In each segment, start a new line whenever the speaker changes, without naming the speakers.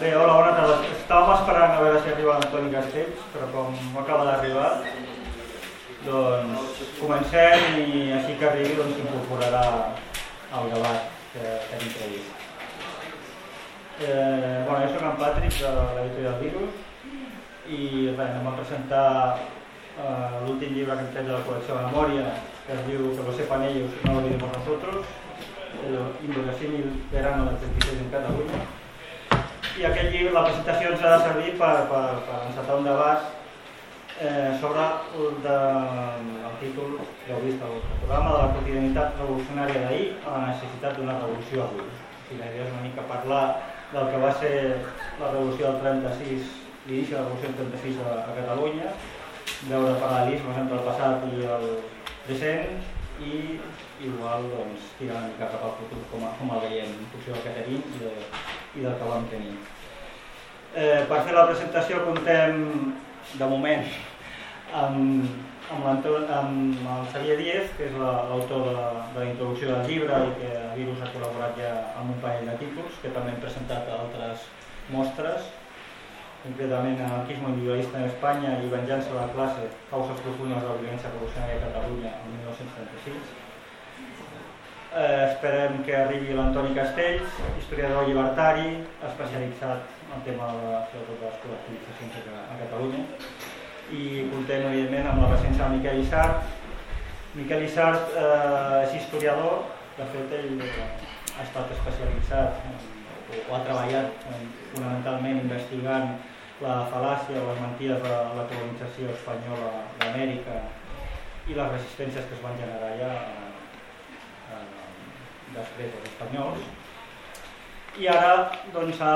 Bé, hola, bona tarda. Estàvem esperant a veure si arriba l'Antoni Castells, però com no acaba d'arribar, doncs comencem i així que arribi doncs s'incorporarà al debat que tenim previst. Eh, bueno, jo soc en Patrick de l'editorial Virus i res, anem a presentar eh, l'últim llibre que hem fet de la col·lecció de memòria que es diu Que lo sepan ellos, no lo olvidemos nosotros, el Indogasímil verano del 36 en Catalunya i aquest llibre, la presentació ens ha de servir per, per, per encetar un debat eh, sobre el, de, el títol que heu vist, el programa de la quotidianitat revolucionària d'ahir a la necessitat d'una revolució avui. Sigui, la idea és una mica parlar del que va ser la revolució del 36, l'inici de la revolució del 36 a, a Catalunya, veure paral·lelismes entre el passat i el present i igual doncs, tirar una mica cap al futur com, a, com el veiem funció del que tenim i, de, i del que vam tenir. Eh, per fer la presentació contem de moment amb, amb, amb el Xavier Díez, que és l'autor la, de, de la introducció del llibre i que a Virus ha col·laborat ja amb un parell de títols, que també hem presentat a altres mostres, concretament anarquisme individualista en Espanya i venjança de la classe, causes profundes de la violència revolucionària a Catalunya en 1936. Eh, esperem que arribi l'Antoni Castells, historiador llibertari, especialitzat en tema de, sobretot de les col·lectivitzacions a Catalunya i contem evidentment amb la presència de Miquel Isart. Miquel Isart eh, és historiador, de fet ell ha estat especialitzat en, o ha treballat en, fonamentalment investigant la fal·làcia o les mentides de la colonització espanyola d'Amèrica i les resistències que es van generar ja eh, eh, després dels espanyols. I ara doncs, ha,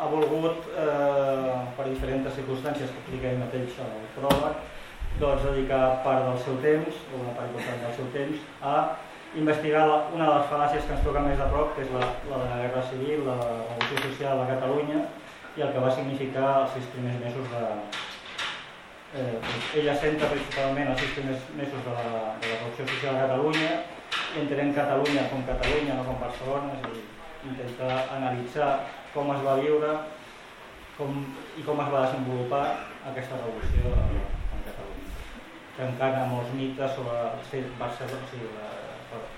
ha volgut, eh, per diferents circumstàncies que explica ell mateix al pròleg, doncs, dedicar part del seu temps, o una part important del seu temps, a investigar la, una de les fal·làcies que ens toca més a prop, que és la, la de la Guerra Civil, la Revolució Social a Catalunya, i el que va significar els sis primers mesos de... Eh, doncs, ella senta principalment els sis primers mesos de la, de la Revolució Social a Catalunya, i entenem Catalunya com Catalunya, no com Barcelona, és a dir, intentar analitzar com es va viure com, i com es va desenvolupar aquesta revolució en Catalunya. Trencant molts mites sobre el fet Barcelona, o sigui, la,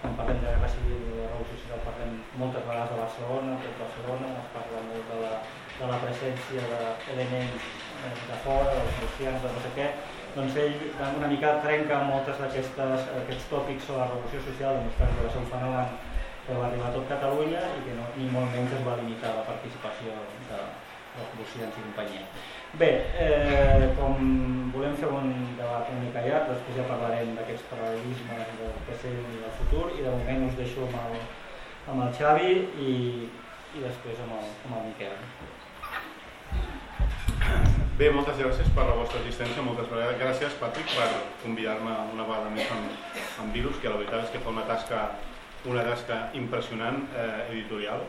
quan parlem de guerra civil de la revolució social parlem moltes vegades de Barcelona, tot Barcelona, es parla molt de la, de la presència d'elements eh, de fora, dels cristians, de no sé què, doncs ell una mica trenca moltes d'aquests tòpics sobre la revolució social, demostrant que va ser un fenomen que va arribar a tot Catalunya i que no, ni molt menys es va limitar la participació de, dels prussians i companyia. Bé, eh, com volem fer un debat una mica llarg, després ja parlarem d'aquests paral·lelismes del present i del futur i de moment us deixo amb el, amb el Xavi i, i després amb el, amb el Miquel.
Bé, moltes gràcies per la vostra assistència, moltes vegades gràcies Patrick per convidar-me una vegada més amb, amb Virus, que la veritat és que fa una tasca una tasca impressionant eh, editorial.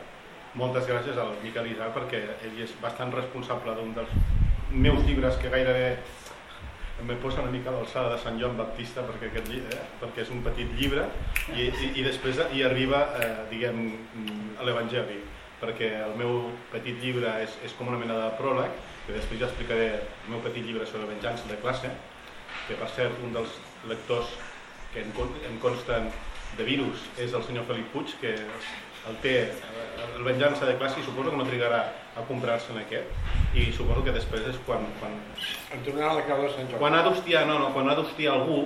Moltes gràcies al Miquel Isar perquè ell és bastant responsable d'un dels meus llibres que gairebé em posa una mica a l'alçada de Sant Joan Baptista perquè, aquest, eh, perquè és un petit llibre i, i, i després hi arriba eh, diguem a l'Evangeli perquè el meu petit llibre és, és com una mena de pròleg que després ja explicaré el meu petit llibre sobre venjança de classe que per cert un dels lectors que em, em consten de virus és el senyor Felip Puig, que el té el venjança de classe i suposo que no trigarà a comprar-se en aquest i suposo que després és quan... quan...
En tornarà a la creu de Sant Joan.
Quan ha d'hostiar, no, no, quan ha d'hostiar algú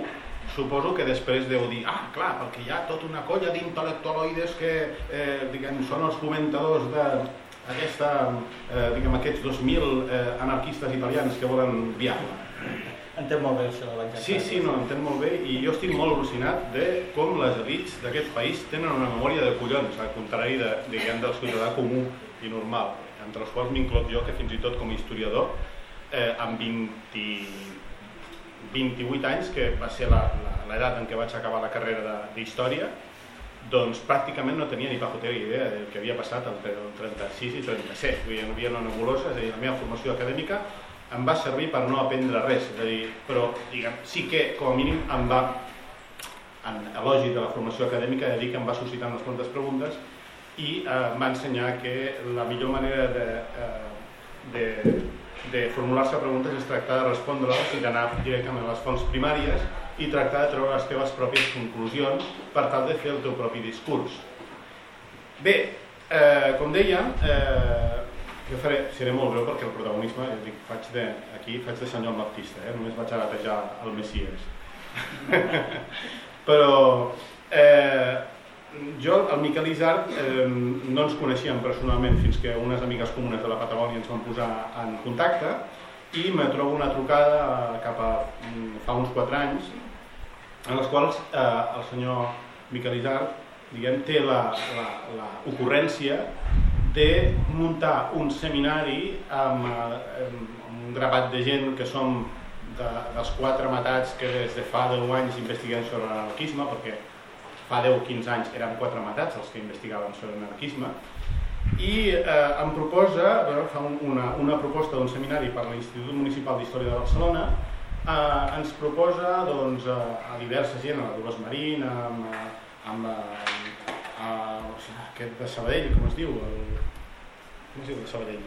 suposo que després deu dir, ah, clar, perquè hi ha tota una colla d'intel·lectualoides que eh, diguem, són els fomentadors de aquesta, eh, diguem, aquests 2.000 eh, anarquistes italians que volen diable
Entenc molt bé això de l'encantat.
Sí, sí, no, entenc molt bé i jo estic molt al·lucinat de com les elites d'aquest país tenen una memòria de collons, al contrari de, diguem, del ciutadà comú i normal, entre els quals m'inclot jo, que fins i tot com a historiador, eh, amb 20, 28 anys, que va ser l'edat en què vaig acabar la carrera d'història, doncs pràcticament no tenia ni pajotera idea del que havia passat entre el 36 i 37. Vull dir, hi havia una nebulosa, és a dir, la meva formació acadèmica em va servir per no aprendre res, és a dir, però diguem, sí que com a mínim em va, en elogi de la formació acadèmica, dir que em va suscitar unes quantes preguntes i eh, em va ensenyar que la millor manera de, eh, de, de formular-se preguntes és tractar de respondre-les i d'anar directament a les fonts primàries i tractar de treure les teves pròpies conclusions per tal de fer el teu propi discurs. Bé, eh, com deia, eh, jo faré, seré molt breu perquè el protagonisme, ja dic, faig de, aquí faig de Sant Joan Baptista, eh? només vaig a batejar el Messies. Però eh, jo, el Miquel Isart, eh, no ens coneixíem personalment fins que unes amigues comunes de la Patagònia ens van posar en contacte i me trobo una trucada cap a mm, fa uns 4 anys en les quals eh, el senyor Miquel Isart diguem, té la, la, la ocurrència de muntar un seminari amb, eh, amb un grapat de gent que som de, dels quatre matats que des de fa 10 anys investiguem sobre l'anarquisme, perquè fa 10 o 15 anys eren quatre matats els que investigaven sobre l'anarquisme, i eh, em proposa, bueno, fa un, una, una proposta d'un seminari per l'Institut Municipal d'Història de Barcelona, eh, ens proposa doncs, a, a diversa gent, a la Dolors Marín, amb, amb a, aquest de Sabadell, com es diu? El, com es diu de Sabadell?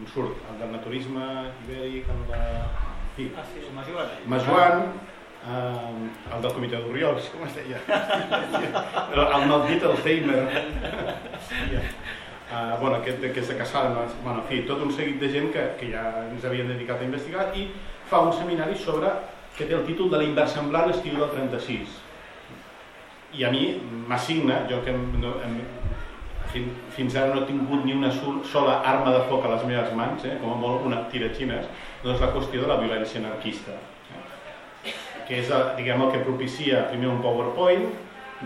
On surt? El del naturisme ibèric, el de... En fi.
Ah, sí, Majuan.
Majuan, Uh, el del comitè d'Oriols, com es deia? el maldit Alzheimer. Uh, bueno, aquest, que és de Casada, bueno, en fi, tot un seguit de gent que, que ja ens havien dedicat a investigar i fa un seminari sobre que té el títol de la inversemblant estiu del 36. I a mi m'assigna, jo que no, em, fins ara no he tingut ni una sola arma de foc a les meves mans, eh, com a molt una tiratxines, doncs la qüestió de la violència anarquista que és diguem, el que propicia primer un PowerPoint,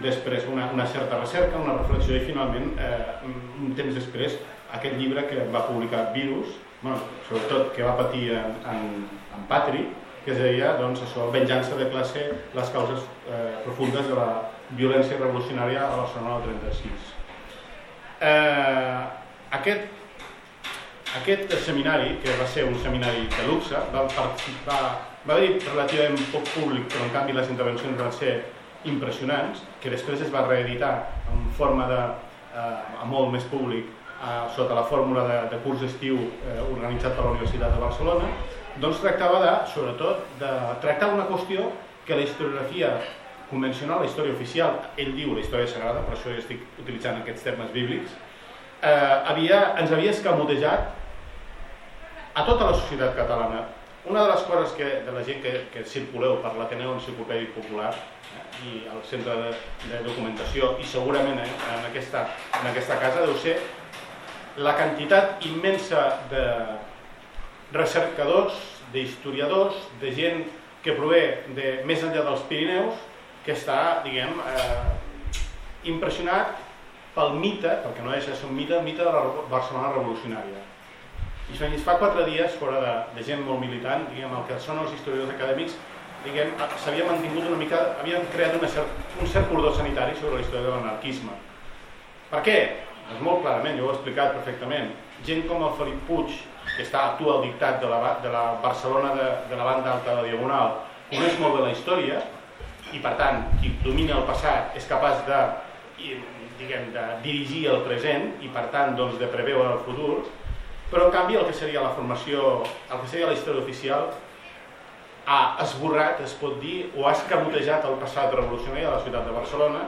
després una, una certa recerca, una reflexió i finalment, eh, un temps després, aquest llibre que va publicar Virus, bueno, sobretot que va patir en, en, en Patri, que es deia doncs, això, venjança de classe, les causes eh, profundes de la violència revolucionària a Barcelona del 36. Eh, aquest, aquest seminari, que va ser un seminari de luxe, va participar va haver relativament poc públic, però en canvi les intervencions van ser impressionants, que després es va reeditar en forma de, eh, molt més públic eh, sota la fórmula de, de curs d'estiu eh, organitzat per la Universitat de Barcelona, doncs tractava de, sobretot, de tractar una qüestió que la historiografia convencional, la història oficial, ell diu la història sagrada, per això jo estic utilitzant aquests termes bíblics, eh, havia, ens havia escamotejat a tota la societat catalana. Una de les coses que, de la gent que, que circuleu per l'Ateneu Enciclopèdic Popular eh, i el centre de, de documentació i segurament eh, en, aquesta, en aquesta casa deu ser la quantitat immensa de recercadors, d'historiadors, de gent que prové de més enllà dels Pirineus, que està, diguem, eh, impressionat pel mite, perquè no ser un mite, el mite de la Barcelona revolucionària i fins fa quatre dies, fora de, de gent molt militant, diguem, el que són els historiadors acadèmics, diguem, s'havia mantingut una mica, havien creat una cert, un cert cordó sanitari sobre la història de l'anarquisme. Per què? Doncs molt clarament, jo ho he explicat perfectament. Gent com el Felip Puig, que està actua al dictat de la, de la Barcelona de, de la banda alta de la Diagonal, coneix molt bé la història i per tant qui domina el passat és capaç de, diguem, de dirigir el present i per tant doncs, de preveure el futur. Però en canvi el que seria la formació, el que seria la història oficial ha esborrat, es pot dir, o ha escamotejat el passat revolucionari de la ciutat de Barcelona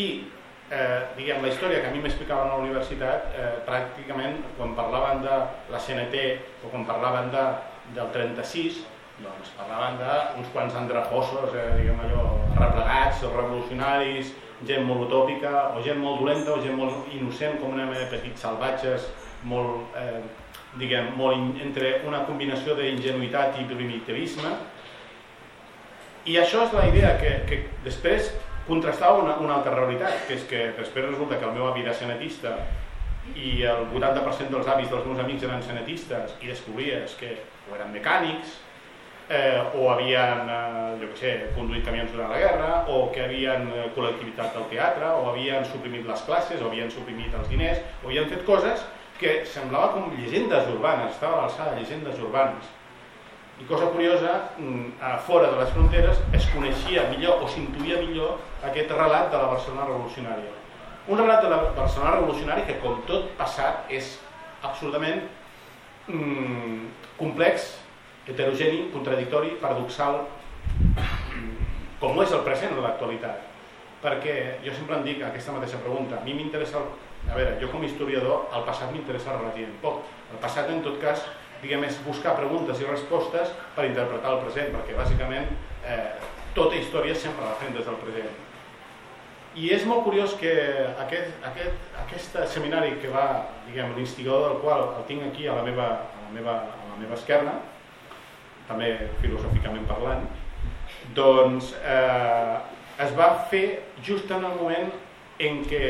i eh, diguem, la història que a mi m'explicaven a la universitat, eh, pràcticament quan parlaven de la CNT o quan parlaven de, del 36, doncs parlaven d'uns quants andraposos, eh, diguem allò, replegats, revolucionaris, gent molt utòpica, o gent molt dolenta, o gent molt innocent, com una mena de petits salvatges molt, eh, diguem, molt entre una combinació d'ingenuïtat i primitivisme. I això és la idea que, que després contrastava una, una altra realitat, que és que després resulta que el meu avi era senetista i el 80% dels avis dels meus amics eren senetistes i descobries que o eren mecànics eh, o havien, eh, jo què sé, conduït camions durant la guerra o que havien eh, col·lectivitat al teatre o havien suprimit les classes o havien suprimit els diners o havien fet coses que semblava com llegendes urbanes, estava a l'alçada de llegendes urbanes. I cosa curiosa, mm, a fora de les fronteres es coneixia millor o s'intuïa millor aquest relat de la Barcelona revolucionària. Un relat de la Barcelona revolucionària que, com tot passat, és absolutament mm, complex, heterogeni, contradictori, paradoxal, com és el present en l'actualitat. Perquè jo sempre em dic aquesta mateixa pregunta, a mi m'interessa, a veure, jo com a historiador, el passat m'interessa relativament poc. El passat, en tot cas, diguem, és buscar preguntes i respostes per interpretar el present, perquè bàsicament eh, tota història sempre la fem des del present. I és molt curiós que aquest, aquest, aquest seminari que va, diguem, l'instigador del qual el tinc aquí a la meva, a la meva, a la meva esquerna, també filosòficament parlant, doncs eh, es va fer just en el moment en què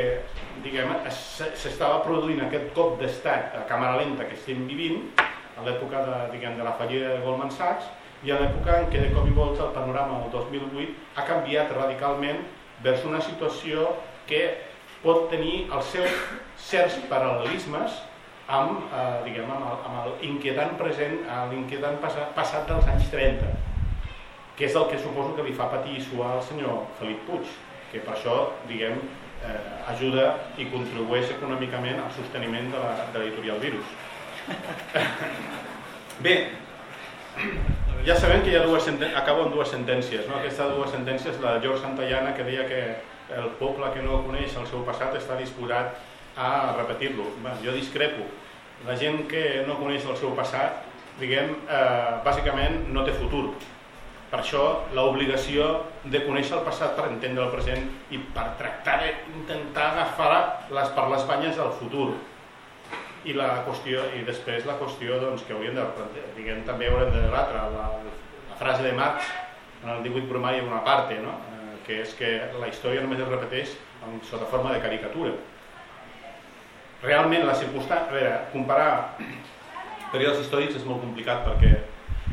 s'estava produint aquest cop d'estat a càmera lenta que estem vivint, a l'època de, diguem, de la fallida de Goldman Sachs, i a l'època en què de cop i volta el panorama del 2008 ha canviat radicalment vers una situació que pot tenir els seus certs paral·lelismes amb, eh, diguem, amb l'inquietant present, l'inquietant passat, passat dels anys 30 que és el que suposo que li fa patir i suar al senyor Felip Puig, que per això, diguem, eh, ajuda i contribueix econòmicament al sosteniment de l'editorial Virus. Bé, ja sabem que hi ha dues acabo amb dues sentències. No? Aquesta dues sentències, la de George Santayana, que deia que el poble que no coneix el seu passat està disposat a repetir-lo. jo discrepo. La gent que no coneix el seu passat, diguem, eh, bàsicament no té futur per això l'obligació de conèixer el passat per entendre el present i per tractar d'intentar agafar les per les banyes del futur. I la qüestió i després la qüestió doncs, que hauríem de diguem, també haurem de debatre la, la frase de Marx en el 18 bromari una part, no? eh, que és que la història només es repeteix sota forma de caricatura. Realment la circumstància, a veure, comparar períodes històrics és molt complicat perquè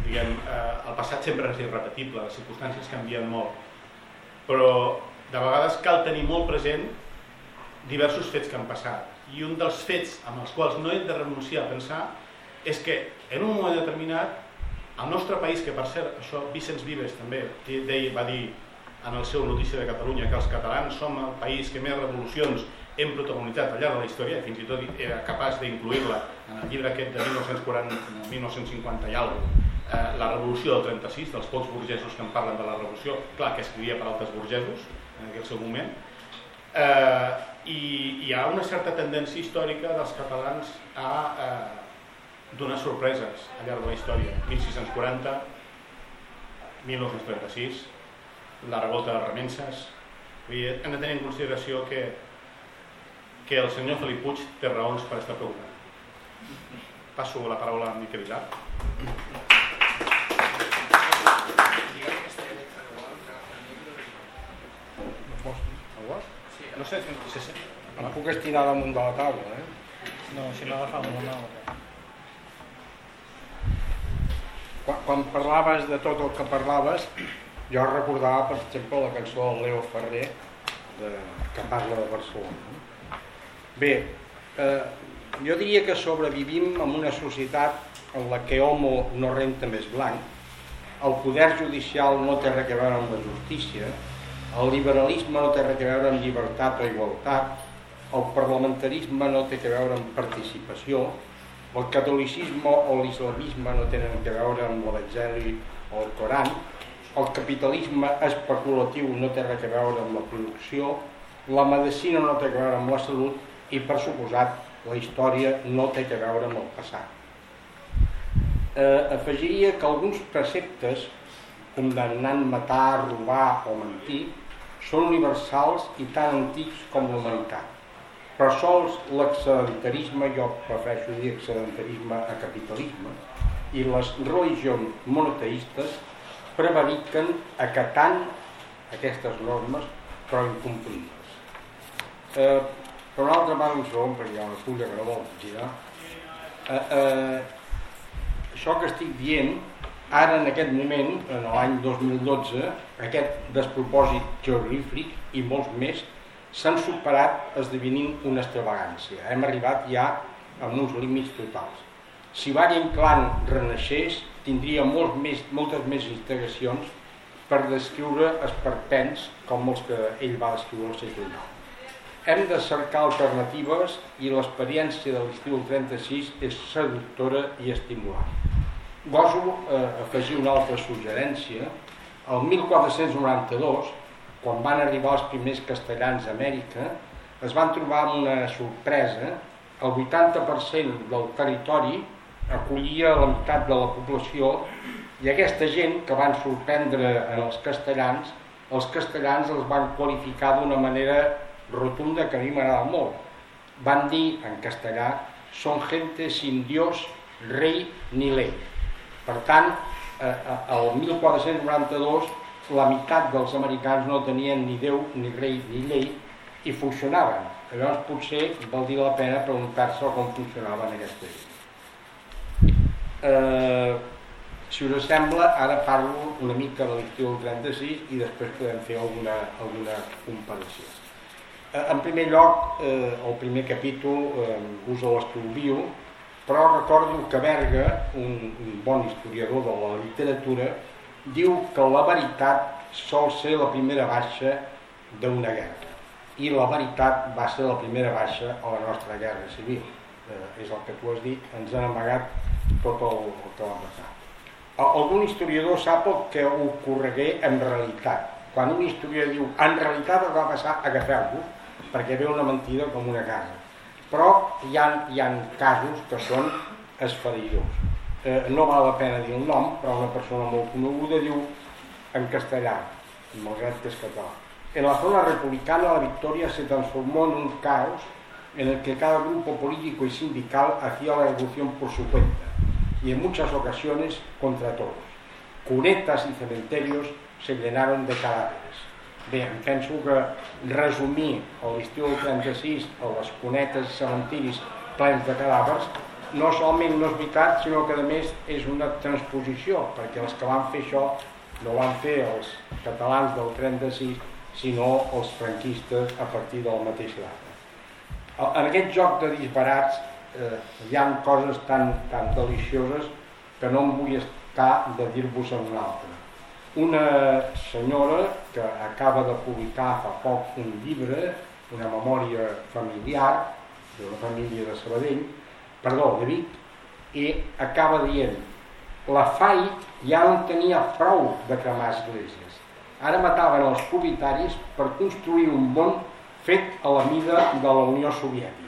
diguem, eh, el passat sempre és irrepetible, les circumstàncies canvien molt, però de vegades cal tenir molt present diversos fets que han passat. I un dels fets amb els quals no hem de renunciar a pensar és que en un moment determinat el nostre país, que per cert, això Vicenç Vives també deia, va dir en el seu notícia de Catalunya que els catalans som el país que més revolucions hem protagonitzat al llarg de la història, fins i tot era capaç d'incluir-la en el llibre aquest de 1940, 1950 i alguna eh, la revolució del 36, dels pocs burgesos que en parlen de la revolució, clar que escrivia per altres burgesos en aquell seu moment, eh, i hi ha una certa tendència històrica dels catalans a eh, donar sorpreses al llarg de la història. 1640, 1936, la revolta de Remenses, hem de tenir en consideració que, que el senyor Felip Puig té raons per estar preocupat. Passo la paraula a Miquel Vilar.
No sé, sí, sí. Em puc estirar damunt de la taula, eh?
No, si m'agafa la mà.
Quan, quan parlaves de tot el que parlaves, jo recordava, per exemple, la cançó del Leo Ferrer, de, que parla de Barcelona. Bé, eh, jo diria que sobrevivim en una societat en la que homo no renta més blanc, el poder judicial no té res a veure amb la justícia, el liberalisme no té res a veure amb llibertat o igualtat, el parlamentarisme no té a veure amb participació, el catolicisme o l'islamisme no tenen a veure amb l'Evangeli o el Coran, el capitalisme especulatiu no té res a veure amb la producció, la medicina no té a veure amb la salut i, per suposat, la història no té a veure amb el passat. Eh, afegiria que alguns preceptes, condemnant matar, robar o mentir, són universals i tan antics com la humanitat. Però sols l'excedentarisme, jo prefereixo dir excedentarisme a capitalisme, i les religions monoteistes prevariquen acatant aquestes normes però incomplint-les. Eh, per una altra part, un segon, perquè hi ha una fulla que no vol girar, eh, eh, això que estic dient Ara, en aquest moment, en l'any 2012, aquest despropòsit geogrífic i molts més s'han superat esdevenint una extravagància. Hem arribat ja a uns límits totals. Si Valle Inclán renaixés, tindria molt més, moltes més integracions per descriure esperpents com els que ell va descriure al segle XIX. Hem de cercar alternatives i l'experiència de l'estiu 36 és seductora i estimulant. Goso eh, afegir una altra suggerència. El 1492, quan van arribar els primers castellans a Amèrica, es van trobar amb una sorpresa. El 80% del territori acollia la meitat de la població i aquesta gent que van sorprendre en els castellans, els castellans els van qualificar d'una manera rotunda que a mi m'agrada molt. Van dir en castellà, són gente sin Dios, rei ni ley. Per tant, eh, el 1492 la meitat dels americans no tenien ni Déu, ni rei, ni llei i funcionaven. Llavors potser valdria la pena preguntar-se com funcionaven aquesta gent. Eh, si us sembla, ara parlo una mica de l'estiu del 36 i després podem fer alguna, alguna comparació. Eh, en primer lloc, eh, el primer capítol eh, usa viu, però recordo que Berga, un, un bon historiador de la literatura, diu que la veritat sol ser la primera baixa d'una guerra i la veritat va ser la primera baixa a la nostra guerra civil. Eh, és el que tu has dit, ens han amagat tot el, el que va passar. Algun historiador sap el que ocorregué en realitat. Quan un historiador diu en realitat va passar, agafeu-vos, perquè ve una mentida com una casa. Però hi ha, hi ha casos que són esferidors. Eh, no val la pena dir el nom, però una persona molt coneguda diu en castellà, malgrat que. En la zona republicana la victoria se transformó en un caos en el que cada grupo político y sindical hacía la revolución por su cuenta y en muchas ocasiones contra todos. Cunetas y cementerios se llenaron de cadáveres. Bé, em penso que resumir l'estiu del 36 a les cunetes i cementiris plens de cadàvers no solament no és veritat, sinó que a més és una transposició, perquè els que van fer això no van fer els catalans del 36, sinó els franquistes a partir de la mateixa data. En aquest joc de disbarats eh, hi ha coses tan, tan delicioses que no em vull estar de dir-vos en una altra. Una senyora que acaba de publicar fa poc un llibre, una memòria familiar d'una família de Sabadell, perdó, de Vic, i acaba dient la FAI ja no tenia prou de cremar esglésies. Ara mataven els cubitaris per construir un món fet a la mida de la Unió Soviètica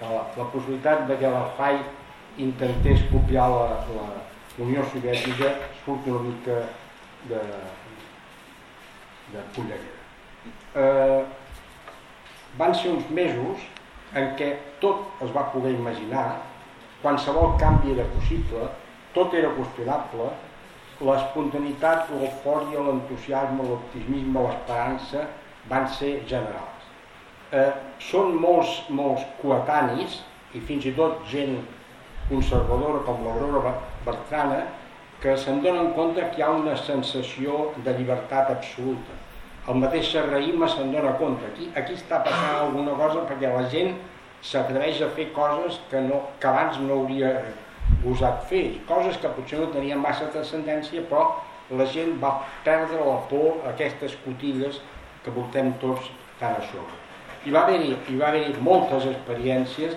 la, la possibilitat de que la FAI intentés copiar la, la Unió Soviètica surt una mica de, de polleguera. Eh, van ser uns mesos en què tot es va poder imaginar, qualsevol canvi era possible, tot era qüestionable, l'espontaneïtat, l'eufòria, l'entusiasme, l'optimisme, l'esperança van ser generals eh, són molts, molts coetanis i fins i tot gent conservadora com l'Aurora Bertrana que se'n donen compte que hi ha una sensació de llibertat absoluta. El mateix Serraïma se'n dona compte. Aquí, aquí està passant alguna cosa perquè la gent s'atreveix a fer coses que, no, que abans no hauria gosat fer, coses que potser no tenien massa transcendència, però la gent va perdre la por a aquestes cotilles que portem tots tan a sobre. Hi va haver-hi va haver moltes experiències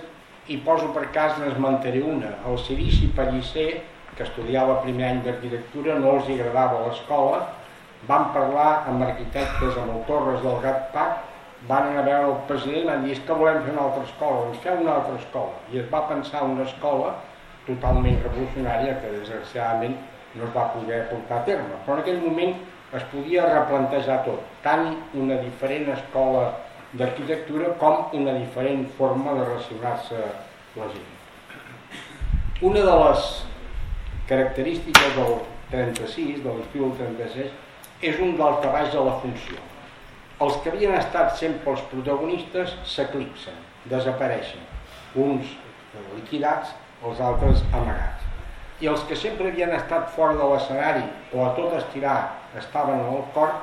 i poso per cas n'esmentaré una. El Cirici Pellicer, que estudiava el primer any d'arquitectura, no els agradava l'escola, van parlar amb arquitectes, amb el Torres del Gat Pac, van anar a veure el president i van dir que volem fer una altra escola, doncs fem una altra escola. I es va pensar una escola totalment revolucionària que desgraciadament no es va poder portar a terme. Però en aquell moment es podia replantejar tot, tant una diferent escola d'arquitectura com una diferent forma de relacionar-se la gent. Una de les característiques del 36, de l'estiu del 36, és un daltabaix de la funció. Els que havien estat sempre els protagonistes s'eclipsen, desapareixen, uns liquidats, els altres amagats. I els que sempre havien estat fora de l'escenari o a tot estirar estaven al cor,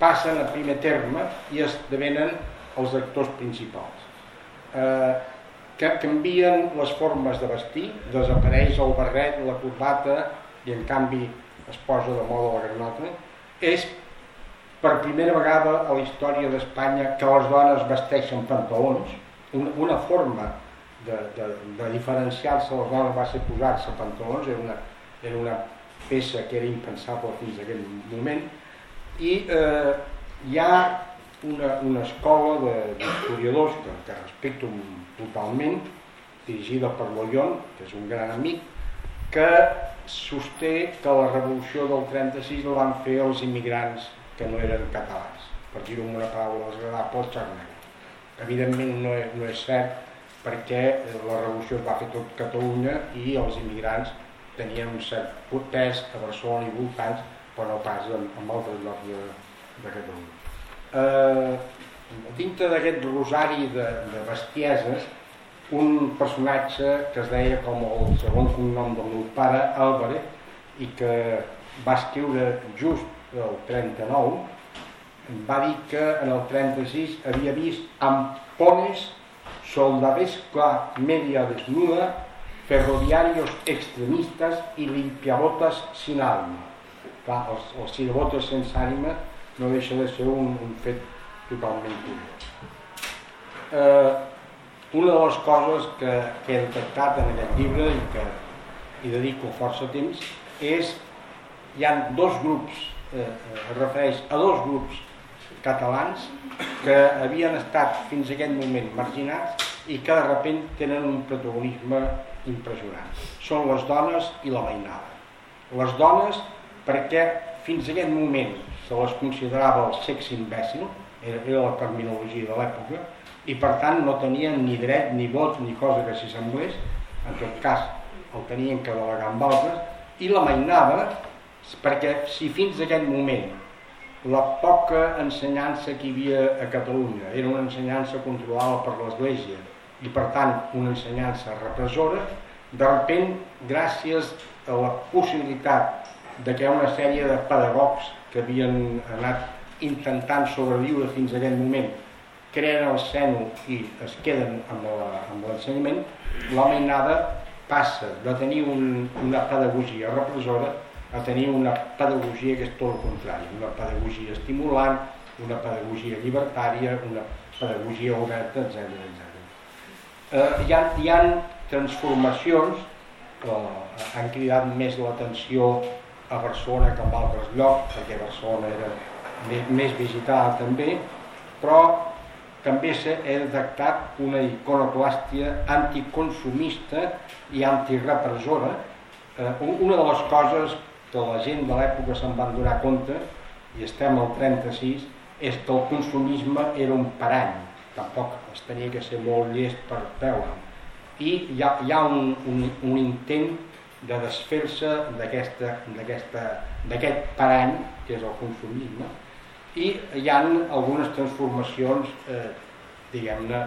passen a primer terme i esdevenen els actors principals. Eh, que canvien les formes de vestir, desapareix el barret, la corbata i en canvi es posa de moda la granota, és per primera vegada a la història d'Espanya que les dones vesteixen pantalons, una, forma de, de, de diferenciar-se les dones va ser posar-se pantalons, era una, era una peça que era impensable fins aquell moment, i eh, hi ha una, una escola d'historiadors que, que respecto totalment, dirigida per Loyon, que és un gran amic, que sosté que la revolució del 36 la van fer els immigrants que no eren catalans, per dir-ho amb una paraula desagradable, el xarnego. Evidentment no és, no és cert perquè la revolució es va fer tot Catalunya i els immigrants tenien un cert pes a Barcelona i voltants, però no pas en, en altres llocs de, de Catalunya. Eh, dintre d'aquest rosari de, de bestieses, un personatge que es deia com el segon cognom del meu pare, Álvarez, i que va escriure just el 39, va dir que en el 36 havia vist ampones, soldadesca media desnuda, ferroviarios extremistes i limpiabotes sin alma. Clar, els, els sense ànima no deixa de ser un, un fet totalment curiós. Eh, una de les coses que, que he detectat en aquest llibre i que hi dedico força temps és hi ha dos grups, eh, eh, es refereix a dos grups catalans que havien estat fins a aquest moment marginats i que de repent tenen un protagonisme impressionant. Són les dones i la mainada. Les dones perquè fins a aquest moment se les considerava el sexe imbècil, era, la terminologia de l'època, i per tant no tenien ni dret, ni vot, ni cosa que s'hi semblés, en tot cas el tenien que delegar amb altres, i la mainava perquè si fins aquest moment la poca ensenyança que hi havia a Catalunya era una ensenyança controlada per l'Església i per tant una ensenyança repressora, de repent, gràcies a la possibilitat de que una sèrie de pedagogs que havien anat intentant sobreviure fins a aquest moment creen el seno i es queden amb l'ensenyament, la mainada passa de tenir un, una pedagogia repressora a tenir una pedagogia que és tot el contrari, una pedagogia estimulant, una pedagogia llibertària, una pedagogia oberta, etc. etc. Eh, hi, ha, hi ha transformacions eh, han cridat més l'atenció a Barcelona que en altres llocs, perquè Barcelona era més, visitada també, però també s'ha detectat una iconoclàstia anticonsumista i antirepressora. Eh, una de les coses que la gent de l'època se'n van donar compte, i estem al 36, és que el consumisme era un parany, tampoc es tenia que ser molt llest per veure I hi ha, hi ha un, un, un intent de desfer-se d'aquest parany, que és el consumisme, i hi han algunes transformacions eh, diguem-ne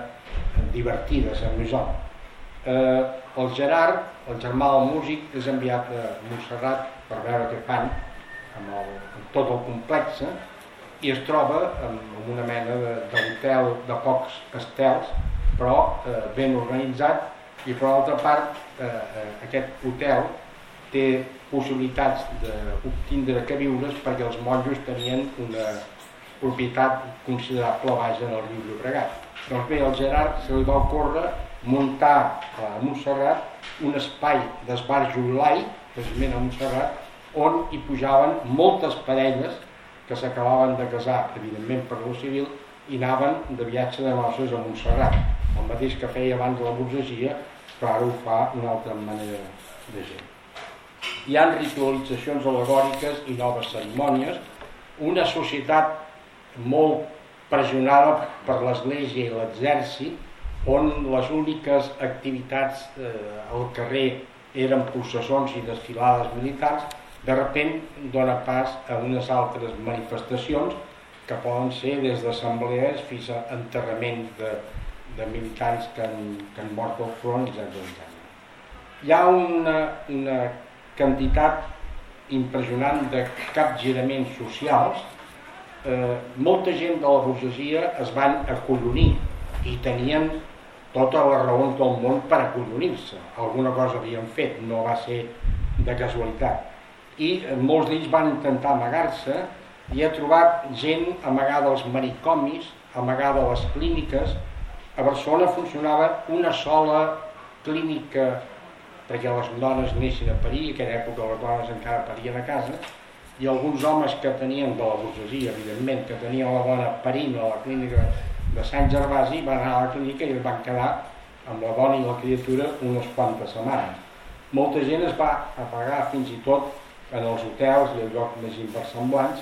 divertides a Musol eh, el Gerard, el germà del músic és enviat a Montserrat per veure què fan amb, el, amb tot el complex i es troba en una mena d'hotel de, de pocs estels però eh, ben organitzat i per altra part eh, eh, aquest hotel té possibilitats d'obtindre que viures perquè els monjos tenien una, propietat considerable baix en el riu Llobregat. Doncs bé, al Gerard se li va ocórrer muntar a Montserrat un espai d'esbarjo laic, precisament a Montserrat, on hi pujaven moltes parelles que s'acabaven de casar, evidentment per lo civil, i anaven de viatge de noces a Montserrat, el mateix que feia abans la burgesia, però ara ho fa una altra manera de gent. Hi ha ritualitzacions alegòriques i noves cerimònies, una societat molt pressionada per l'Església i l'exèrcit, on les úniques activitats eh, al carrer eren processons i desfilades militars, de repent dona pas a unes altres manifestacions que poden ser des d'assemblees fins a enterrament de, de militants que han, que han mort al front, etc. Hi ha una, una quantitat impressionant de capgiraments socials eh, molta gent de la burgesia es van acollonir i tenien totes les raons del món per acollonir-se. Alguna cosa havien fet, no va ser de casualitat. I eh, molts d'ells van intentar amagar-se i he trobat gent amagada als manicomis, amagada a les clíniques. A Barcelona funcionava una sola clínica perquè les dones neixen a parir, en aquella època les dones encara parien a casa, i alguns homes que tenien de la burgesia, evidentment, que tenien la dona parint a la clínica de Sant Gervasi, van anar a la clínica i es van quedar amb la dona i la criatura unes quantes setmanes. Molta gent es va apagar fins i tot en els hotels i el lloc més inversemblants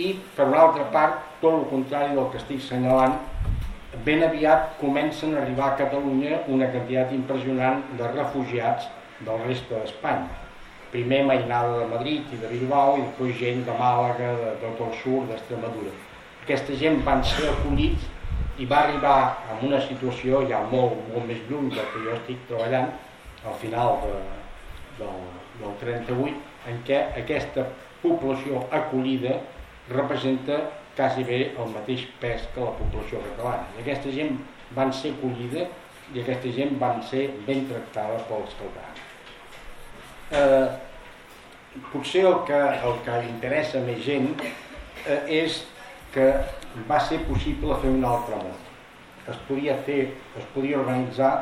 i, per una altra part, tot el contrari del que estic senyalant, ben aviat comencen a arribar a Catalunya una quantitat impressionant de refugiats del reste d'Espanya. Primer mainada de Madrid i de Bilbao i després gent de Màlaga, de tot el sud, d'Extremadura. Aquesta gent van ser acollits i va arribar en una situació ja molt, molt més lluny del que jo estic treballant al final de, del, del 38, en què aquesta població acollida representa quasi bé el mateix pes que la població catalana. I aquesta gent van ser acollida i aquesta gent van ser ben tractada pels catalans. Eh, potser el que, el que interessa més gent eh, és que va ser possible fer un altre món. Es podia fer, es podia organitzar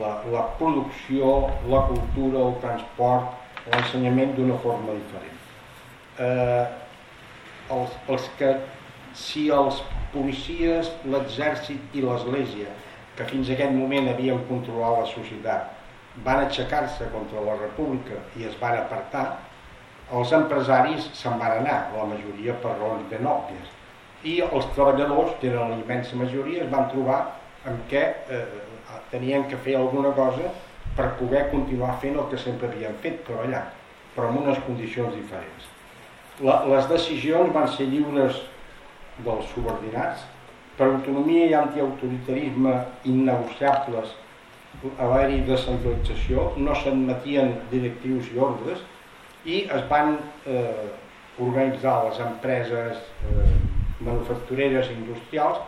la, la producció, la cultura, el transport, l'ensenyament d'una forma diferent. Eh, els, els que, si els policies, l'exèrcit i l'església, que fins a aquest moment havien controlat la societat, van aixecar-se contra la república i es van apartar, els empresaris se'n van anar, la majoria per raons ben òbvies. I els treballadors, que eren la immensa majoria, es van trobar amb què eh, tenien que fer alguna cosa per poder continuar fent el que sempre havien fet, treballar, però en unes condicions diferents. La, les decisions van ser lliures dels subordinats, per autonomia i antiautoritarisme innegociables haver-hi descentralització, no s'admetien directius i ordres i es van eh, organitzar les empreses eh, manufactureres i industrials.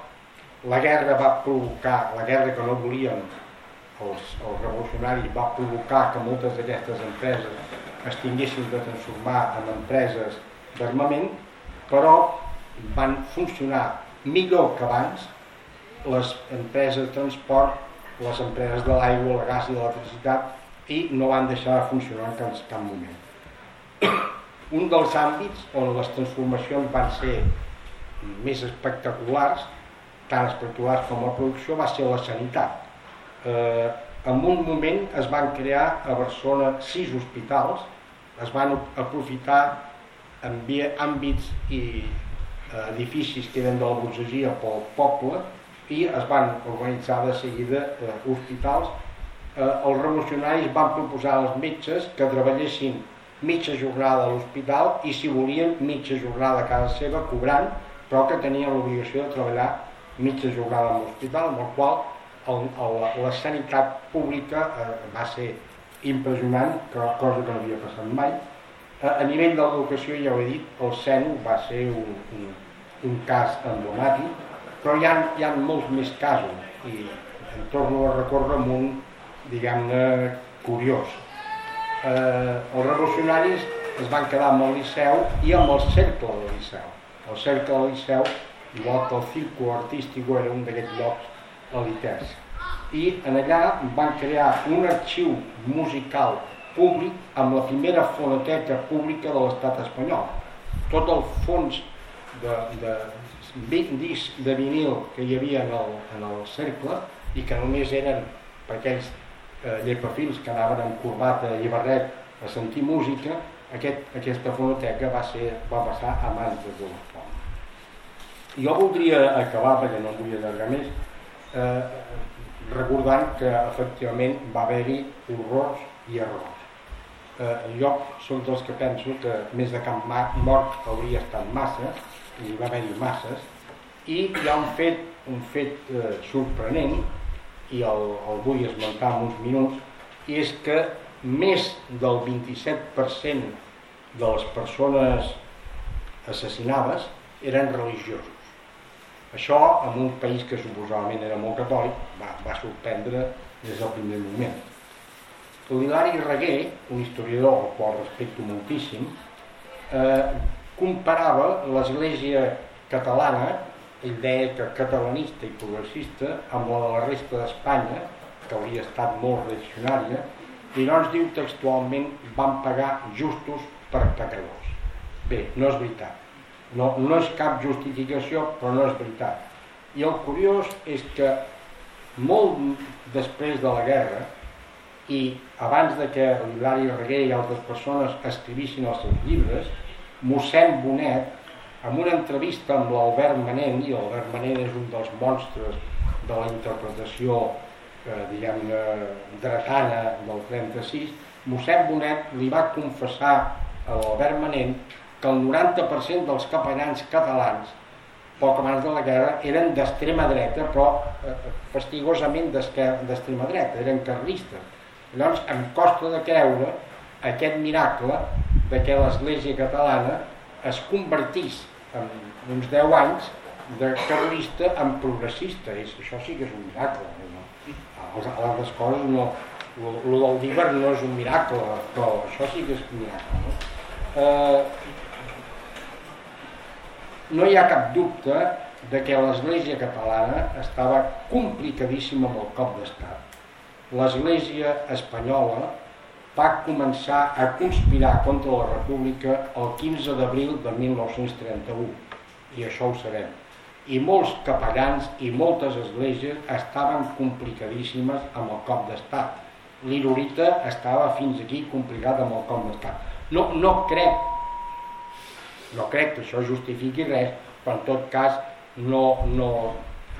La guerra va provocar, la guerra que no volien els, els revolucionaris va provocar que moltes d'aquestes empreses es tinguessin de transformar en empreses d'armament, però van funcionar millor que abans les empreses de transport, les empreses de l'aigua, el gas i l'electricitat i no van deixar de funcionar en cap, moment. Un dels àmbits on les transformacions van ser més espectaculars, tant espectaculars com la producció, va ser la sanitat. Eh, en un moment es van crear a Barcelona sis hospitals, es van aprofitar en àmbits i edificis que eren de la burgesia pel poble i es van organitzar de seguida eh, hospitals. Eh, els revolucionaris van proposar als metges que treballessin mitja jornada a l'hospital i si volien mitja jornada a casa seva cobrant, però que tenien l'obligació de treballar mitja jornada a l'hospital, amb el qual el, el, la sanitat pública eh, va ser impressionant, cosa que no havia passat mai. Eh, a nivell de l'educació, ja ho he dit, el CEN va ser un, un, un cas emblemàtic, però hi ha, hi ha molts més casos i em torno a recórrer amb un, diguem-ne, curiós. Eh, els revolucionaris es van quedar amb el Liceu i amb el cercle del Liceu. El cercle del Liceu, igual que el Círculo Artístico, era un d'aquests llocs eliters. I en allà van crear un arxiu musical públic amb la primera fonoteca pública de l'estat espanyol. Tot el fons de, de discs de vinil que hi havia en el, en el cercle i que només eren per aquells eh, llepafils que anaven amb corbata i barret a sentir música, aquest, aquesta fonoteca va, ser, va passar a mans de Dolofon. Jo voldria acabar, perquè no em vull allargar més, eh, recordant que efectivament va haver-hi horrors i errors. Eh, jo soc dels que penso que més de cap mort hauria estat massa, hi va haver-hi masses, i hi ha un fet, un fet eh, sorprenent, i el, el vull esmentar en uns minuts, i és que més del 27% de les persones assassinades eren religiosos. Això, en un país que suposadament era molt catòlic, va, va sorprendre des del primer moment. L'Hilari Reguer, un historiador al qual respecto moltíssim, eh, comparava l'església catalana, ell deia que catalanista i progressista, amb la de la resta d'Espanya, que hauria estat molt reaccionària, i no ens diu textualment van pagar justos per pecadors. Bé, no és veritat. No, no és cap justificació, però no és veritat. I el curiós és que molt després de la guerra, i abans de que l'Hilari Reguer i altres persones escrivissin els seus llibres, mossèn Bonet, en una entrevista amb l'Albert Manent, i l'Albert Manent és un dels monstres de la interpretació eh, diguem-ne dretana del 36, mossèn Bonet li va confessar a l'Albert Manent que el 90% dels capellans catalans poc abans de la guerra eren d'extrema dreta però eh, fastigosament d'extrema dreta, eren carlistes. Llavors em costa de creure aquest miracle de que l'Església catalana es convertís en uns 10 anys de carlista en progressista. I això sí que és un miracle. No? Les altres coses no... El del Díber no és un miracle, però això sí que és un miracle. No? Eh, no hi ha cap dubte de que l'Església catalana estava complicadíssima amb el cop d'estat. L'Església espanyola va començar a conspirar contra la República el 15 d'abril de 1931 i això ho sabem. I molts capellans i moltes esglésies estaven complicadíssimes amb el cop d'estat. l'Irurita estava fins aquí complicat amb el cop d'estat. No, no crec no crec que això justifiqui res però en tot cas no, no,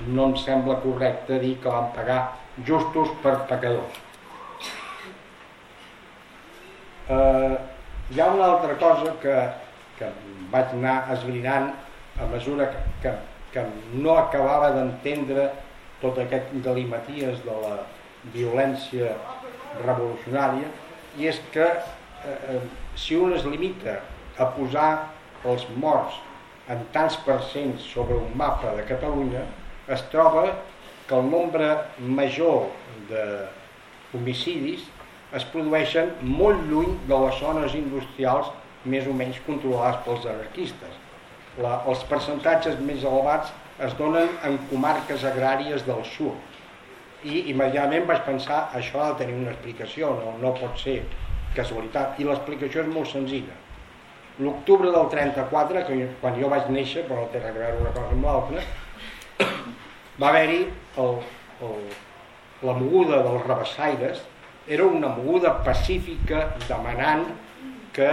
no em sembla correcte dir que van pagar justos per pecadors Eh, hi ha una altra cosa que, que vaig anar esbrinant a mesura que, que, que no acabava d'entendre tot aquest galimaties de la violència revolucionària i és que eh, eh, si un es limita a posar els morts en tants percents sobre un mapa de Catalunya es troba que el nombre major de homicidis es produeixen molt lluny de les zones industrials més o menys controlades pels anarquistes. La, els percentatges més elevats es donen en comarques agràries del sud. I immediatament vaig pensar això ha de tenir una explicació, no, no pot ser casualitat. I l'explicació és molt senzilla. L'octubre del 34 que quan jo vaig néixer però no té res a veure una cosa amb l'altra va haver-hi la moguda dels rebassaires era una moguda pacífica demanant que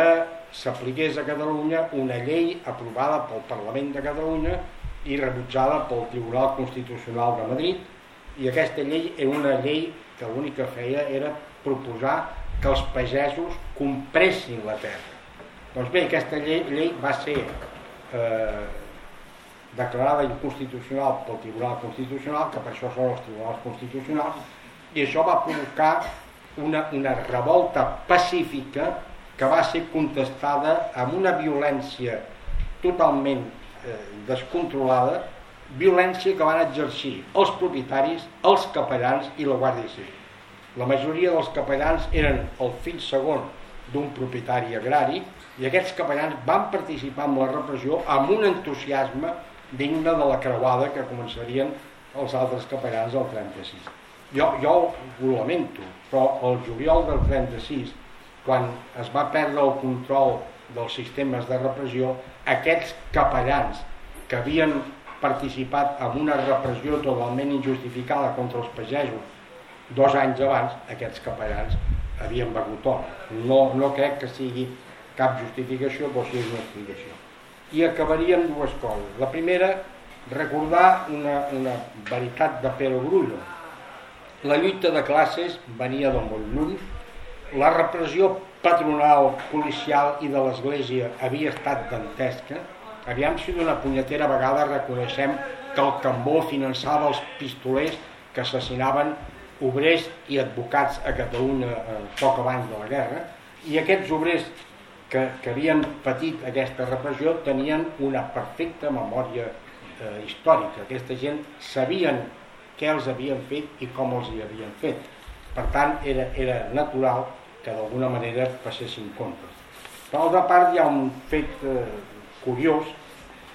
s'apliqués a Catalunya una llei aprovada pel Parlament de Catalunya i rebutjada pel Tribunal Constitucional de Madrid i aquesta llei era una llei que l'únic que feia era proposar que els pagesos compressin la terra. Doncs bé, aquesta llei, llei va ser eh, declarada inconstitucional pel Tribunal Constitucional, que per això són els tribunals constitucionals, i això va provocar una, una revolta pacífica que va ser contestada amb una violència totalment eh, descontrolada, violència que van exercir els propietaris, els capellans i la Guàrdia Civil. La majoria dels capellans eren el fill segon d'un propietari agrari i aquests capellans van participar en la repressió amb un entusiasme digne de la creuada que començarien els altres capellans del 36. Jo, jo ho lamento, però el juliol del 36, quan es va perdre el control dels sistemes de repressió, aquests capellans que havien participat en una repressió totalment injustificada contra els pagesos dos anys abans, aquests capellans havien begut or. No, no crec que sigui cap justificació, però sí una explicació. I acabaria amb dues coses. La primera, recordar una, una veritat de Pere Grullo, la lluita de classes venia de molt lluny, la repressió patronal, policial i de l'Església havia estat dantesca, aviam si d'una punyetera vegada reconeixem que el Cambó finançava els pistolers que assassinaven obrers i advocats a Catalunya eh, poc abans de la guerra. I aquests obrers que, que havien patit aquesta repressió tenien una perfecta memòria eh, històrica. Aquesta gent sabien què els havien fet i com els hi havien fet. Per tant, era, era natural que d'alguna manera passessin comptes. Per altra part, hi ha un fet eh, curiós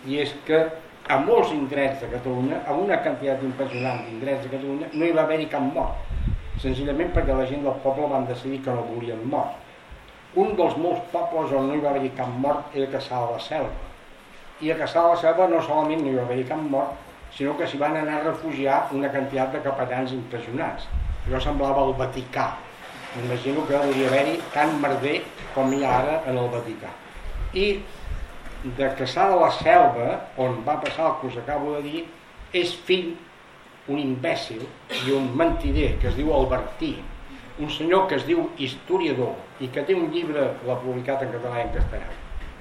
i és que a molts indrets de Catalunya, a una quantitat impressionant d'indrets de Catalunya, no hi va haver-hi cap mort. Senzillament perquè la gent del poble van decidir que no volien mort. Un dels molts pobles on no hi va haver-hi cap mort era Caçà de la Selva. I a Caçà de la Selva no solament no hi va haver-hi cap mort, sinó que s'hi van anar a refugiar una quantitat de capellans impressionants. Això semblava el Vaticà. M'imagino que devia haver-hi tant merder com hi ha ara en el Vaticà. I de Caçà de la Selva, on va passar el que us acabo de dir, és fill un imbècil i un mentider que es diu Albertí, un senyor que es diu historiador i que té un llibre, l'ha publicat en català i en castellà.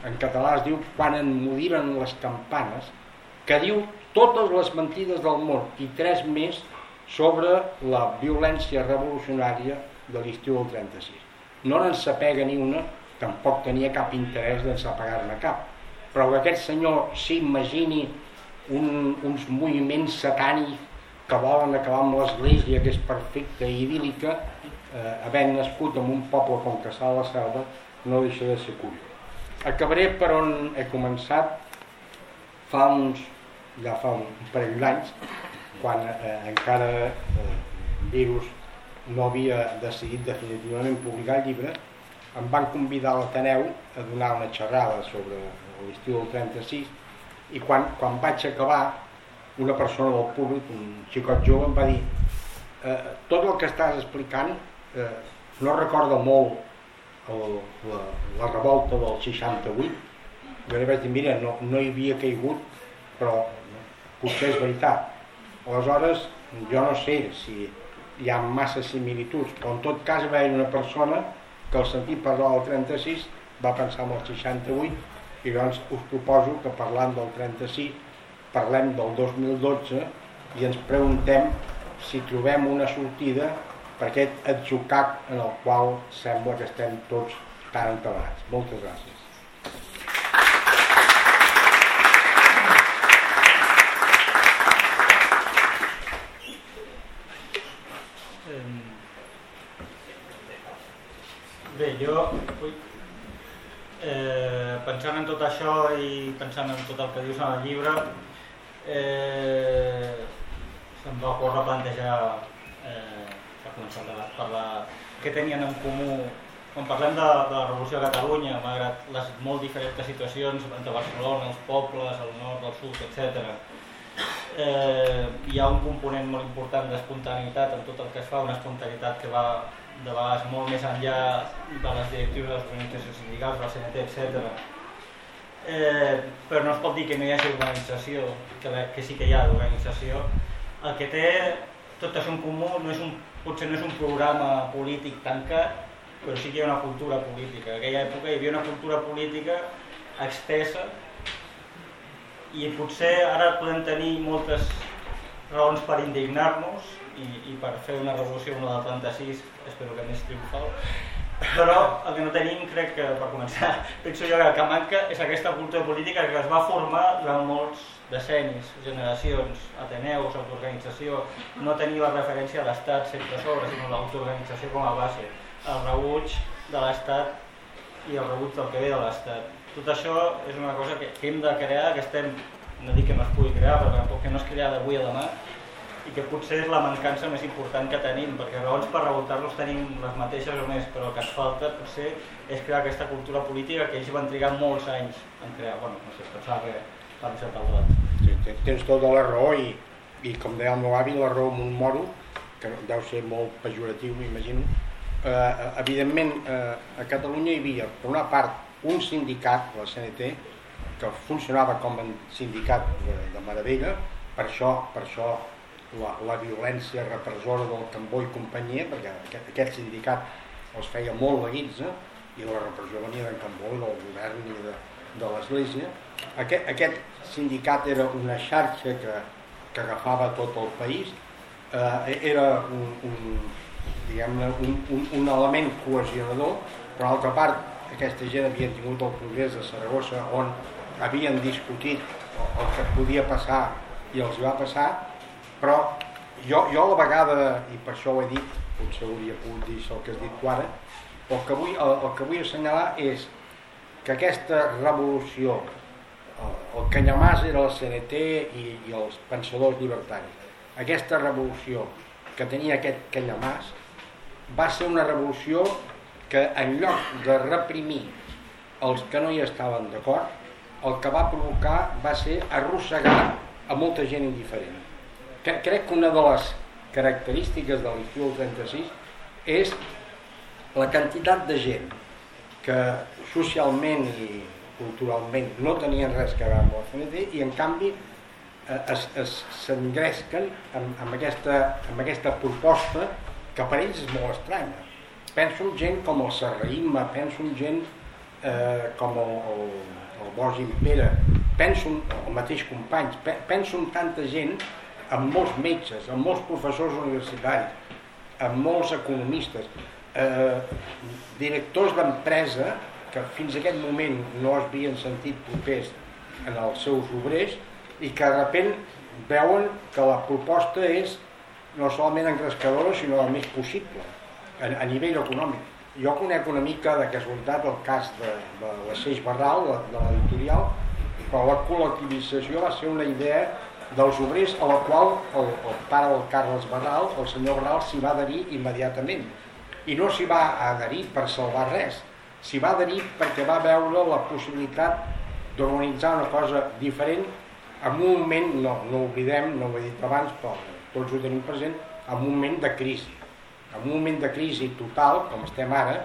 En català es diu Quan en moriren les campanes, que diu totes les mentides del món i tres més sobre la violència revolucionària de l'estiu del 36. No n'en sapega ni una, tampoc tenia cap interès d'en sapegar-ne cap. Però que aquest senyor s'imagini un, uns moviments satànics que volen acabar amb l'església, que és perfecta i idíl·lica, eh, havent nascut en un poble com Caçà de la Selva, no deixa de ser curiós. Acabaré per on he començat fa uns, ja fa un parell d'anys, quan eh, encara eh, Virus no havia decidit definitivament publicar el llibre, em van convidar a l'Ateneu a donar una xerrada sobre l'estiu del 36 i quan, quan vaig acabar una persona del públic, un xicot jove, em va dir eh, tot el que estàs explicant eh, no recorda molt el, la, la revolta del 68 jo li vaig dir, mira, no, no hi havia caigut però potser és veritat aleshores jo no sé si hi ha massa similituds però en tot cas va haver una persona que al sentir parlar del 36 va pensar en el 68 i llavors us proposo que parlant del 36 parlem del 2012 i ens preguntem si trobem una sortida per aquest atzucac en el qual sembla que estem tots tan entelats. Moltes gràcies.
Jo eh, pensant en tot això i pensant en tot el que dius en el llibre eh, se'm va ocórrer plantejar eh, per començar el debat, parlar què tenien en comú quan parlem de, de la Revolució de Catalunya, malgrat les molt diferents situacions entre Barcelona, els pobles, el nord, el sud, etc. Eh, hi ha un component molt important d'espontaneïtat en tot el que es fa, una espontaneïtat que va de vegades molt més enllà de les directives de les organitzacions sindicals, del CNT, etc eh, però no es pot dir que no hi hagi organització, que, que sí que hi ha organització. El que té tot això en comú no és un, potser no és un programa polític tancat, però sí que hi ha una cultura política. En aquella època hi havia una cultura política extensa i potser ara podem tenir moltes raons per indignar-nos i, i per fer una revolució, una del 36, espero que més triomfal, però el que no tenim, crec que per començar, penso jo que el que manca és aquesta cultura política que es va formar durant molts decennis, generacions, ateneus, autoorganització, no tenir la referència a l'Estat sempre sobre, sinó l'autoorganització com a base, el rebuig de l'Estat i el rebuig del que ve de l'Estat. Tot això és una cosa que, hem de crear, que estem, no dic que no es pugui crear, però que no es crea d'avui a demà, i que potser és la mancança més important que tenim, perquè raons per revoltar-los tenim les mateixes o més, però el que ens falta potser és crear aquesta cultura política que ells van trigar molts anys en crear. Bueno, no sé, pensava que va deixat el debat.
Tens tota la raó i, i com deia el meu avi, la raó amb un moro, que deu ser molt pejoratiu, m'imagino. Eh, evidentment, eh, a Catalunya hi havia, per una part, un sindicat, la CNT, que funcionava com a sindicat de, de meravella, per això, per això la, la violència repressora del Cambó i companyia, perquè aquest, aquest sindicat els feia molt la guitza i la repressió venia del Cambó i del govern i de, de l'Església. Aquest, aquest sindicat era una xarxa que, que agafava tot el país, eh, era un, un, un, un, un element cohesionador, per altra part aquesta gent havia tingut el Congrés de Saragossa on havien discutit el que podia passar i els va passar però jo, jo a la vegada, i per això ho he dit, potser hauria pogut dir el que has dit tu ara, el que vull, el, el que vull assenyalar és que aquesta revolució el, el canyamàs era el CNT i, i els pensadors llibertaris. Aquesta revolució que tenia aquest canyamàs va ser una revolució que en lloc de reprimir els que no hi estaven d'acord, el que va provocar va ser arrossegar a molta gent indiferent. Crec que una de les característiques de l'estiu del 36 és la quantitat de gent que socialment i culturalment no tenien res que veure amb la FNT i en canvi s'engresquen amb, amb, aquesta, amb aquesta proposta que per ells és molt estranya. Penso en gent com el Serraïma, penso en gent eh, com el, el, el Bosch Impera, penso en el mateix companys, penso en tanta gent, amb molts metges, amb molts professors universitaris, amb molts economistes, eh, directors d'empresa que fins aquest moment no es havien sentit propers en els seus obrers i que de sobte veuen que la proposta és no solament engrescadora sinó el més possible a, a nivell econòmic. Jo conec una mica de casualitat el cas de, de la Seix Barral, de, de l'editorial, però la col·lectivització va ser una idea dels obrers a la qual el, el pare del Carles Barral, el senyor Barral, s'hi va adherir immediatament. I no s'hi va adherir per salvar res, s'hi va adherir perquè va veure la possibilitat d'organitzar una cosa diferent en un moment, no, no oblidem, no ho he dit abans, però tots ho tenim present, en un moment de crisi. En un moment de crisi total, com estem ara,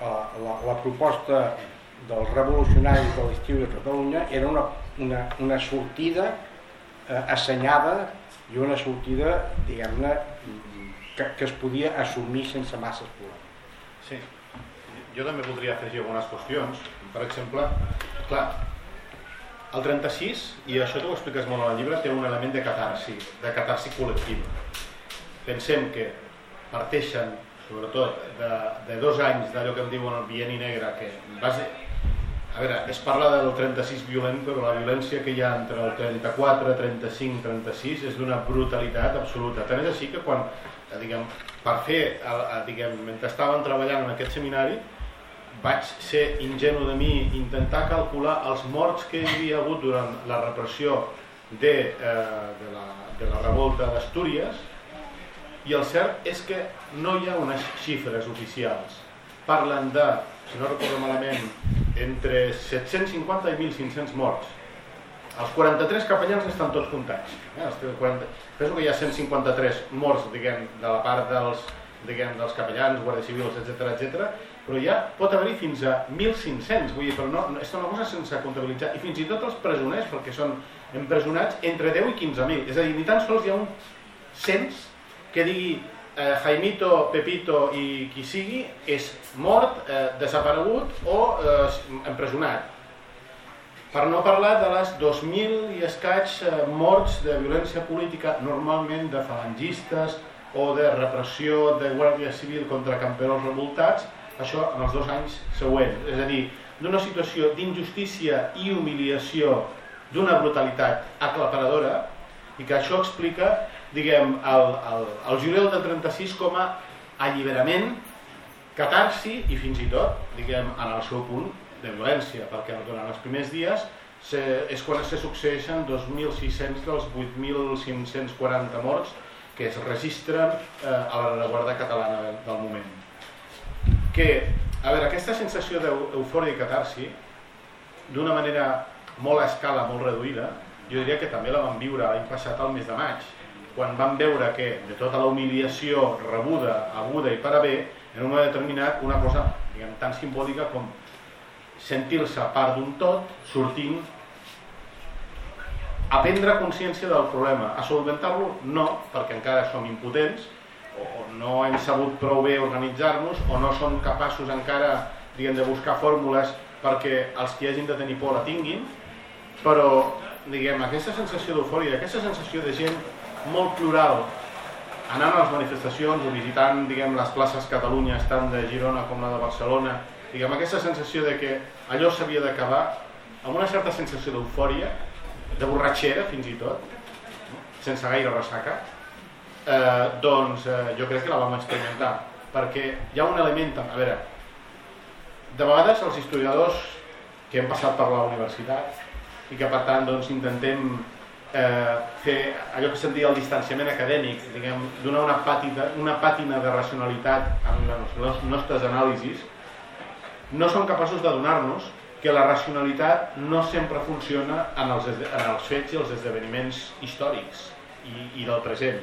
eh, la, la proposta dels revolucionaris de l'estiu de Catalunya era una, una, una sortida eh, assenyada i una sortida, diguem-ne, que, que es podia assumir sense masses problemes.
Sí, jo també voldria afegir algunes qüestions. Per exemple, clar, el 36, i això tu ho expliques molt al llibre, té un element de catarsi, de catarsi col·lectiva. Pensem que parteixen, sobretot, de, de dos anys d'allò que em diuen el bieni negre, que base... A veure, es parla del 36 violent, però la violència que hi ha entre el 34, 35, 36 és d'una brutalitat absoluta. Tant és així que quan, eh, diguem, per fer, el, diguem, mentre estàvem treballant en aquest seminari, vaig ser ingenu de mi intentar calcular els morts que hi havia hagut durant la repressió de, eh, de, la, de la revolta d'Astúries i el cert és que no hi ha unes xifres oficials. Parlen de, si no recordo malament, entre 750 i 1.500 morts. Els 43 capellans estan tots comptats. Eh? Els 40... Penso que hi ha 153 morts diguem, de la part dels, diguem, dels capellans, guàrdies civils, etc etc però ja pot haver-hi fins a 1.500, vull dir, però no, és una cosa sense comptabilitzar, i fins i tot els presoners, perquè són empresonats entre 10 i 15.000, és a dir, ni tan sols hi ha un cens que digui eh, Jaimito, Pepito i qui sigui és mort, eh, desaparegut o eh, empresonat. Per no parlar de les 2.000 i escaig eh, morts de violència política, normalment de falangistes o de repressió de guàrdia civil contra camperols revoltats, això en els dos anys següents, és a dir, d'una situació d'injustícia i humiliació d'una brutalitat aclaparadora i que això explica, diguem, el, el, el juliol del 36 com a alliberament, catarsi i fins i tot, diguem, en el seu punt de violència, perquè durant els primers dies se, és quan se succeeixen 2.600 dels 8.540 morts que es registren eh, a la reguarda catalana del moment. Que, a veure, aquesta sensació d'eufòria i catarsi, d'una manera molt a escala, molt reduïda, jo diria que també la vam viure l'any passat al mes de maig, quan vam veure que de tota la humiliació rebuda, aguda i per bé, en un moment determinat una cosa diguem, tan simbòlica com sentir-se part d'un tot, sortint a prendre consciència del problema, a solventar-lo no, perquè encara som impotents, o no hem sabut prou bé organitzar-nos o no som capaços encara diguem, de buscar fórmules perquè els que hagin de tenir por la tinguin però diguem, aquesta sensació d'eufòria, aquesta sensació de gent molt plural anant a les manifestacions o visitant diguem, les places Catalunya tant de Girona com la de Barcelona diguem, aquesta sensació de que allò s'havia d'acabar amb una certa sensació d'eufòria de borratxera fins i tot sense gaire ressaca eh, doncs eh, jo crec que la vam experimentar perquè hi ha un element, a veure de vegades els historiadors que hem passat per la universitat i que per tant doncs, intentem eh, fer allò que se'n diu el distanciament acadèmic, diguem, donar una pàtina, una pàtina de racionalitat en les nostres anàlisis, no som capaços de donar-nos que la racionalitat no sempre funciona en els, en els fets i els esdeveniments històrics i, i del present.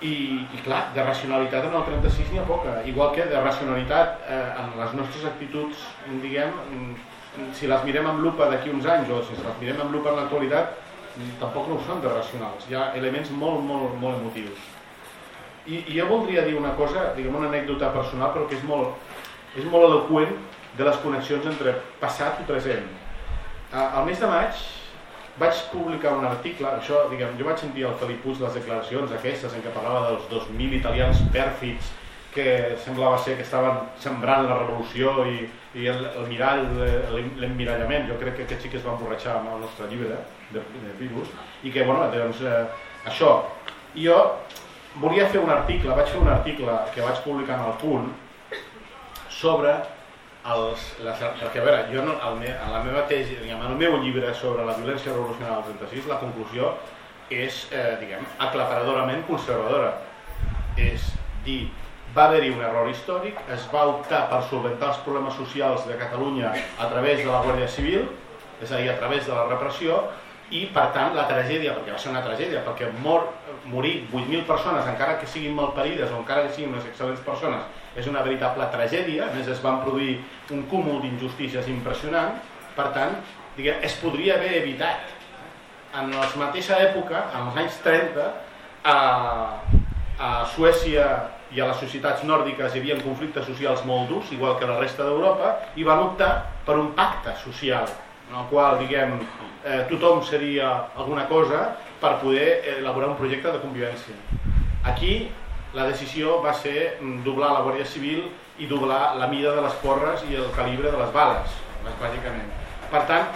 I, I clar, de racionalitat en el 36 n'hi ha poca, igual que de racionalitat eh, en les nostres actituds, diguem, si les mirem amb lupa d'aquí uns anys o si les mirem amb lupa en l'actualitat, tampoc no ho són de racionals, hi ha elements molt, molt, molt emotius. I, I jo voldria dir una cosa, diguem una anècdota personal, però que és molt, és molt eloquent de les connexions entre passat i present. Al mes de maig vaig publicar un article, això, diguem, jo vaig sentir al Felip Puig les declaracions aquestes en què parlava dels 2.000 italians pèrfids que semblava ser que estaven sembrant la revolució i, i el, el mirall, l'emmirallament, jo crec que aquest sí que es va emborratxar amb el nostre llibre de, de virus, i que, bueno, doncs, eh, això, jo volia fer un article, vaig fer un article que vaig publicar en el punt sobre els, les, perquè a veure, jo no, el me, la meva tesi, diguem, en el meu llibre sobre la violència revolucionària del 36, la conclusió és, eh, diguem, aclaparadorament conservadora. És dir, va haver-hi un error històric, es va optar per solventar els problemes socials de Catalunya a través de la Guàrdia Civil, és a dir, a través de la repressió, i per tant la tragèdia, perquè va ser una tragèdia, perquè mor, morir 8.000 persones, encara que siguin malparides o encara que siguin unes excel·lents persones, és una veritable tragèdia, a més es van produir un cúmul d'injustícies impressionant, per tant, diguem, es podria haver evitat en la mateixa època, en els anys 30, a, a Suècia i a les societats nòrdiques hi havia conflictes socials molt durs, igual que la resta d'Europa, i van optar per un pacte social, en el qual diguem, eh, tothom seria alguna cosa per poder elaborar un projecte de convivència. Aquí la decisió va ser mm, doblar la Guàrdia Civil i doblar la mida de les porres i el calibre de les bales, bàsicament. Per tant,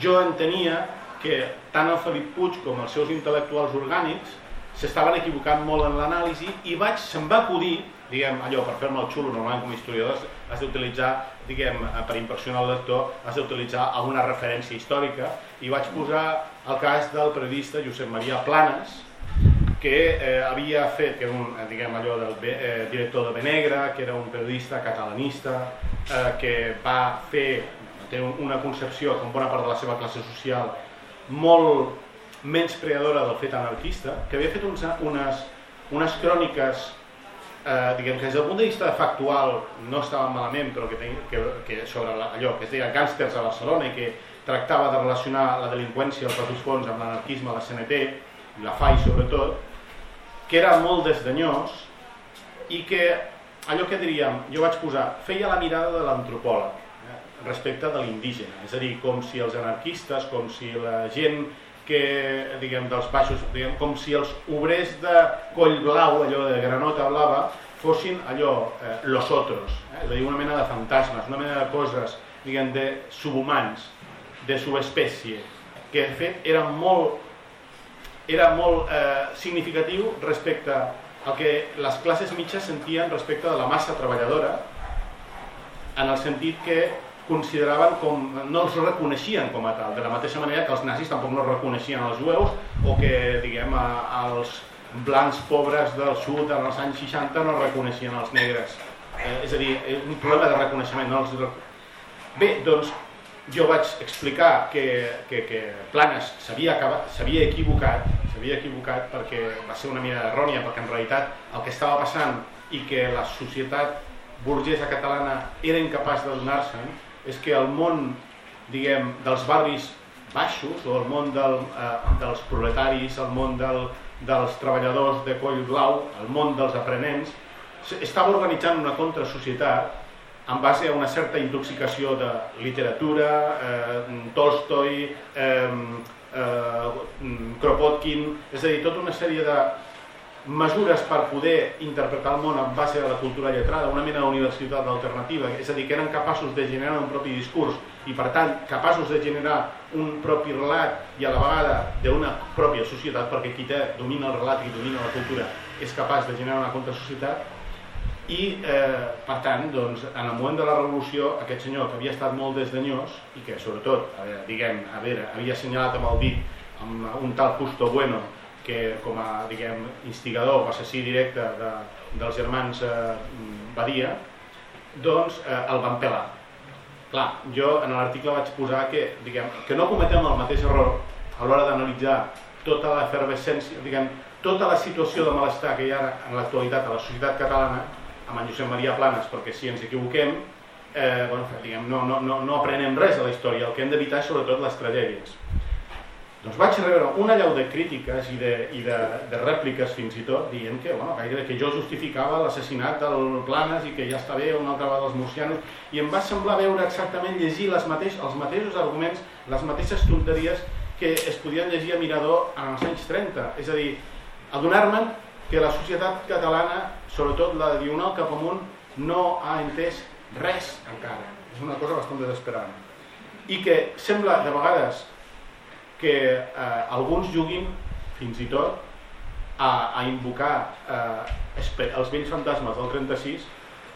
jo entenia que tant el Felip Puig com els seus intel·lectuals orgànics s'estaven equivocant molt en l'anàlisi i vaig, se'm va acudir, diguem, allò, per fer-me el xulo, normalment com a historiador has d'utilitzar, diguem, per impressionar el lector, has d'utilitzar alguna referència històrica. I vaig posar el cas del periodista Josep Maria Planes, que eh, havia fet, que era un, diguem allò del eh, director de Benegra, que era un periodista catalanista, eh, que va fer, té una concepció, com bona part de la seva classe social, molt menys creadora del fet anarquista, que havia fet uns, unes, unes cròniques eh, diguem que des del punt de vista factual no estaven malament, però que, ten, que, que sobre la, allò que es deia gàngsters a Barcelona i que tractava de relacionar la delinqüència dels propis fons amb l'anarquisme, la CNT i la FAI sobretot, que era molt desdenyós i que allò que diríem, jo vaig posar, feia la mirada de l'antropòleg eh, respecte de l'indígena, és a dir, com si els anarquistes, com si la gent que, diguem, dels baixos, diguem, com si els obrers de coll blau, allò de granota blava, fossin allò, eh, los otros, eh? és a dir, una mena de fantasmes, una mena de coses, diguem, de subhumans, de subespècie, que de fet era molt, era molt eh, significatiu respecte al que les classes mitges sentien respecte de la massa treballadora, en el sentit que consideraven com, no els reconeixien com a tal, de la mateixa manera que els nazis tampoc no reconeixien els jueus o que diguem els blancs pobres del sud en els anys 60 no reconeixien els negres. Eh, és a dir, un problema de reconeixement. No els... Bé, doncs jo vaig explicar que, que, que Planes s'havia equivocat, s'havia equivocat perquè va ser una mirada errònia, perquè en realitat el que estava passant i que la societat burgesa catalana era incapaç de donar-se'n és que el món diguem, dels barris baixos o el món del, eh, dels proletaris, el món del, dels treballadors de coll blau, el món dels aprenents, estava organitzant una contrasocietat en base a una certa intoxicació de literatura, eh, Tolstoi, eh, eh, Kropotkin, és a dir, tota una sèrie de mesures per poder interpretar el món en base a la cultura lletrada, una mena d'universitat alternativa, és a dir, que eren capaços de generar un propi discurs i per tant capaços de generar un propi relat i a la vegada d'una pròpia societat, perquè qui té, domina el relat i domina la cultura és capaç de generar una contrasocietat. I eh, per tant doncs, en el moment de la revolució aquest senyor que havia estat molt desdenyós i que sobretot a veure, diguem, a veure, havia assenyalat amb el dit amb un tal Justo Bueno que com a diguem, instigador o assassí directe de, dels germans eh, Badia doncs eh, el van pelar clar, jo en l'article vaig posar que, diguem, que no cometem el mateix error a l'hora d'analitzar tota l'efervescència, diguem, tota la situació de malestar que hi ha en l'actualitat a la societat catalana amb en Josep Maria Planes, perquè si ens equivoquem eh, bueno, diguem, no, no, no, no aprenem res de la història, el que hem d'evitar sobretot les tragèdies. Doncs vaig rebre una llau de crítiques i de, i de, de rèpliques fins i tot dient que, bueno, gairebé que jo justificava l'assassinat del Planes i que ja està bé una altra vegada els murcianos i em va semblar veure exactament llegir les mateix, els mateixos arguments, les mateixes tonteries que es podien llegir a Mirador en els anys 30. És a dir, adonar-me que la societat catalana, sobretot la diagonal cap amunt, no ha entès res encara. És una cosa bastant desesperant. I que sembla de vegades que eh, alguns juguin fins i tot a, a invocar eh, els vells fantasmes del 36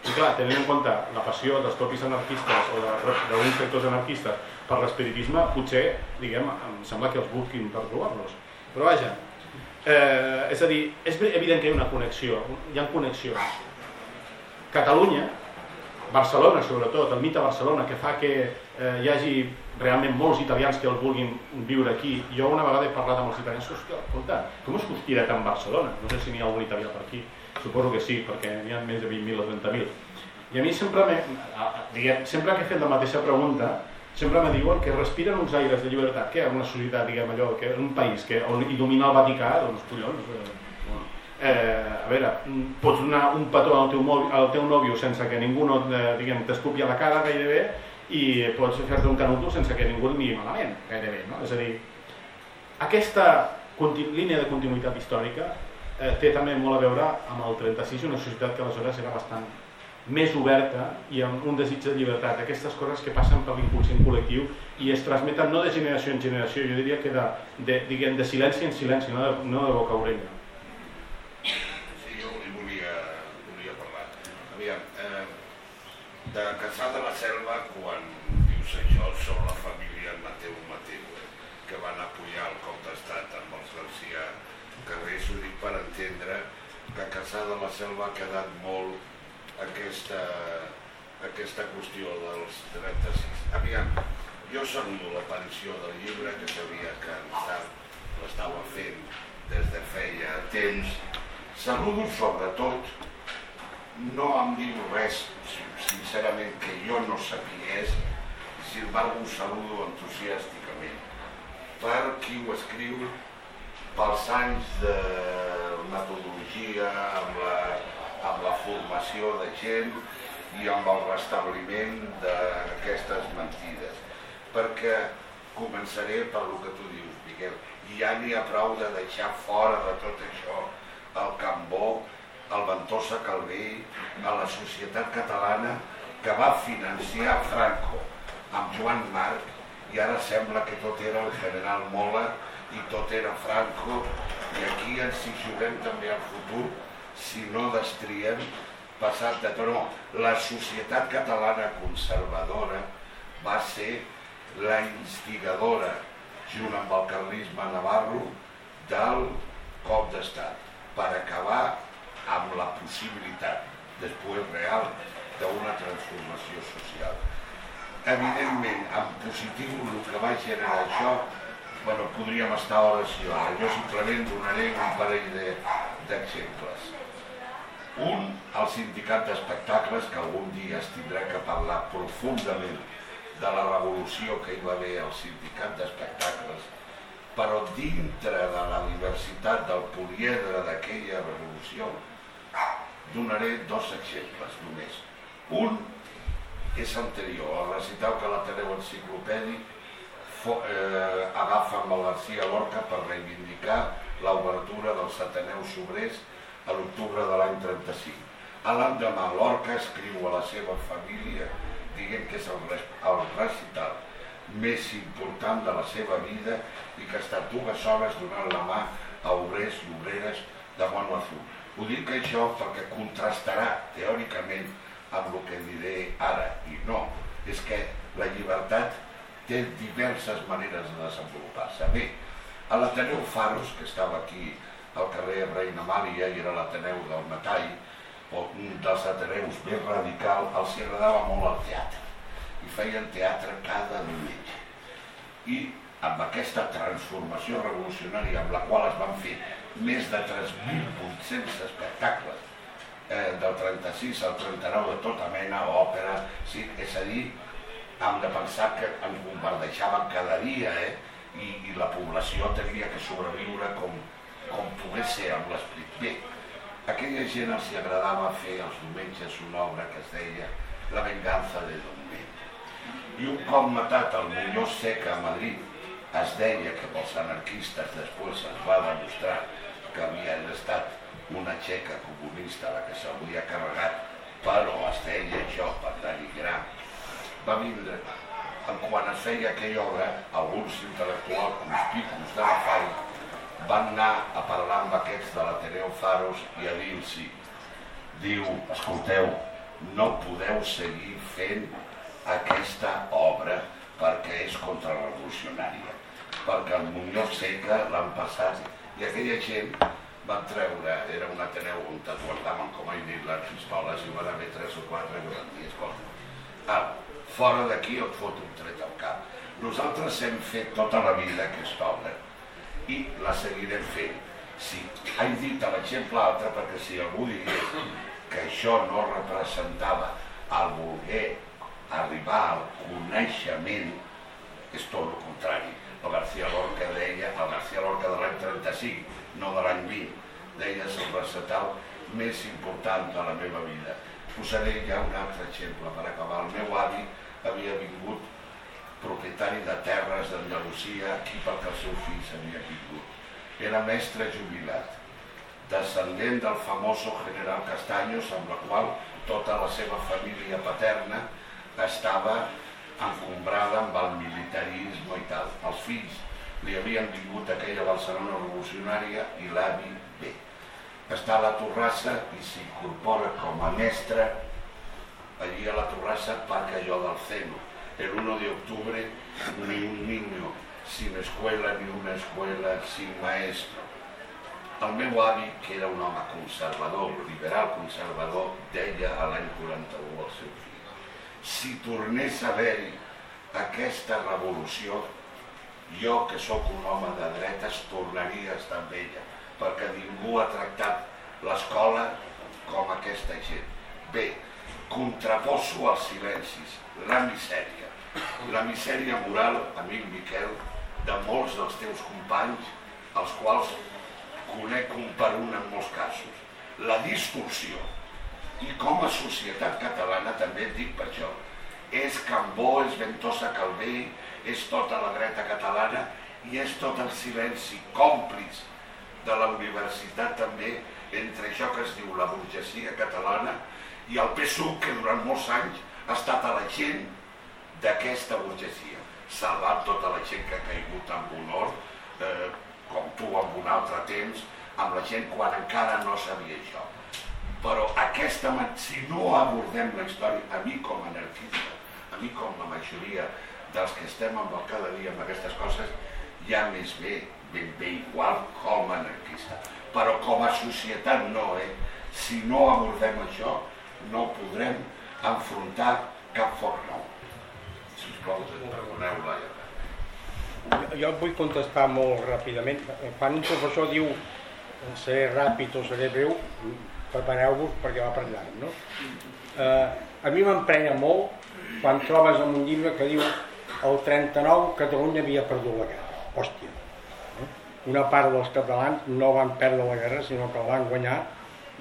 i clar, tenint en compte la passió dels propis anarquistes o d'uns sectors anarquistes per l'espiritisme, potser, diguem, em sembla que els busquin per trobar-los. Però vaja, Eh, és a dir, és evident que hi ha una connexió, hi ha connexions. Catalunya, Barcelona sobretot, el mite Barcelona, que fa que eh, hi hagi realment molts italians que el vulguin viure aquí. Jo una vegada he parlat amb els italians, hòstia, escolta, com es conspira tant Barcelona? No sé si n'hi ha algun italià per aquí, suposo que sí, perquè n'hi ha més de 20.000 o 30.000. I a mi sempre, diguem, sempre que he fet la mateixa pregunta, sempre me diuen que respiren uns aires de llibertat, que una societat, diguem allò, que un país que, on hi domina el Vaticà, doncs collons, eh, eh, a veure, pots donar un petó al teu, movi, al teu nòvio sense que ningú no, eh, t'escupi a la cara gairebé i pots fer-te un canuto sense que ningú et miri malament, gairebé, no? És a dir, aquesta línia de continuïtat històrica eh, té també molt a veure amb el 36, una societat que aleshores era bastant més oberta i amb un desig de llibertat, aquestes coses que passen per l'inconscient col·lectiu i es transmeten no de generació en generació, jo diria que de, de, diguem, de silenci en silenci, no de, no de boca a orella.
Sí, jo li volia, volia parlar. Aviam, eh, de Caçà de la Selva, quan dius això sobre la família Mateu Mateu, eh, que van apoyar el cop d'estat amb els Garcia Carrers, ho dic per entendre que Caçà de la Selva ha quedat molt aquesta, aquesta qüestió dels 36. Aviam, jo saludo l'aparició del llibre que sabia que l'estava fent des de feia temps. Saludo sobretot, no em diu res, sincerament, que jo no sapiés, si embargo ho saludo entusiàsticament, per qui ho escriu pels anys de metodologia, amb la amb la formació de gent i amb el restabliment d'aquestes mentides. Perquè començaré per el que tu dius, Miquel, i ja n'hi ha prou de deixar fora de tot això el Cambó, el Ventosa Calvell, a la societat catalana que va financiar Franco amb Joan Marc i ara sembla que tot era el general Mola i tot era Franco i aquí ens hi juguem també al futur si no destriem passat de tot. No, la societat catalana conservadora va ser la instigadora, junt amb el carlisme navarro, del cop d'estat, per acabar amb la possibilitat, després real, d'una transformació social. Evidentment, en positiu, el que va generar això, bueno, podríem estar hores i hores. Jo simplement donaré un parell d'exemples. De, un, el sindicat d'espectacles, que algun dia es tindrà que parlar profundament de la revolució que hi va haver al sindicat d'espectacles, però dintre de la diversitat del poliedre d'aquella revolució, donaré dos exemples només. Un és anterior, el recital que l'Ateneu Enciclopèdic eh, agafa amb el García Lorca per reivindicar l'obertura dels Ateneus Obrers a l'octubre de l'any 35. A l'endemà, l'Orca escriu a la seva família dient que és el, el recital més important de la seva vida i que estat dues hores donant la mà a obrers i obreres de Mono Azul. Ho dic això perquè contrastarà teòricament amb el que diré ara, i no, és que la llibertat té diverses maneres de desenvolupar-se. Bé, a l'Ateneu Faros, que estava aquí al carrer Reina Mària i era l'Ateneu del Metall, o un dels Ateneus més radical, els agradava molt el teatre i feien teatre cada diumenge. I amb aquesta transformació revolucionària amb la qual es van fer més de 3.800 espectacles eh, del 36 al 39 de tota mena, òpera, sí, és a dir, hem de pensar que ens bombardeixaven cada dia eh? I, i la població tenia que sobreviure com, com pogués ser amb l'esperit. Bé, aquella gent els agradava fer els diumenges una obra que es deia La venganza de Don Ben. I un cop matat el Muñoz Seca a Madrid, es deia que pels anarquistes després es va demostrar que havia estat una txeca comunista la que s'hauria carregat, però es deia això per denigrar va vindre quan es feia aquella obra, alguns intel·lectuals conspicus de la FAI van anar a parlar amb aquests de l'Ateneu Faros i a dir-los diu, escolteu, no podeu seguir fent aquesta obra perquè és contrarrevolucionària, perquè el Muñoz Seca l'han passat i aquella gent van treure, era un Ateneu on es guardaven, com he dit, les pistoles i van haver tres o quatre que van dir, escolta, ah, fora d'aquí et fot un tret al cap. Nosaltres hem fet tota la vida aquesta obra i la seguirem fent. Sí, he dit a l'exemple altre perquè si algú digués que això no representava el voler arribar al coneixement, és tot el contrari. El García Lorca deia, el García Lorca de l'any 35, no de l'any 20, deia el recital més important de la meva vida. Posaré ja un altre exemple per acabar. El meu avi havia vingut propietari de terres d'Andalusia aquí perquè el seu fill s'havia vingut. Era mestre jubilat, descendent del famoso general Castaños, amb la qual tota la seva família paterna estava encombrada amb el militarisme i tal. Els fills li havien vingut aquella Barcelona revolucionària i l'avi bé. Està a la Torrassa i s'incorpora com a mestre allí a la Torrassa yo del Ceno. El 1 de octubre ni un niño sin escuela ni una escuela sin maestro. El meu avi, que era un home conservador, liberal conservador, deia a l'any 41 al seu fill si tornés a haver-hi aquesta revolució, jo, que sóc un home de dretes, tornaria a estar amb ella, perquè ningú ha tractat l'escola com aquesta gent. Bé, contraposo als silencis, la misèria. La misèria moral, amic Miquel, de molts dels teus companys, els quals conec un per un en molts casos. La distorsió. I com a societat catalana també et dic per això. És Cambó, és Ventosa Calvé, és tota la dreta catalana i és tot el silenci còmplice de la universitat també entre això que es diu la burgesia catalana i el PSUC, que durant molts anys ha estat a la gent d'aquesta burgesia, salvant tota la gent que ha caigut amb honor, eh, com tu en un altre temps, amb la gent quan encara no sabia això. Però aquesta, si no abordem la història, a mi com a anarquista, a mi com la majoria dels que estem amb el cada dia amb aquestes coses, ja més bé, ben bé igual com a anarquista. Però com a societat no, eh? Si no abordem això, no podrem enfrontar cap foc nou. Sisplau, perdoneu-la.
Jo et vull contestar molt ràpidament. Quan un professor diu seré ràpid o seré breu, prepareu-vos perquè va per llarg, no? Eh, a mi m'emprenya molt quan trobes en un llibre que diu el 39 Catalunya havia perdut la guerra. Hòstia. Una part dels catalans no van perdre la guerra, sinó que la van guanyar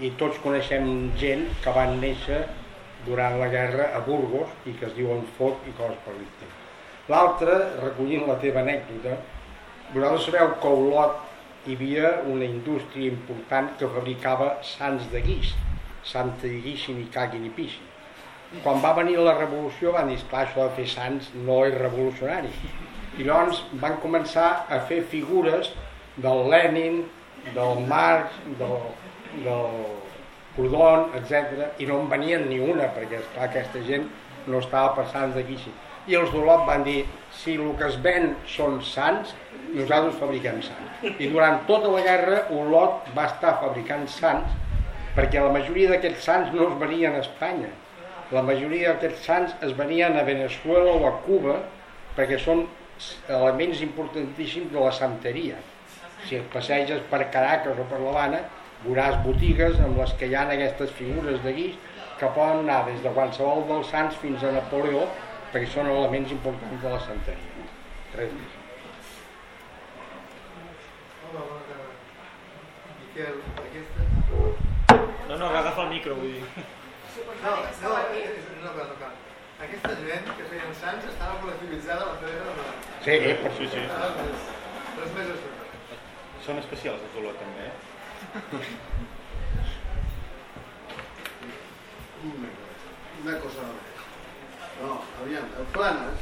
i tots coneixem gent que van néixer durant la guerra a Burgos i que es diuen Foc i coses per l'estil. L'altre, recollint la teva anècdota, vosaltres sabeu que Olot hi havia una indústria important que fabricava sants de guix, santa i guixin i caguin i pixin. Quan va venir la revolució van dir, clar, això de fer sants no és revolucionari. I llavors van començar a fer figures del Lenin, del Marx, del del Cordon, etc i no en venien ni una, perquè esclar, aquesta gent no estava passant d'aquí així. I els d'Olot van dir, si el que es ven són sants, nosaltres fabriquem sants. I durant tota la guerra Olot va estar fabricant sants perquè la majoria d'aquests sants no es venien a Espanya. La majoria d'aquests sants es venien a Venezuela o a Cuba perquè són elements importantíssims de la santeria. Si et passeges per Caracas o per l'Havana, veuràs botigues amb les que hi ha aquestes figures de guix que poden anar des de qualsevol dels sants fins a Napoleó perquè són elements importants de la santeria. Res més.
Hola, bona tarda. Miquel, aquesta...
No, no, agafa el micro, vull dir.
No, no, una cosa tocar. Aquesta gent que feien sants estava col·lectivitzada a la Federa de la...
Sí, eh, per
Sí, sí.
Res més. Res més és
Són especials els d'Olot també, eh?
Una, una cosa. No, aviam, el Planes,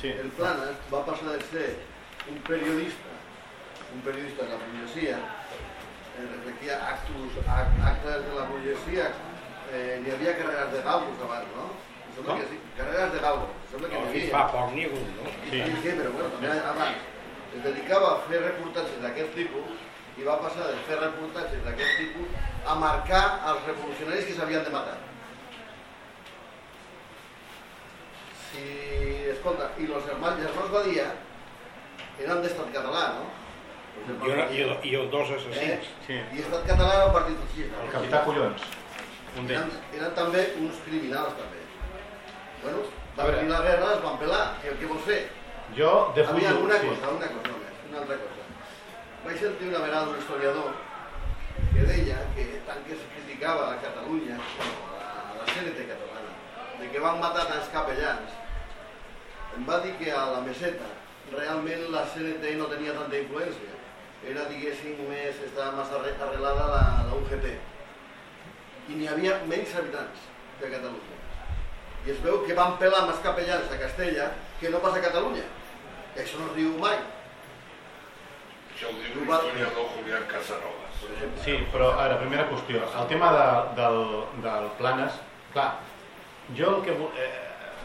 Sí.
el Planes va passar de ser un periodista, un periodista de la burguesia, eh, reflectia actos, ac- actes de la burguesia, eh, n'hi havia carreres de galgos abans, no? Em Sembla
Com?
que sí, carreres de galgos, em sembla que
No,
n'hi havia.
fa poc n'hi no?
Sí.
Sí, sí, però bueno, també abans. Es dedicava a fer reportatges d'aquest tipus i va passar de fer reportatges d'aquest tipus a marcar els revolucionaris que s'havien de matar. Si, escolta, i els germans, germans Badia eren d'estat català, no?
I, una, i, el- i els dos
Eh?
assassins.
Sí.
I estat català era el partit socialista.
El capità Collons, un
Eren, eren també uns criminals, també. Bueno, va venir la guerra, es van pelar. Què, què vols fer?
Jo defujo...
Havia una
sí.
cosa, una cosa només, una altra cosa. Vaig sentir una vegada un historiador que deia que tant que es criticava a Catalunya, a la CNT catalana, de que van matar tants capellans, em va dir que a la meseta realment la CNT no tenia tanta influència. Era, diguéssim, més, estava massa arre- arrelada la, la UGT. I n'hi havia menys habitants que a Catalunya. I es veu que van pelar més capellans a Castella que no pas a Catalunya. I això no es diu mai.
Això ho diu l'historiador Julián Casanovas.
Exemple.
Sí, però ara, primera qüestió. El tema de, del, del Planes, clar, jo el que... Eh,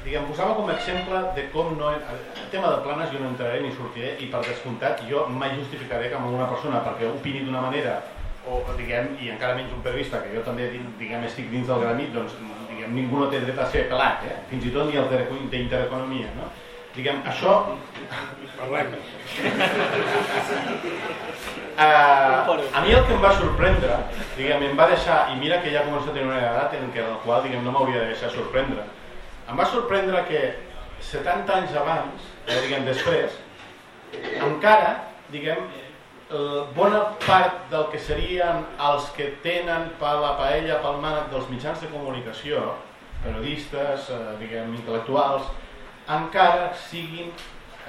diguem, posava com a exemple de com no... El tema de Planes jo no entraré ni sortiré i per descomptat jo mai justificaré que amb una persona perquè opini d'una manera o diguem, i encara menys un periodista que jo també diguem, estic dins del granit doncs diguem, ningú no té dret a ser pelat eh? fins i tot ni el d'Inter- d'Intereconomia no? diguem, això
Parlem.
Uh, a mi el que em va sorprendre, diguem, em va deixar, i mira que ja començo a tenir una edat en què el qual diguem, no m'hauria de deixar sorprendre, em va sorprendre que 70 anys abans, eh, diguem, després, encara, diguem, bona part del que serien els que tenen per la paella pel mànec dels mitjans de comunicació, periodistes, eh, diguem, intel·lectuals, encara siguin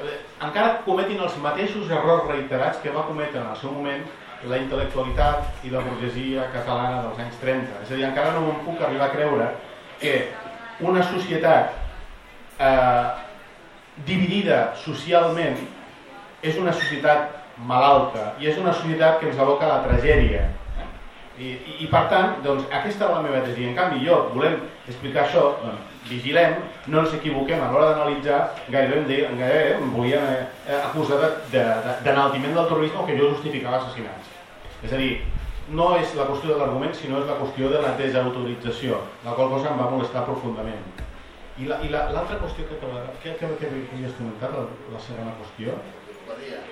eh, encara cometin els mateixos errors reiterats que va cometre en el seu moment la intel·lectualitat i la burgesia catalana dels anys 30. És a dir, encara no me'n puc arribar a creure que una societat eh, dividida socialment és una societat malalta i és una societat que ens aboca a la tragèdia. I, i, i per tant, doncs, aquesta és la meva tesi. En canvi, jo, volem explicar això, doncs, vigilem, no ens equivoquem a l'hora d'analitzar, gairebé, em gairebé em volien eh, acusar de- de- de- d'enaltiment del terrorisme o que jo justificava assassinats. És a dir, no és la qüestió de l'argument, sinó és la qüestió de la desautorització, la qual cosa em va molestar profundament. I l'altra la, l'altra qüestió que, que, que, que, havies comentat, la, la segona qüestió?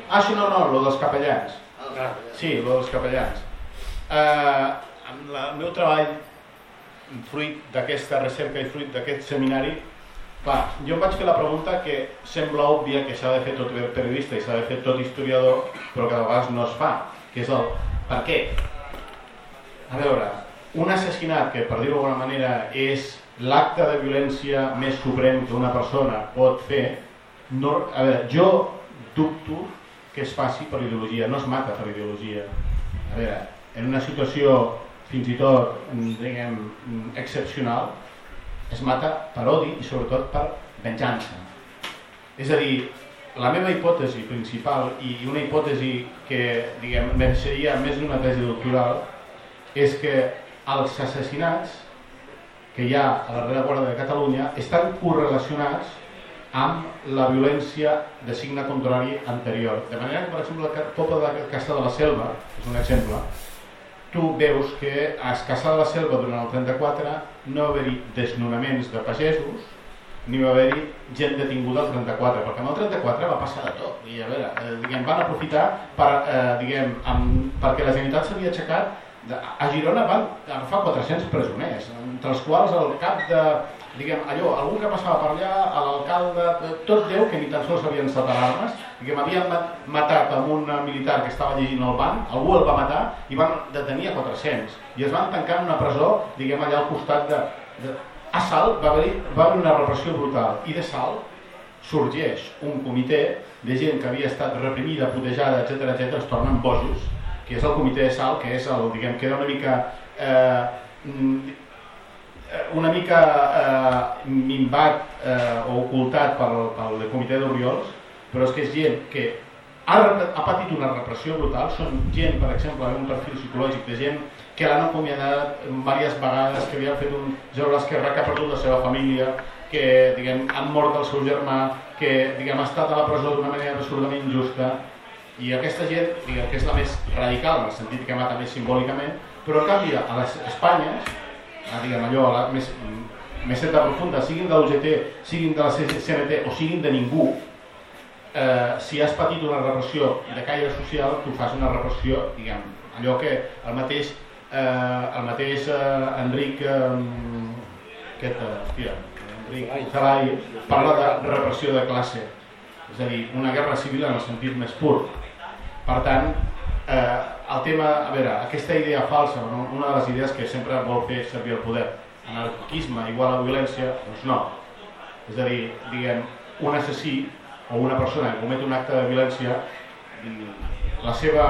Ah, sí, no, no, lo dels capellans. Sí, lo dels capellans. Eh, en la- el meu treball, fruit d'aquesta recerca i fruit d'aquest seminari, clar, jo em vaig fer la pregunta que sembla òbvia que s'ha de fer tot periodista i s'ha de fer tot historiador, però que de vegades no es fa, que és el per què? A veure, un assassinat que, per dir-ho d'alguna manera, és l'acte de violència més suprem que una persona pot fer, no, a veure, jo dubto que es faci per ideologia, no es mata per ideologia. A veure, en una situació fins i tot, diguem, excepcional, es mata per odi i sobretot per venjança. És a dir, la meva hipòtesi principal i una hipòtesi que diguem, mereixeria més d'una tesi doctoral és que els assassinats que hi ha a la Real Guàrdia de Catalunya estan correlacionats amb la violència de signe contrari anterior. De manera que, per exemple, el poble de Caçà de la Selva, és un exemple, tu veus que a Caçà de la Selva durant el 34 no va haver-hi desnonaments de pagesos, ni va haver-hi gent detinguda al 34, perquè en el 34 va passar de tot. I a veure, eh, diguem, van aprofitar per, eh, diguem, amb, perquè la Generalitat s'havia aixecat a Girona van agafar 400 presoners, entre els quals el cap de, diguem, allò, algú que passava per allà, l'alcalde, tot Déu que ni tan sols havien saltat armes, diguem, havien matat amb un militar que estava llegint el banc, algú el va matar i van detenir a 400 i es van tancar en una presó, diguem, allà al costat de... de... A Salt va haver, va haver una repressió brutal. I de Salt sorgeix un comitè de gent que havia estat reprimida, putejada, etc etc, es tornen bojos que és el comitè de sal, que és el, diguem, que era una mica eh, mm, una mica eh, minvat eh, o ocultat pel, pel comitè d'Oriols, però és que és gent que ha, ha patit una repressió brutal, són gent, per exemple, un perfil psicològic de gent que l'han acomiadat diverses vegades, que havien fet un zero a l'esquerra, que ha perdut la seva família, que diguem, han mort el seu germà, que diguem, ha estat a la presó d'una manera absolutament injusta, i aquesta gent, diguem, que és la més radical, en el sentit que mata més simbòlicament, però en canvi a les Espanyes, a, diguem allò, a la més, més seta profunda, siguin de l'UGT, siguin de la CNT o siguin de ningú, eh, si has patit una repressió de caire social, tu fas una repressió, diguem, allò que el mateix, eh, el mateix eh, Enric, eh, aquest, hòstia, Enric Salai, parla de repressió de classe, és a dir, una guerra civil en el sentit més pur. Per tant, eh, el tema, a veure, aquesta idea falsa, no? una de les idees que sempre vol fer servir el poder, anarquisme igual a violència, doncs no. És a dir, diguem, un assassí o una persona que comet un acte de violència, la seva,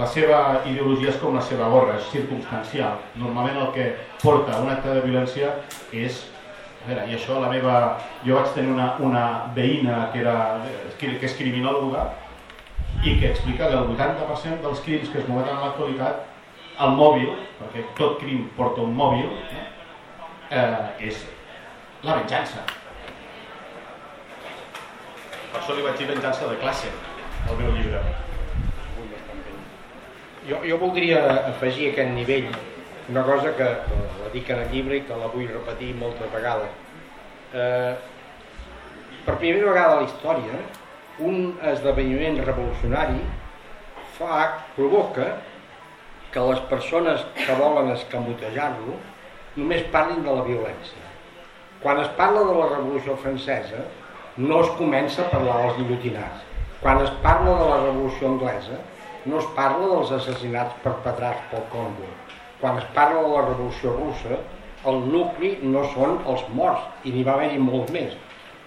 la seva ideologia és com la seva gorra, és circumstancial. Normalment el que porta un acte de violència és a veure, i això la meva... Jo vaig tenir una, una veïna que, era, que és criminòloga i que explica que el 80% dels crims que es moveten en l'actualitat, el mòbil, perquè tot crim porta un mòbil, eh, eh, és la venjança. Per això li vaig dir venjança de classe al meu llibre.
Jo, jo voldria afegir a aquest nivell una cosa que la dic en el llibre i que la vull repetir moltes vegades. Eh, per primera vegada a la història, un esdeveniment revolucionari fa, provoca que les persones que volen escamotejar-lo només parlin de la violència. Quan es parla de la Revolució Francesa no es comença a parlar dels guillotinats. Quan es parla de la Revolució Anglesa no es parla dels assassinats perpetrats pel Congo. Quan es parla de la Revolució Russa el nucli no són els morts i n'hi va haver-hi molts més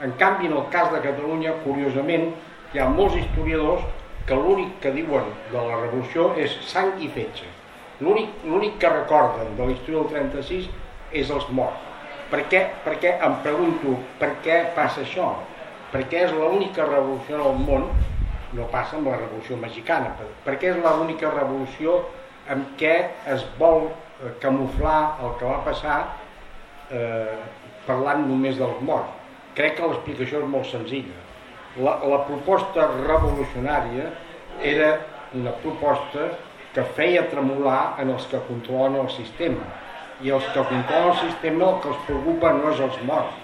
en canvi, en el cas de Catalunya, curiosament, hi ha molts historiadors que l'únic que diuen de la revolució és sang i fetge. L'únic que recorden de l'història del 36 és els morts. Per què, per què em pregunto per què passa això? Perquè és l'única revolució del món, no passa amb la revolució mexicana, perquè és l'única revolució en què es vol eh, camuflar el que va passar eh, parlant només dels morts Crec que l'explicació és molt senzilla. La, la proposta revolucionària era una proposta que feia tremolar en els que controlen el sistema. I els que controlen el sistema el que els preocupa no és els morts,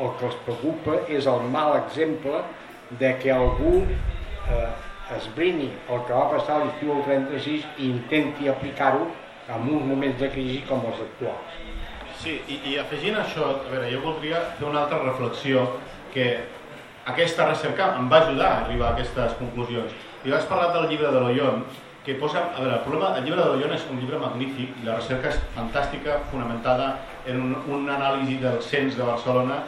el que els preocupa és el mal exemple de que algú eh, esbrini el que va passar l'estiu del 36 i intenti aplicar-ho en uns moments de crisi com els actuals.
Sí, i, i afegint això, a veure, jo voldria fer una altra reflexió que aquesta recerca em va ajudar a arribar a aquestes conclusions. I vas parlar del llibre de l'Ollon, que posa, a veure, el, problema, el llibre de l'Ollon és un llibre magnífic, i la recerca és fantàstica, fonamentada en un, un anàlisi del cens de Barcelona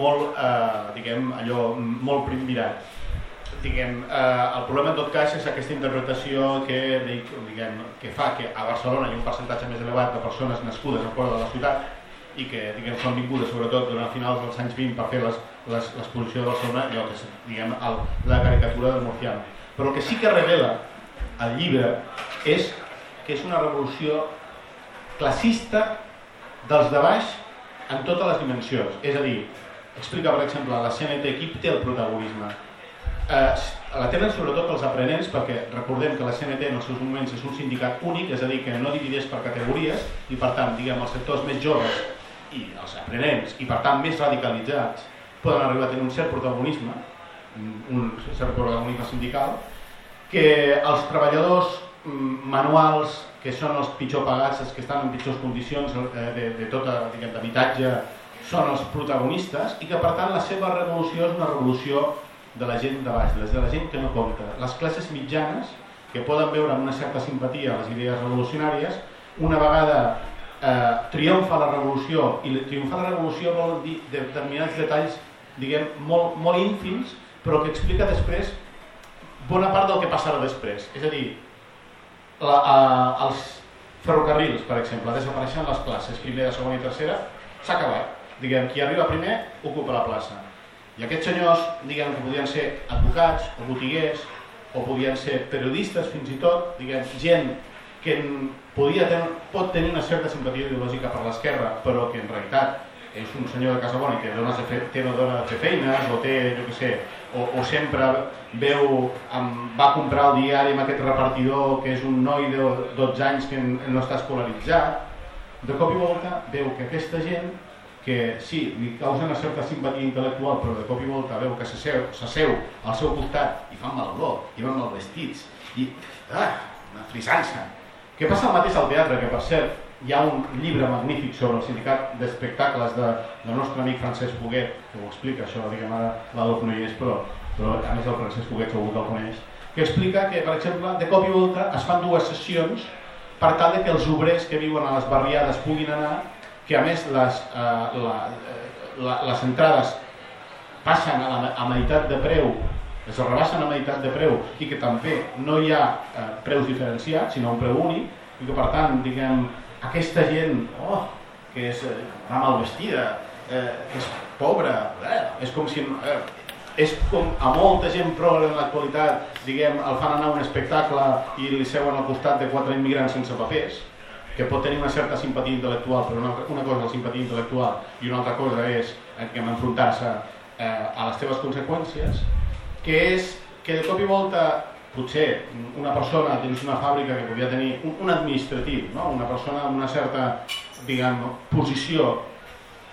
molt, eh, diguem, allò, molt primvirat. Diguem, eh, el problema en tot cas és aquesta interpretació que, diguem, que fa que a Barcelona hi ha un percentatge més elevat de persones nascudes a fora de la ciutat i que diguem, són vingudes sobretot durant finals dels anys 20 per fer l'exposició de Barcelona, allò que és diguem, el, la caricatura del Murciano. Però el que sí que revela el llibre és que és una revolució classista dels de baix en totes les dimensions. És a dir, explica, per exemple, la CNT, qui té el protagonisme? Eh, la tenen sobretot els aprenents perquè recordem que la CNT en els seus moments és un sindicat únic, és a dir, que no divideix per categories i per tant, diguem, els sectors més joves i els aprenents i per tant més radicalitzats poden arribar a tenir un cert protagonisme, un cert protagonisme sindical, que els treballadors mm, manuals, que són els pitjor pagats, els que estan en pitjors condicions eh, de, de diguem, d'habitatge, són els protagonistes i que per tant la seva revolució és una revolució de la gent de baix, de la gent que no compta. Les classes mitjanes, que poden veure amb una certa simpatia les idees revolucionàries, una vegada eh, triomfa la revolució, i triomfar la revolució vol dir determinats detalls diguem, molt, molt ínfims, però que explica després bona part del que passarà després. És a dir, la, a, els ferrocarrils, per exemple, desapareixen les classes, primera, segona i tercera, s'ha acabat. Diguem, qui arriba primer ocupa la plaça. I aquests senyors, diguem, que podien ser advocats o botiguers, o podien ser periodistes fins i tot, diguem, gent que podia ten, pot tenir una certa simpatia ideològica per l'esquerra, però que en realitat és un senyor de casa bona i té dones de, fe, té una dona de fer feines o té, jo què sé, o, o sempre veu, amb, va comprar el diari amb aquest repartidor que és un noi de 12 anys que no està escolaritzat, de cop i volta veu que aquesta gent que sí, li causa una certa simpatia intel·lectual, però de cop i volta veu que s'asseu al seu costat i fan mal olor, i van mal vestits, i ah, una frisança. Què passa el mateix al teatre, que per cert, hi ha un llibre magnífic sobre el sindicat d'espectacles de, del nostre amic Francesc Foguet, que ho explica això, diguem ara l'Adolf no hi és, però, però a més el Francesc Foguet segur que el coneix, que explica que, per exemple, de cop i volta es fan dues sessions per tal que els obrers que viuen a les barriades puguin anar, que a més les, eh, la, eh, la, les entrades passen a, la, a meitat de preu es rebaixen a meitat de preu i que també no hi ha eh, preus diferenciats, sinó un preu únic, i que per tant, diguem, aquesta gent oh, que és, eh, mal vestida, eh, que és pobra, eh, és com si... Eh, és com a molta gent progre en l'actualitat, diguem, el fan anar a un espectacle i li seuen al costat de quatre immigrants sense papers, que pot tenir una certa simpatia intel·lectual, però una, una cosa és la simpatia intel·lectual i una altra cosa és eh, enfrontar-se eh, a les teves conseqüències, que és que de cop i volta potser una persona dins una fàbrica que podia tenir un, un administratiu, no? una persona amb una certa diguem, posició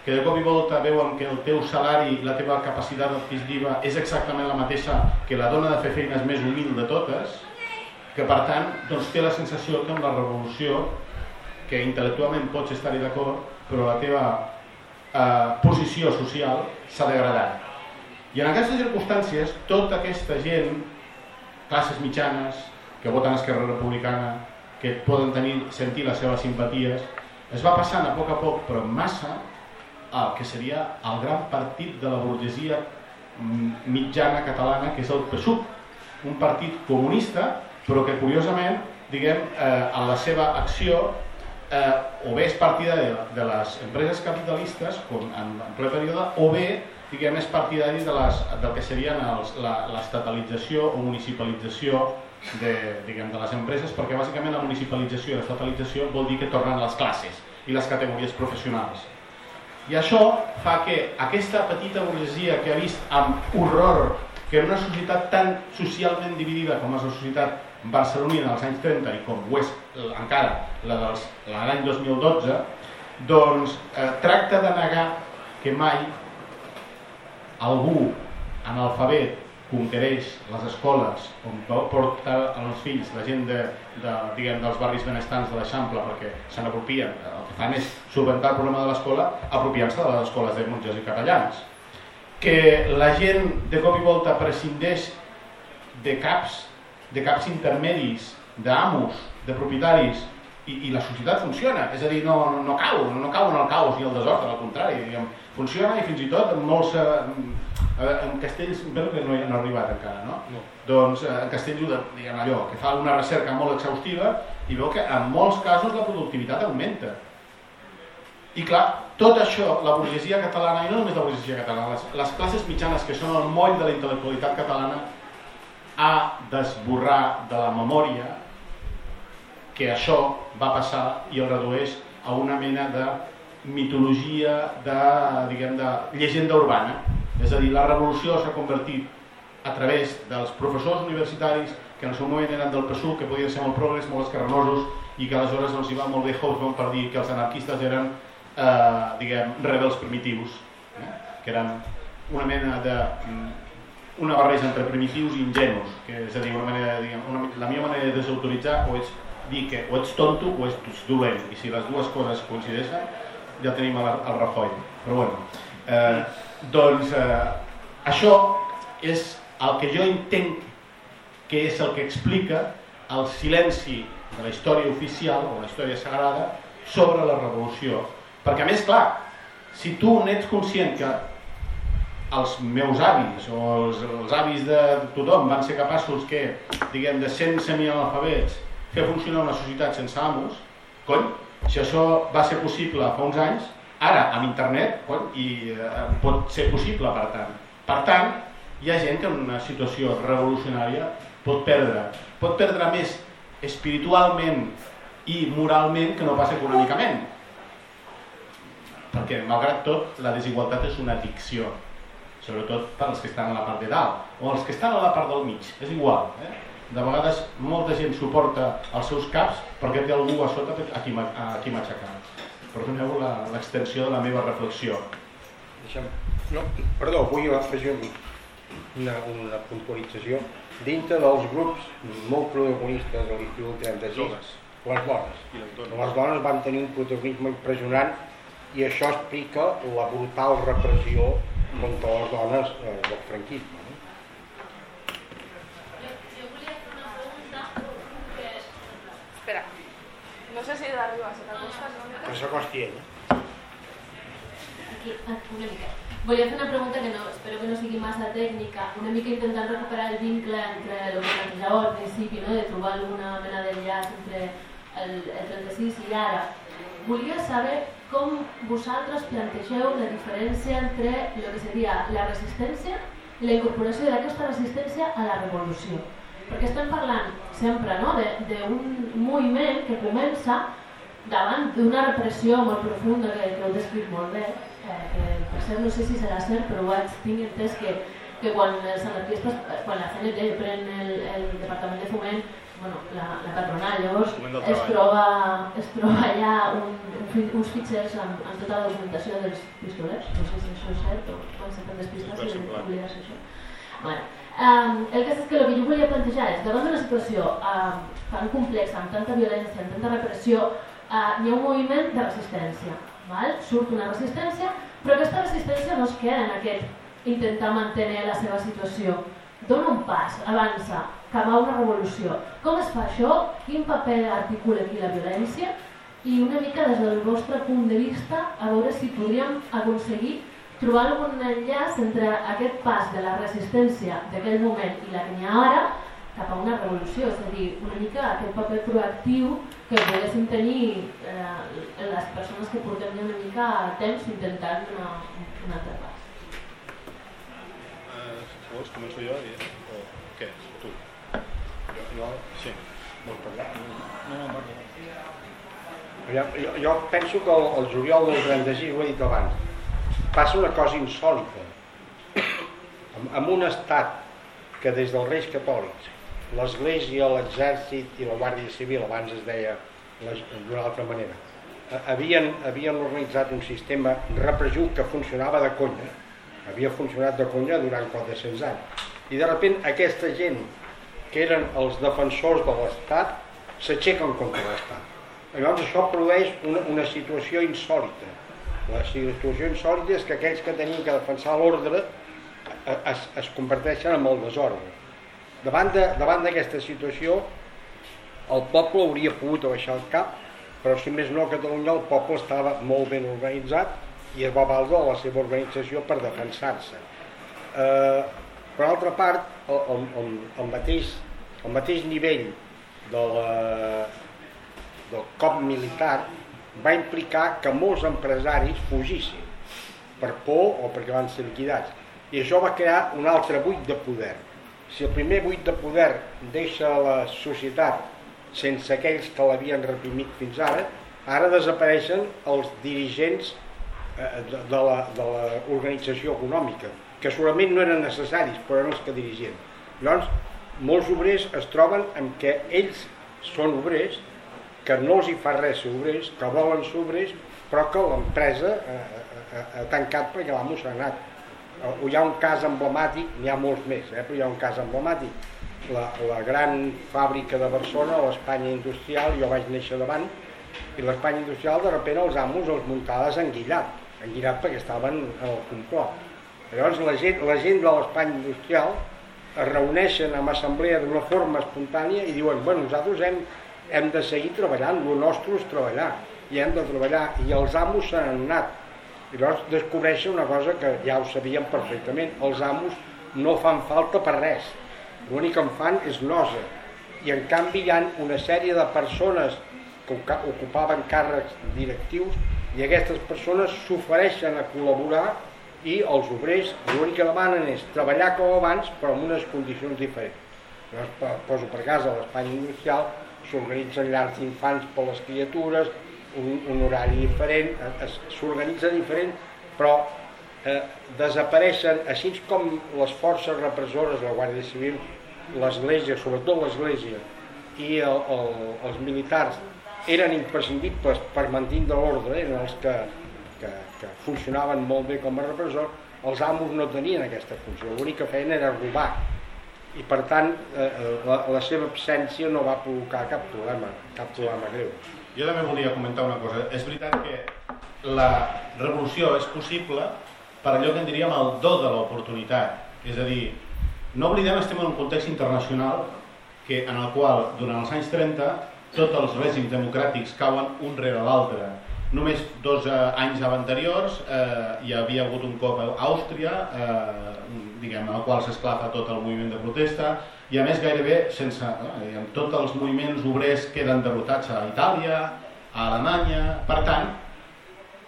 que de cop i volta veuen que el teu salari, la teva capacitat adquisitiva és exactament la mateixa que la dona de fer feines més humil de totes, que per tant doncs, té la sensació que amb la revolució, que intel·lectualment pots estar-hi d'acord, però la teva eh, posició social s'ha degradat. I en aquestes circumstàncies, tota aquesta gent classes mitjanes, que voten Esquerra Republicana, que poden tenir, sentir les seves simpaties, es va passant a poc a poc, però massa, al que seria el gran partit de la burgesia mitjana catalana, que és el PSUC, un partit comunista, però que curiosament, diguem, eh, en la seva acció eh, o bé és partidari de, de les empreses capitalistes, com en, en ple període, o bé diguem, és partidari de les, del que serien l'estatalització o municipalització de, diguem, de les empreses, perquè bàsicament la municipalització i l'estatalització vol dir que tornen les classes i les categories professionals. I això fa que aquesta petita burgesia que ha vist amb horror que en una societat tan socialment dividida com és la societat barcelonina dels anys 30 i com ho és encara la de l'any 2012, doncs eh, tracta de negar que mai algú analfabet conquereix les escoles on porta els fills, la gent de, de, diguem, dels barris benestants de l'Eixample perquè se n'apropien, el que fan és solventar el problema de l'escola apropiant-se de les escoles de monges i capellans. Que la gent de cop i volta prescindeix de caps de caps intermedis, d'amos, de propietaris i, i la societat funciona, és a dir, no, no, no cau, no cau en el caos i el desordre, al contrari, diguem, funciona i fins i tot en molts... Eh, en Castells, veure que no hi han arribat encara, no? no. Doncs eh, en Castells, diguem allò, que fa una recerca molt exhaustiva i veu que en molts casos la productivitat augmenta. I clar, tot això, la burgesia catalana, i no només la burgesia catalana, les, les classes mitjanes que són el moll de la intel·lectualitat catalana, ha d'esborrar de la memòria que això va passar i el redueix a una mena de mitologia de, diguem, de llegenda urbana. És a dir, la revolució s'ha convertit a través dels professors universitaris que en el seu moment eren del PSUC, que podien ser molt progres, molt escarnosos i que aleshores els hi va molt bé Hobsbawm per dir que els anarquistes eren eh, diguem, rebels primitius, eh? que eren una mena de mm, una barreja entre primitius i ingenus, que és a dir, una manera, diguem, una, la millor manera de desautoritzar o és dir que o ets tonto o ets dolent, i si les dues coses coincideixen ja tenim el, el Rajoy. Però bueno, eh, doncs eh, això és el que jo entenc que és el que explica el silenci de la història oficial o la història sagrada sobre la revolució. Perquè a més, clar, si tu n'ets conscient que els meus avis o els, els avis de tothom van ser capaços que, diguem, de 100 semianalfabets fer funcionar una societat sense amos, cony, si això va ser possible fa uns anys, ara amb internet cony, i eh, pot ser possible per tant. Per tant, hi ha gent que en una situació revolucionària pot perdre, pot perdre més espiritualment i moralment que no pas econòmicament. Perquè, malgrat tot, la desigualtat és una addicció, sobretot per als que estan a la part de dalt o els que estan a la part del mig, és igual. Eh? De vegades molta gent suporta els seus caps perquè té algú a sota a qui, a qui matxacar. Perdoneu l'extensió de la meva reflexió.
Deixa'm... No, perdó, vull afegir una, una puntualització dintre dels grups molt protagonistes de l'estiu del 36, les dones. Les dones van tenir un protagonisme impressionant i això explica la brutal repressió contra les dones eh, del franquisme. No
sé si d'arribar, si t'acostes una mica.
Que s'acosti ell.
Aquí, ah, una mica. Volia fer una pregunta que no, espero que no sigui massa tècnica, una mica intentant recuperar el vincle entre el que plantejava al principi, no? de trobar alguna mena d'enllaç entre el, el 36 i ara. Volia saber com vosaltres plantegeu la diferència entre el que seria la resistència i la incorporació d'aquesta resistència a la revolució. Perquè estem parlant sempre no? d'un moviment que comença davant d'una repressió molt profunda que, que heu descrit molt bé, eh, per cert no sé si serà cert però vaig, tinc entès que, que quan els anarquistes, quan la CNT pren el, el Departament de Foment bueno, la, la patronal llavors es troba, es troba allà un, un, uns fitxers amb, amb tota la documentació dels pistolers. No sé si això és cert o quan se fan despistats i oblides això. Bueno, um, el cas és que el que jo volia plantejar és davant d'una situació um, tan complexa, amb tanta violència, amb tanta repressió uh, hi ha un moviment de resistència val? surt una resistència, però aquesta resistència no es queda en aquest intentar mantenir la seva situació. Dona un pas, avança, cap a una revolució. Com es fa això? Quin paper articula aquí la violència? I una mica des del vostre punt de vista, a veure si podríem aconseguir trobar algun enllaç entre aquest pas de la resistència d'aquell moment i la que n'hi ha ara cap a una revolució, és a dir, una mica aquest paper proactiu que poguéssim tenir eh, les persones que portem ja una mica temps intentant una, un altre pas.
Uh, si vols, començo jo i... o què? Tu?
Jo, jo
sí.
Vols parlar?
No, no, parla.
Jo, jo, jo penso que el, el juliol del 36, ho he dit abans, passa una cosa insòlita. Amb, un estat que des dels Reis Catòlics l'Església, l'Exèrcit i la Guàrdia Civil, abans es deia d'una altra manera, havien, havien organitzat un sistema repressiu que funcionava de conya, havia funcionat de conya durant 400 anys. I de sobte aquesta gent, que eren els defensors de l'Estat, s'aixequen contra l'Estat. Llavors això produeix una, una situació insòlita. La situació insòlita és que aquells que tenien que defensar l'ordre es, es converteixen en el desordre Davant d'aquesta situació, el poble hauria pogut abaixar el cap, però si més no a Catalunya el poble estava molt ben organitzat i es va valdre la seva organització per defensar-se. Eh, per altra part, el, el, el, mateix, el mateix nivell de la, del cop militar va implicar que molts empresaris fugissin per por o perquè van ser liquidats. I això va crear un altre buit de poder si el primer buit de poder deixa la societat sense aquells que l'havien reprimit fins ara, ara desapareixen els dirigents eh, de, l'organització econòmica, que segurament no eren necessaris, però eren els que dirigien. Llavors, molts obrers es troben amb que ells són obrers, que no els hi fa res ser obrers, que volen ser obrers, però que l'empresa eh, eh, ha tancat perquè s'ha anat. Eh, Hi ha un cas emblemàtic, n'hi ha molts més, eh, però hi ha un cas emblemàtic. La, la gran fàbrica de Barcelona, l'Espanya Industrial, jo vaig néixer davant, i l'Espanya Industrial de sobte els amos els muntades enguillat, enguillat perquè estaven en el complot. Llavors la gent, la gent de l'Espanya Industrial es reuneixen en assemblea d'una forma espontània i diuen, bueno, nosaltres hem, hem de seguir treballant, el nostre és treballar, i hem de treballar, i els amos se n'han anat. I llavors descobreixen una cosa que ja ho sabien perfectament, els amos no fan falta per res, l'únic que en fan és nosa, i en canvi hi ha una sèrie de persones que ocupaven càrrecs directius i aquestes persones s'ofereixen a col·laborar i els obrers l'únic que demanen és treballar com abans però amb unes condicions diferents. Llavors, po- poso per casa a l'Espanya industrial, s'organitzen llars d'infants per les criatures, un, un horari diferent, es- s'organitza diferent, però eh, desapareixen, així com les forces repressores, la Guàrdia Civil, l'Església, sobretot l'Església, i el, el, els militars eren imprescindibles per mantenir l'ordre, eren els que, que, que funcionaven molt bé com a repressor, els amos no tenien aquesta funció, l'únic que feien era robar i per tant eh, la, la seva absència no va provocar cap problema, cap problema greu.
Jo també volia comentar una cosa. És veritat que la revolució és possible per allò que en diríem el do de l'oportunitat. És a dir, no oblidem estem en un context internacional que, en el qual, durant els anys 30, tots els règims democràtics cauen un rere l'altre. Només dos eh, anys anteriors eh, hi havia hagut un cop a Àustria, eh, diguem, en el qual s'esclafa tot el moviment de protesta, i a més gairebé sense... Eh, diguem, tots els moviments obrers queden derrotats a Itàlia, a Alemanya... Per tant,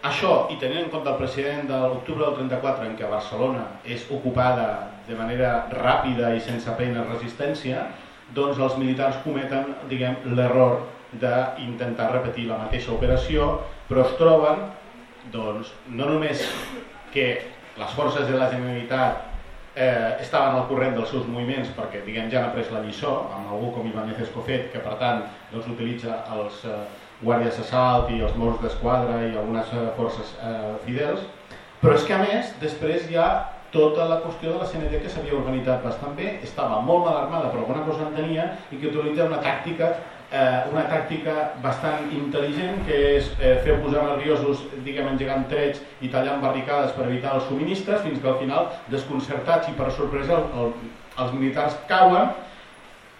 això, i tenint en compte el precedent de l'octubre del 34 en què Barcelona és ocupada de manera ràpida i sense plena resistència, doncs els militars cometen l'error d'intentar repetir la mateixa operació, però es troben doncs, no només que les forces de la Generalitat eh, estaven al corrent dels seus moviments perquè diguem ja han après la lliçó amb algú com Ibanez Escofet que per tant doncs, utilitza els eh, guàrdies d'assalt i els Mossos d'Esquadra i algunes eh, forces eh, fidels però és que a més després hi ha tota la qüestió de la CNT que s'havia organitzat bastant bé, estava molt mal armada però alguna cosa en tenia i que utilitza una tàctica eh, una tàctica bastant intel·ligent que és eh, fer posar nerviosos diguem engegant trets i tallant barricades per evitar els subministres fins que al final desconcertats i per sorpresa el, el, els militars cauen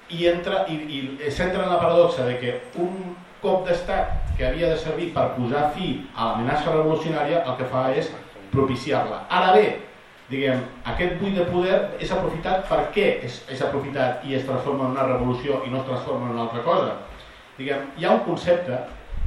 i, entra, i, i s'entra en la paradoxa de que un cop d'estat que havia de servir per posar fi a l'amenaça revolucionària el que fa és propiciar-la. Ara bé, diguem, aquest buit de poder és aprofitat per què és, és aprofitat i es transforma en una revolució i no es transforma en una altra cosa. Diguem, hi ha un concepte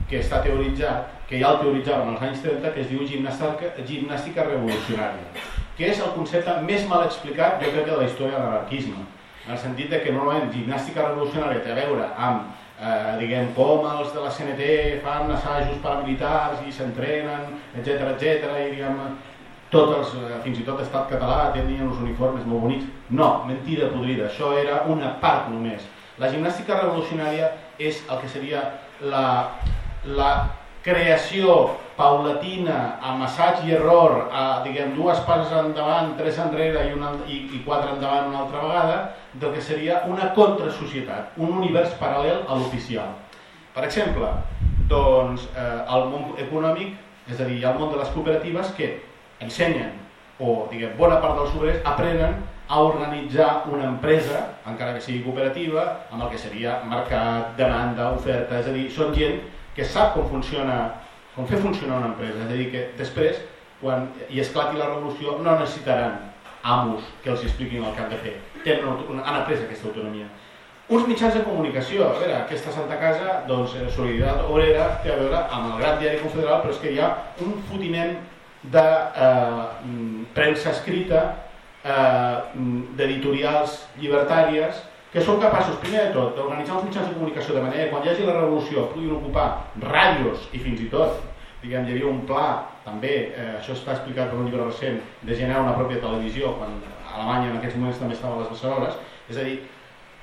que està teoritzat, que ja el teoritzaven als anys 30, que es diu gimnàstica, gimnàstica revolucionària, que és el concepte més mal explicat, jo crec, de la història de l'anarquisme, en el sentit de que normalment gimnàstica revolucionària té a veure amb eh, diguem, com els de la CNT fan assajos paramilitars i s'entrenen, etc etc i diguem, tots els, eh, fins i tot l'estat català tenien uns uniformes molt bonics. No, mentida podrida, això era una part només. La gimnàstica revolucionària és el que seria la, la creació paulatina, amb assaig i error, a, diguem, dues passes endavant, tres enrere i, una, i, i quatre endavant una altra vegada, del que seria una contrasocietat, un univers paral·lel a l'oficial. Per exemple, doncs, eh, el món econòmic, és a dir, el món de les cooperatives que ensenyen, o diguem, bona part dels obrers aprenen a organitzar una empresa, encara que sigui cooperativa, amb el que seria mercat, demanda, oferta, és a dir, són gent que sap com funciona, com fer funcionar una empresa, és a dir, que després, quan hi esclati la revolució, no necessitaran amos que els expliquin el que han de fer, Tenen, han après aquesta autonomia. Uns mitjans de comunicació, a veure, aquesta Santa Casa, doncs, Solidaritat Obrera té a veure amb el gran diari confederal, però és que hi ha un fotiment de eh, mm, premsa escrita, eh, mm, d'editorials llibertàries, que són capaços, primer de tot, d'organitzar els mitjans de comunicació de manera que quan hi hagi la revolució puguin ocupar ràdios i fins i tot, diguem, hi havia un pla, també, eh, això està explicat per un llibre recent, de generar una pròpia televisió, quan a Alemanya en aquests moments també estaven les Beceroles, és a dir,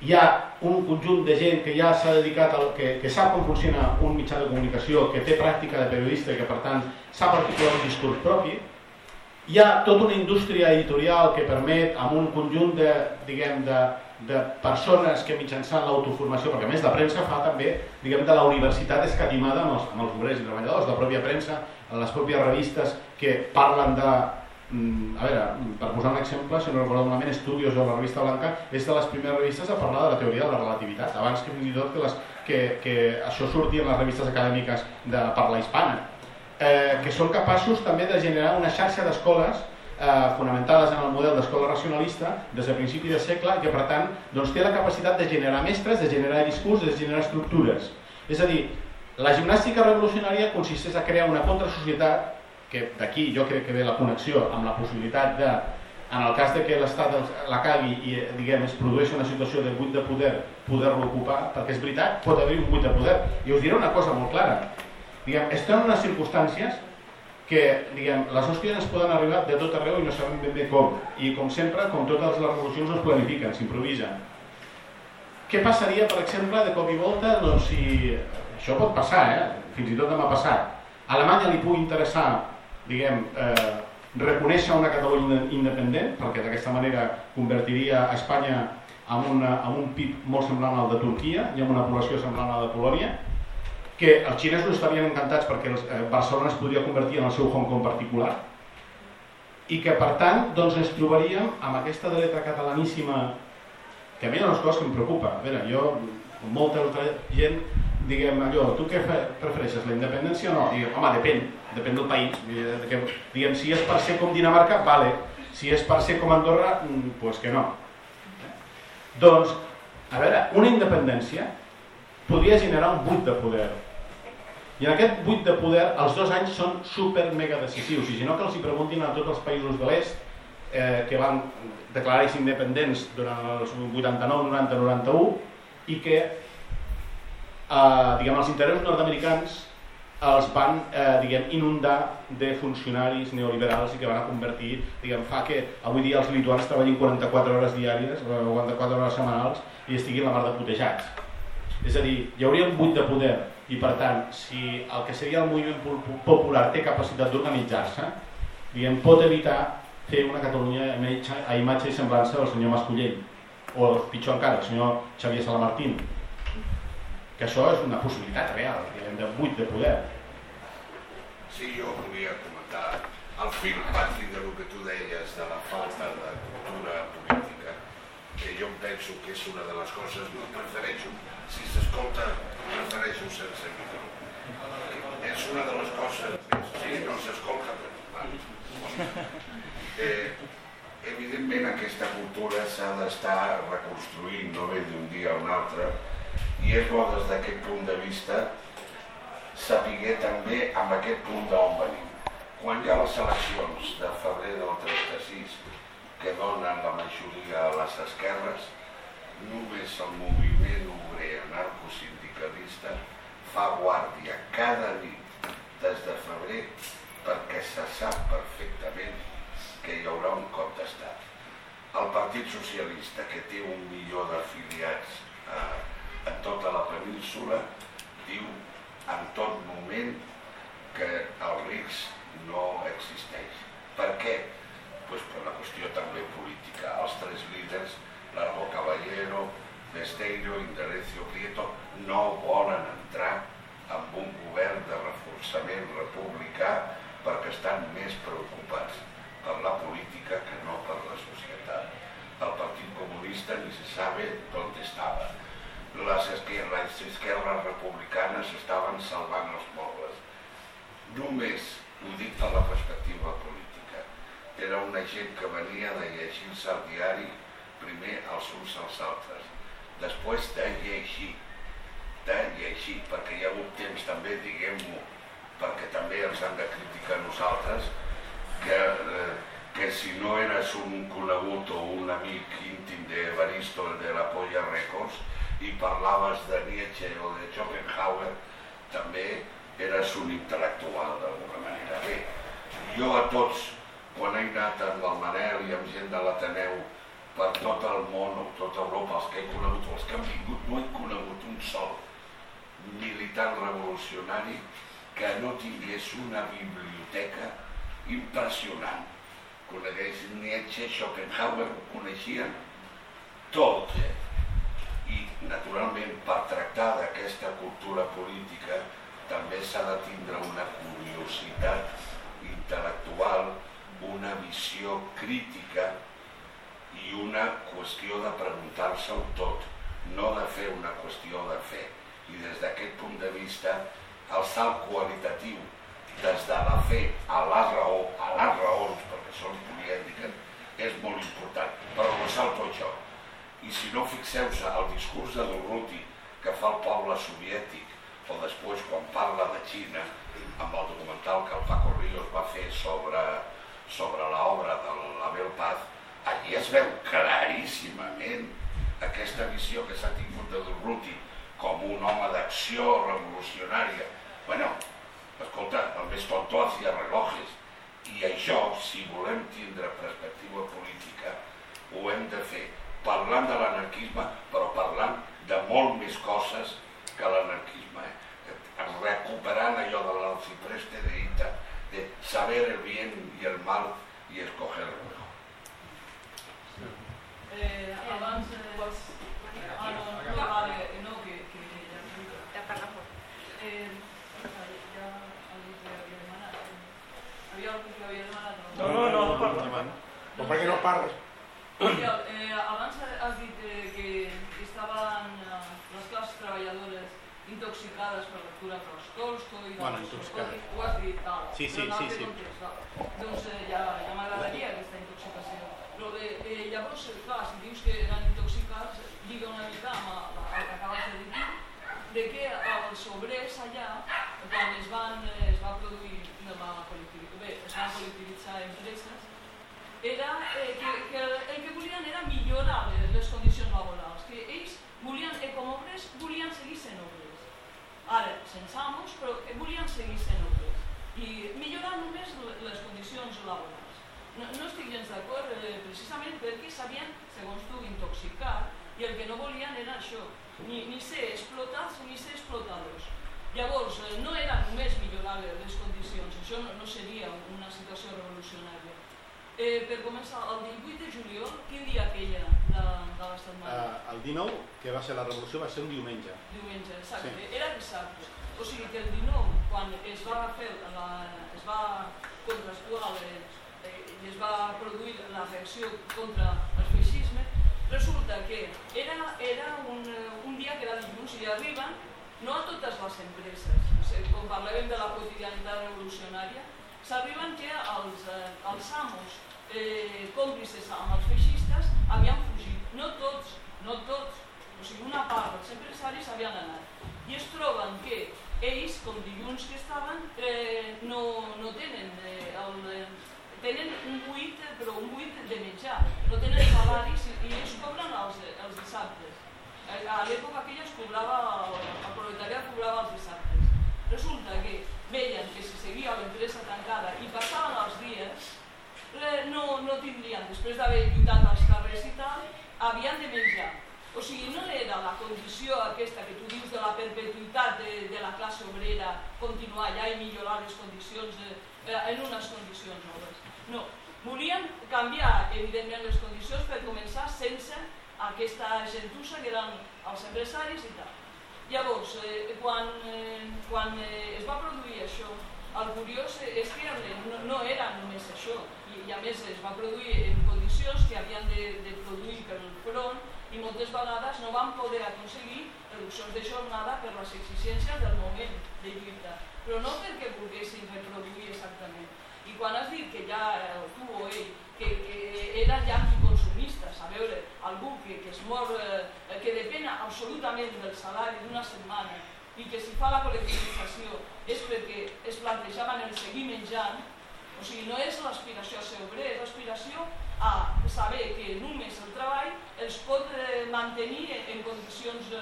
hi ha un conjunt de gent que ja s'ha dedicat al que, que sap com funciona un mitjà de comunicació, que té pràctica de periodista i que per tant sap articular un discurs propi, hi ha tota una indústria editorial que permet amb un conjunt de, diguem, de, de persones que mitjançant l'autoformació, perquè a més la premsa fa també diguem, de la universitat escatimada amb els, amb els obrers i treballadors, la pròpia premsa, les pròpies revistes que parlen de, a veure, per posar un exemple, si no recordo malament, Estudios o la revista Blanca és de les primeres revistes a parlar de la teoria de la relativitat, abans que fins i tot que, les, que, que això surti en les revistes acadèmiques de parla hispana, eh, que són capaços també de generar una xarxa d'escoles eh, fonamentades en el model d'escola racionalista des de principi de segle i que per tant doncs, té la capacitat de generar mestres, de generar discurs, de generar estructures. És a dir, la gimnàstica revolucionària consisteix a crear una contrasocietat que d'aquí jo crec que ve la connexió amb la possibilitat de, en el cas de que l'Estat la cagui i diguem, es produeix una situació de buit de poder, poder-lo ocupar, perquè és veritat, pot haver un buit de poder. I us diré una cosa molt clara. Diguem, estem en unes circumstàncies que diguem, les hòsties ens poden arribar de tot arreu i no sabem ben bé com. I com sempre, com totes les revolucions, es planifiquen, s'improvisen. Què passaria, per exemple, de cop i volta, doncs si... Això pot passar, eh? fins i tot demà passat. A Alemanya li pugui interessar, diguem, eh, reconèixer una Catalunya independent, perquè d'aquesta manera convertiria Espanya en, una, en un PIB molt semblant al de Turquia i amb una població semblant a la de Polònia, que els xinesos estarien encantats perquè els, eh, Barcelona es podria convertir en el seu Hong Kong particular i que per tant doncs, ens trobaríem amb aquesta dreta catalaníssima que a mi hi ha unes coses que em preocupa a veure, jo, molta altra gent diguem allò, tu què prefereixes la independència o no? Diguem, home, depèn depèn del país. Diguem, si és per ser com Dinamarca, vale. Si és per ser com Andorra, mm, pues que no. Doncs, a veure, una independència podria generar un buit de poder. I en aquest buit de poder, els dos anys són super mega decisius, i si no que els hi preguntin a tots els països de l'est eh, que van declarar-se independents durant els 89, 90, 91 i que eh, diguem, els interessos nord-americans els van eh, diguem, inundar de funcionaris neoliberals i que van a convertir, diguem, fa que avui dia els lituans treballin 44 hores diàries, 44 hores setmanals i estiguin la mar de putejats. És a dir, hi hauria un buit de poder i per tant, si el que seria el moviment popular té capacitat d'organitzar-se, diguem, pot evitar fer una Catalunya a imatge i semblança del senyor Mascollell o pitjor encara, el senyor Xavier Salamartín que això és una possibilitat real de buit de poder
Sí, jo volia comentar el fil pati de lo que tu deies de la falta de cultura política que jo penso que és una de les coses que prefereixo si s'escolta, prefereixo sense micro. És una de les coses, sí, no s'escolta, eh, evidentment aquesta cultura s'ha d'estar reconstruint, no ve d'un dia a un altre, i és bo des d'aquest punt de vista sapiguer també amb aquest punt d'on venim. Quan hi ha les eleccions de febrer del 36 que donen la majoria a les esquerres, només el moviment obrer anarcosindicalista fa guàrdia cada nit des de febrer perquè se sap perfectament que hi haurà un cop d'estat. El Partit Socialista, que té un milió d'afiliats eh, en tota la península, diu en tot moment que el risc no existeix. Per què? Pues per la qüestió també política. Els tres líders Largo Caballero, Besteiro, Inderecio Prieto, no volen entrar en un govern de reforçament republicà perquè estan més preocupats per la política que no per la societat. El Partit Comunista ni se sabe on estava. Les esquerres, esquerres republicanes estaven salvant els mobles. Només ho dic de la perspectiva política. Era una gent que venia de llegir-se al diari primer els uns als altres, després de llegir, de llegir, perquè hi ha hagut temps també, diguem-ho, perquè també ens han de criticar nosaltres, que, eh, que si no eres un conegut o un amic íntim d'Evaristo, el de la Polla Records, i parlaves de Nietzsche o de Schopenhauer, també eres un intel·lectual d'alguna manera. Bé, jo a tots, quan he anat amb el Manel i amb gent de l'Ateneu per tot el món o tota Europa, els que he conegut o els que han vingut, no he conegut un sol militar revolucionari que no tingués una biblioteca impressionant. Conegués Nietzsche, Schopenhauer, ho coneixien tot. I, naturalment, per tractar d'aquesta cultura política també s'ha de tindre una curiositat intel·lectual, una visió crítica i una qüestió de preguntar-se-ho tot, no de fer una qüestió de fe. I des d'aquest punt de vista, el salt qualitatiu des de la fe a la raó, a les raons, perquè són polièdriques, és molt important, però no salto això. I si no fixeu-se el discurs de Durruti que fa el poble soviètic o després quan parla de Xina, amb el documental que el Paco Ríos va fer sobre, sobre l'obra de l'Abel Paz, allí es veu claríssimament aquesta visió que s'ha tingut de Durruti com un home d'acció revolucionària. Bueno, escolta, el més tonto hacía relojes. I això, si volem tindre perspectiva política, ho hem de fer parlant de l'anarquisme, però parlant de molt més coses que l'anarquisme. Eh? Recuperant allò de l'arcipreste de Ita, de saber el bien y el mal y escoger lo mejor.
Eh, abans, eh, ah, no, no, vale, no, que, que
Ja parla poc.
eh, ja algú que havia demanat. Havia algú que havia demanat?
No, no, no, no parla.
Què no parles?
Oriol, eh, abans has dit eh, que estaven eh, les classes treballadores intoxicades per lectura de Tolstoi,
Bueno,
de
intoxicades.
ho has dit, tal.
Sí, sí, sí, sí.
context. Doncs eh, ja, ja m'agradaria aquesta intoxicació. Però bé, eh, llavors, eh, clar, si dius que eren intoxicats, lliga una mica amb el el que acabes de dir de que els obrers allà, quan es van, eh, es va produir, no va col·lectivitzar, bé, es van col·lectivitzar empreses, era eh, que, que el, que volien era millorar les, les condicions laborals, que ells volien, eh, com a obrers, volien seguir sent obrers. Ara, sense amos, però eh, volien seguir sent obrers. I millorar només le- les condicions laborals. No, no estic gens d'acord, eh, precisament perquè s'havien, segons tu, intoxicat i el que no volien era això, ni, ni ser explotats ni ser explotadors. Llavors, eh, no era només millorar le- les condicions, això no, no seria una situació revolucionària. Eh, per començar, el 18 de juliol, quin dia aquella de, de la setmana?
Eh, el 19, que va ser la revolució, va ser un diumenge.
Diumenge, exacte.
Sí.
Era dissabte. O sigui que el 19, quan es va fer la, es va contrastuar eh, eh, i es va produir la reacció contra el feixisme, resulta que era, era un, eh, un dia que era dilluns i arriben no a totes les empreses, o sigui, com parlàvem de la quotidianitat revolucionària, s'arriben que els, eh, els amos eh, còmplices amb els feixistes havien fugit. No tots, no tots, o sigui, una part dels empresaris havien anat. I es troben que ells, com dilluns que estaven, eh, no, no tenen eh, el, eh, tenen un buit, però un buit de menjar. No tenen salaris i, i ells cobren els, els dissabtes. Eh, A l'època aquella es cobrava, el proletariat cobrava els dissabtes. Resulta que veien que si seguia l'empresa tancada i passaven els dies, eh, no, no tindrien, després d'haver lluitat als carrers i tal, havien de menjar. O sigui, no era la condició aquesta que tu dius de la perpetuïtat de, de la classe obrera continuar allà i millorar les condicions de, eh, en unes condicions noves. No, volien canviar, evidentment, les condicions per començar sense aquesta gentussa que eren els empresaris i tal. Llavors, eh, quan, eh, quan eh, es va produir això, el curiós és que no, no era només això, a més es va produir en condicions que havien de, de produir per front i moltes vegades no van poder aconseguir reduccions de jornada per les exigències del moment de lluita, però no perquè volguessin reproduir exactament. I quan has dit que ja tu o ell, que, que eren ja anticonsumistes, a veure, algú que, que es mor, eh, que depèn absolutament del salari d'una setmana i que si fa la col·lectivització és perquè es plantejaven el seguir menjant, o sigui, no és l'aspiració a ser obrer, és l'aspiració saber que només el treball els pot eh, mantenir en condicions,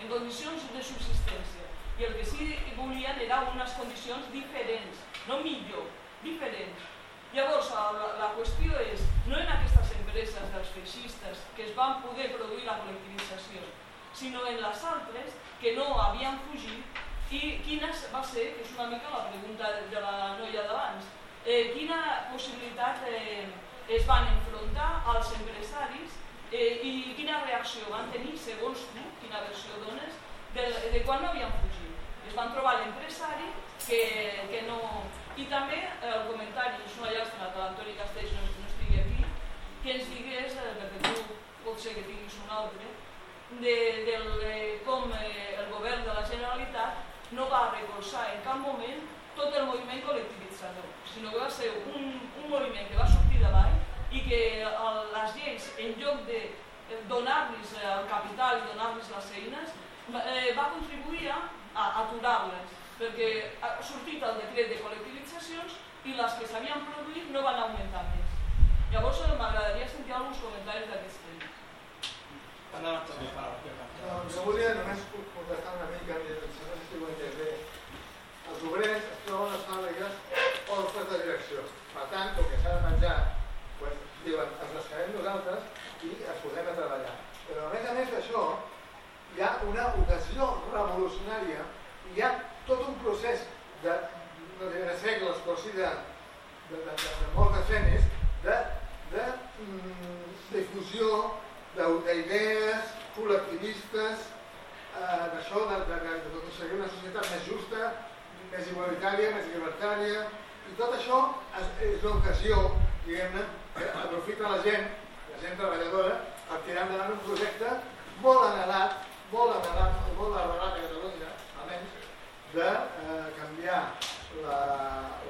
en condicions de subsistència. I el que sí que volien era unes condicions diferents, no millor, diferents. Llavors, la, la qüestió és, no en aquestes empreses dels feixistes que es van poder produir la col·lectivització, sinó en les altres que no havien fugit i quina va ser, que és una mica la pregunta de la noia d'abans, eh, quina possibilitat eh, es van enfrontar als empresaris eh, i quina reacció van tenir, segons tu, quina versió dones, de, de quan no havien fugit. Es van trobar l'empresari que, que no... I també el comentari, és una llàstima que l'Antoni Castells no, no estigui aquí, que ens digués, eh, perquè tu pot ser que tinguis un altre, de, del, eh, com eh, el govern de la Generalitat no va recolzar en cap moment tot el moviment col·lectivitzador, sinó que va ser un, un moviment que va sortir davall i que el, les lleis, en lloc de donar-los el capital i donar-los les eines, eh, va contribuir a, a aturar-les, perquè ha sortit el decret de col·lectivitzacions i les que s'havien produït no van augmentar més. Llavors m'agradaria sentir alguns comentaris d'aquest tema.
No, jo volia només contestar una mica, no sé si ho entès bé. Obrers es troben les fàbriques o els de direcció. Per tant, com que s'ha de menjar, pues, diuen, ens les nosaltres i es posem a treballar. Però a més a més d'això, hi ha una ocasió revolucionària, hi ha tot un procés de, no diré de segles, però sí de, de, de, de, de molts decennis, de, de mm, difusió d'idees col·lectivistes, eh, d'això, d'aconseguir una societat més justa, més igualitària, més llibertària, i tot això és, és l'ocasió, diguem-ne, que aprofita la gent, la gent treballadora, per tirar endavant un projecte molt anhelat, molt anhelat, molt arrelat a Catalunya, almenys, de eh, canviar la,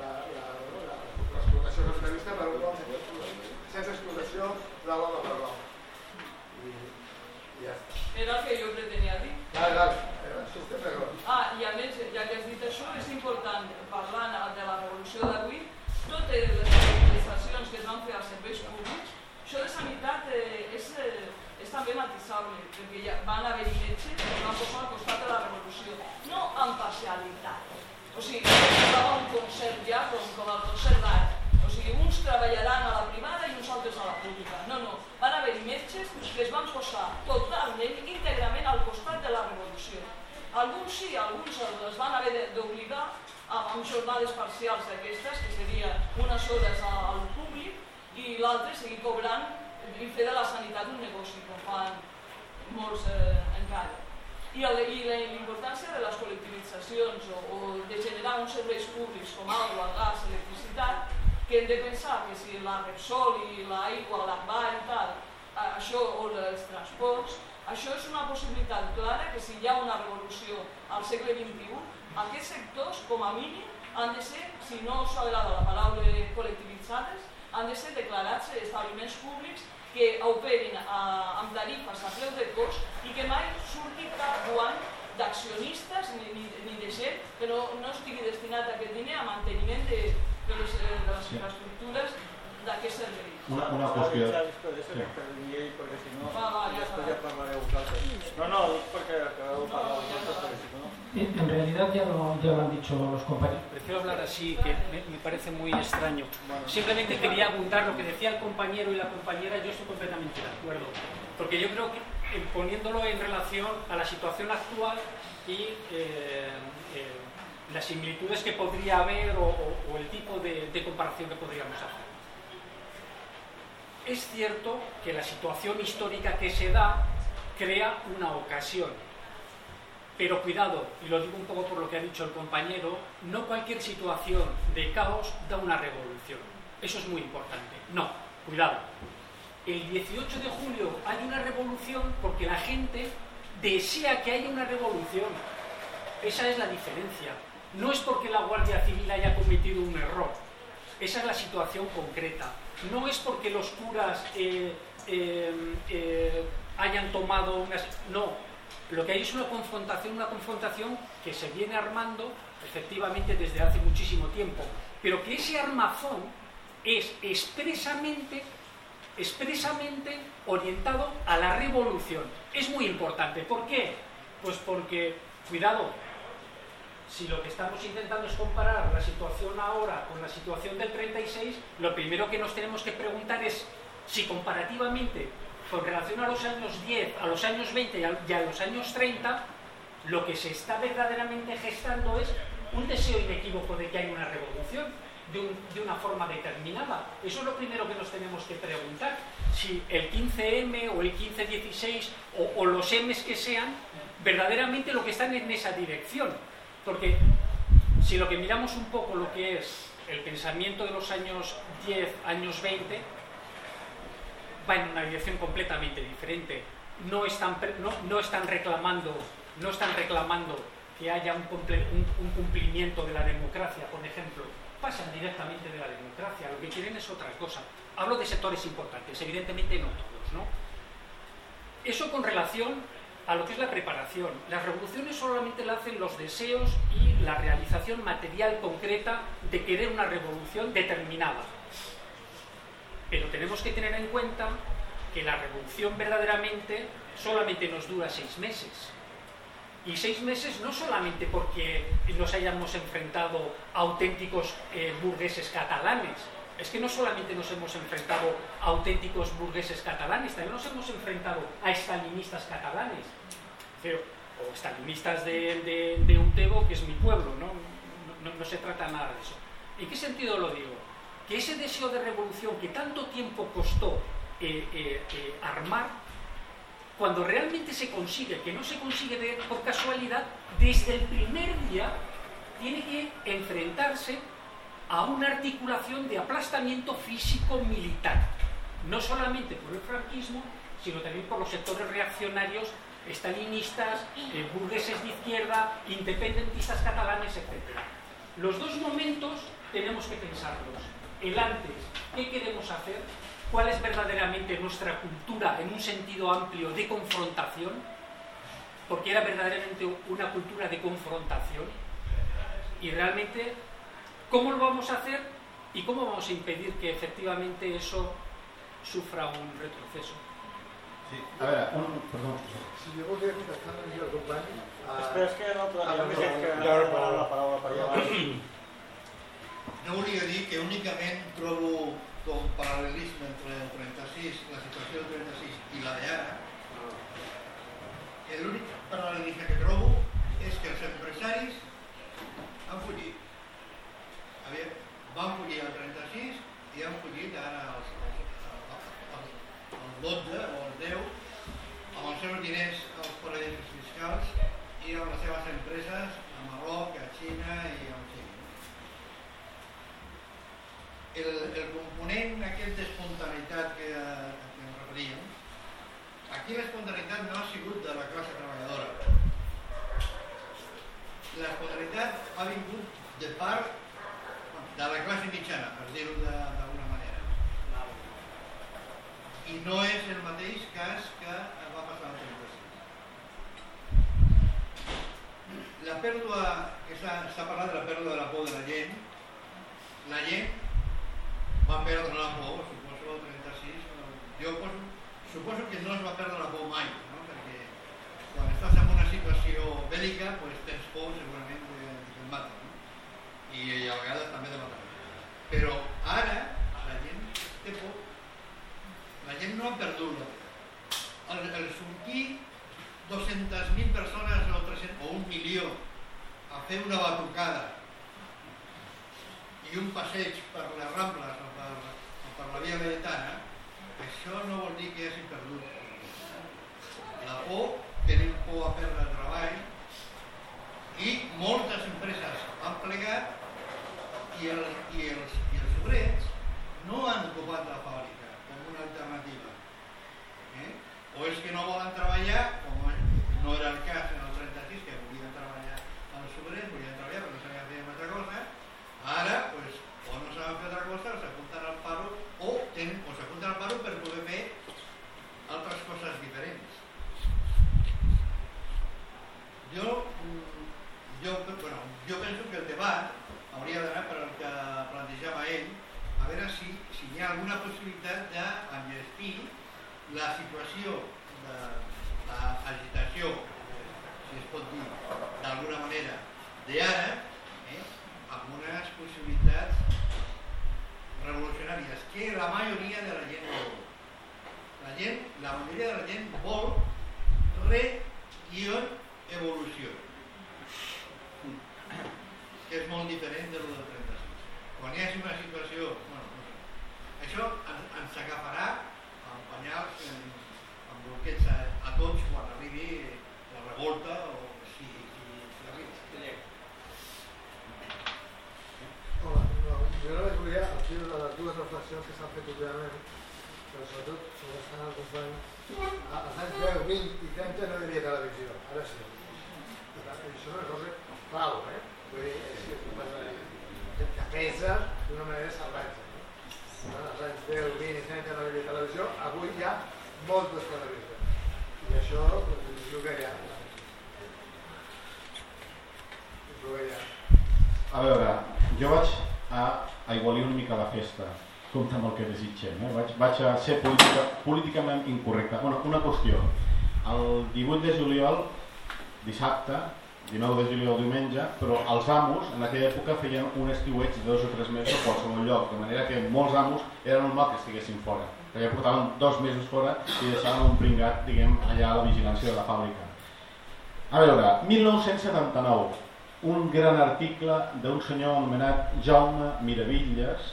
la, la, la, l'explotació capitalista per un sense explotació de l'home per l'home.
Era el que jo pretenia dir.
Estem d'acord.
Ah, i a més, ja que has dit això, és important, parlant de la revolució d'avui, totes les mobilitzacions que es van fer als serveis públics, això de sanitat eh, és, eh, és també matisable, perquè ja van haver-hi metges que van posar al costat de la revolució, no amb parcialitat. O sigui, estava un concert ja com, com el concert d'art. Sigui, uns treballaran a la privada i uns altres a la pública. No, no, van haver-hi metges que es van posar totalment, íntegrament al costat de la revolució. Alguns sí, alguns els van haver d'obligar amb jornades parcials d'aquestes, que serien unes hores al públic, i l'altre seguir cobrant i fer de la sanitat un negoci, com fan molts eh, encara. I l'importància de les col·lectivitzacions o, o de generar uns serveis públics com aigua, gas, electricitat, que hem de pensar que si la Repsol i l'aigua, tal, això, o els transports, això és una possibilitat clara que si hi ha una revolució al segle XXI, aquests sectors, com a mínim, han de ser, si no us agrada la paraula col·lectivitzades, han de ser declarats establiments públics que operin a, amb tarifes a preu de cost i que mai surti cap guany d'accionistes ni, ni, ni de gent que no, no estigui destinat aquest diner a manteniment de, de les, de les infraestructures d'aquest servei.
Una, una qüestió...
Sí. perquè si no,
Va, va, ja
després
està.
ja parlareu vosaltres. No, no, dic perquè acabeu de parlar vosaltres, perquè si no...
En realidad ya lo, ya lo han dicho los compañeros. Prefiero hablar así, que me, me parece muy extraño. Simplemente quería abundar lo que decía el compañero y la compañera, yo estoy completamente de acuerdo. Porque yo creo que eh, poniéndolo en relación a la situación actual y eh, eh, las similitudes que podría haber o, el tipo de, de comparación que podríamos hacer. Es cierto que la situación histórica que se da crea una ocasión. Pero cuidado, y lo digo un poco por lo que ha dicho el compañero, no cualquier situación de caos da una revolución. Eso es muy importante. No, cuidado. El 18 de julio hay una revolución porque la gente desea que haya una revolución. Esa es la diferencia. No es porque la Guardia Civil haya cometido un error. Esa es la situación concreta. No es porque los curas eh, eh, eh, hayan tomado unas... No, lo que hay es una confrontación, una confrontación que se viene armando efectivamente desde hace muchísimo tiempo, pero que ese armazón es expresamente expresamente orientado a la revolución. Es muy importante. ¿Por qué? Pues porque, cuidado, si lo que estamos intentando es comparar la situación ahora con la situación del 36, lo primero que nos tenemos que preguntar es si comparativamente, con relación a los años 10, a los años 20 y a, los años 30, lo que se está verdaderamente gestando es un deseo inequívoco de que hay una revolución de, una forma determinada. Eso es lo primero que nos tenemos que preguntar. Si el 15M o el 1516 o, o los M's que sean, verdaderamente lo que están en esa dirección. Porque si lo que miramos un poco lo que es el pensamiento de los años 10, años 20, va en una dirección completamente diferente. No están, no, están reclamando, no están reclamando que haya un, un, cumplimiento de la democracia, por ejemplo. Pasan directamente de la democracia. Lo que quieren es otra cosa. Hablo de sectores importantes, evidentemente no todos, ¿no? Eso con relación a lo que es la preparación. Las revoluciones solamente la hacen los deseos y la realización material concreta de querer una revolución determinada. Pero tenemos que tener en cuenta que la revolución verdaderamente solamente nos dura seis meses. Y seis meses no solamente porque nos hayamos enfrentado a auténticos eh, burgueses catalanes, es que no solamente nos hemos enfrentado a auténticos burgueses catalanes, también nos hemos enfrentado a estalinistas catalanes, o estalinistas de, de, Utebo, que es mi pueblo, ¿no? No, se trata nada de eso. ¿En qué sentido lo digo? Que ese deseo de revolución que tanto tiempo costó eh, eh, eh, armar, cuando realmente se consigue, que no se consigue por casualidad, desde el primer día tiene que enfrentarse a una articulación de aplastamiento físico-militar, no solamente por el franquismo, sino también por los sectores reaccionarios, estalinistas, eh, burgueses de izquierda, independentistas catalanes, etc. Los dos momentos tenemos que pensarlos. El antes, ¿qué queremos hacer? ¿Cuál es verdaderamente nuestra cultura en un sentido amplio de confrontación? Porque era verdaderamente una cultura de confrontación. Y realmente ¿Cómo lo vamos a hacer y cómo vamos a impedir que efectivamente eso sufra un retroceso?
Sí, a veure, un... Perdó.
Si jo volia contestar una mica al company...
Espera, és que no ha més que demanat la paraula per allà
No volia dir que únicament trobo com paral·lelisme entre el 36, la situació del 36 i la d'ara, l'únic paral·lelisme que trobo és que els empresaris han fugit havia, van fugir el 36 i han fugit ara els, els, els, els 12 o els 10 amb els seus diners als paradisos fiscals i amb les seves empreses a Marroc, a Xina i a Xina. El, el component aquest d'espontaneïtat que, que ens referíem, aquí l'espontaneïtat no ha sigut de la classe treballadora. L'espontaneïtat ha vingut de part de la classe mitjana, per dir-ho d'alguna manera. I no és el mateix cas que va passar al 35. La pèrdua, s'ha parlat de la pèrdua de la por de la gent, la gent va perdre la por, suposo, el 36, jo poso, suposo que no es va perdre la por mai, no? perquè quan estàs en una situació bèl·lica pues, tens por segurament i a vegades també de matar. Però ara la gent té por. La gent no ha perdut la por. El, el sortir 200.000 persones o, 300, o un milió a fer una batucada i un passeig per les Rambles o per, o per la Via Laietana, això no vol dir que hagi perdut. La por, tenim por a perdre el treball, i moltes empreses han plegat i, el, i, els, i els obrers no han ocupat la fàbrica com una alternativa. Eh? O és que no volen treballar, com no era el cas en el 36, que volien treballar els obrers, volien treballar però no sabien fer altra cosa, ara pues, o no saben fer altra cosa o s'apunten al paro o, tenen, o s'apunten al paro per poder fer altres coses diferents. Jo, mm, jo, bueno, jo penso que el d'anar per al que plantejava ell, a veure si, si hi ha alguna possibilitat d'enllestir la situació de l'agitació, si es pot dir d'alguna manera, d'ara, eh, amb unes possibilitats revolucionàries que la majoria de la gent vol. La gent, la majoria de la gent vol re-guion evolució, que és molt diferent de lo del 36. Quan hi hagi una situació... Bueno, no sé, això ens, agafarà amb penyals, amb bloquets a, a tots quan arribi la revolta o si, si, si arriba.
Hola, no, jo només volia, fil de les dues reflexions que s'han fet últimament, però sobretot sobre estar al company, als anys 10, 20 i 30 no hi havia televisió, ara sí. Això és una cosa clau, eh? Vull dir, és que, que pesa d'una manera salvatge. No? Anys 10, 20 i 30 no hi havia televisió, avui hi ha moltes televisions. I això doncs. És el que hi ha.
A veure, jo vaig a aigualir una mica la festa, compte amb el que desitgem. Eh? Vaig, vaig a ser política, políticament incorrecte. Bueno, una qüestió. El 18 de juliol, dissabte, 19 de juliol diumenge, però els amos en aquella època feien un estiueig de dos o tres mesos a qualsevol lloc, de manera que molts amos era normal que estiguessin fora. Perquè portaven dos mesos fora i deixaven un pringat, diguem, allà a la vigilància de la fàbrica. A veure, 1979, un gran article d'un senyor anomenat Jaume Miravilles,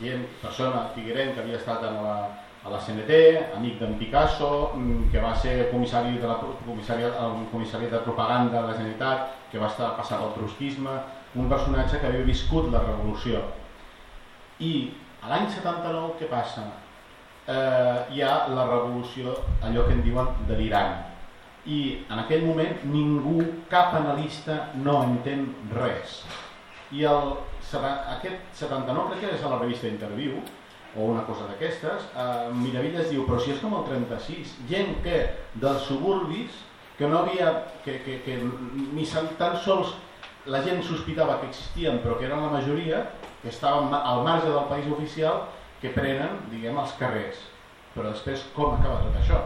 gent, persona figuerent que havia estat a la, a la CNT, amic d'en Picasso, mm, que va ser comissari de la comissari, el comissari de propaganda de la Generalitat, que va estar passat al trotskisme, un personatge que havia viscut la revolució. I a l'any 79 què passa? Eh, hi ha la revolució, allò que en diuen delirant. I en aquell moment ningú, cap analista, no entén res. I el, aquest 79 crec que és a la revista Interview, o una cosa d'aquestes, eh, Miravilles diu, però si és com el 36, gent que dels suburbis, que no havia, que, que, que ni tan sols la gent sospitava que existien, però que eren la majoria, que estaven al marge del país oficial, que prenen, diguem, els carrers. Però després, com acaba tot això?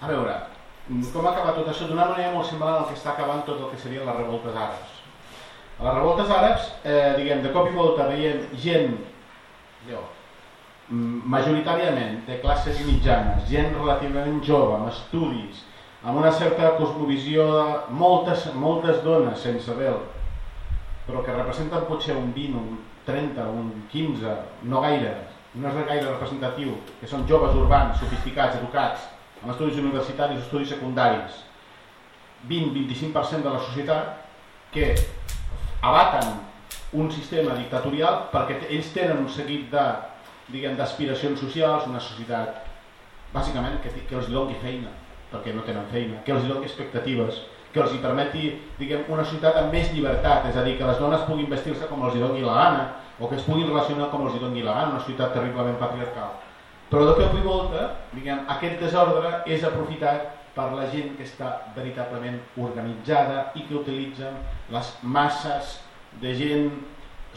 A veure, com acaba tot això? D'una manera molt semblant al que està acabant tot el que serien les revoltes àrabs. A les revoltes àrabs, eh, diguem, de cop i volta veiem gent, majoritàriament de classes mitjanes, gent relativament jove, amb estudis, amb una certa cosmovisió de moltes, moltes dones sense vel, però que representen potser un 20, un 30, un 15, no gaire, no és gaire representatiu, que són joves urbans, sofisticats, educats, amb estudis universitaris estudis secundaris, 20-25% de la societat que abaten un sistema dictatorial perquè ells tenen un seguit de diguem d'aspiracions socials, una societat bàsicament que, que els doni feina perquè no tenen feina, que els doni expectatives, que els hi permeti diguem, una societat amb més llibertat, és a dir, que les dones puguin vestir-se com els hi doni la gana, o que es puguin relacionar com els hi doni la gana, una societat terriblement patriarcal. Però de cop i volta, diguem, aquest desordre és aprofitat per la gent que està veritablement organitzada i que utilitzen les masses de gent,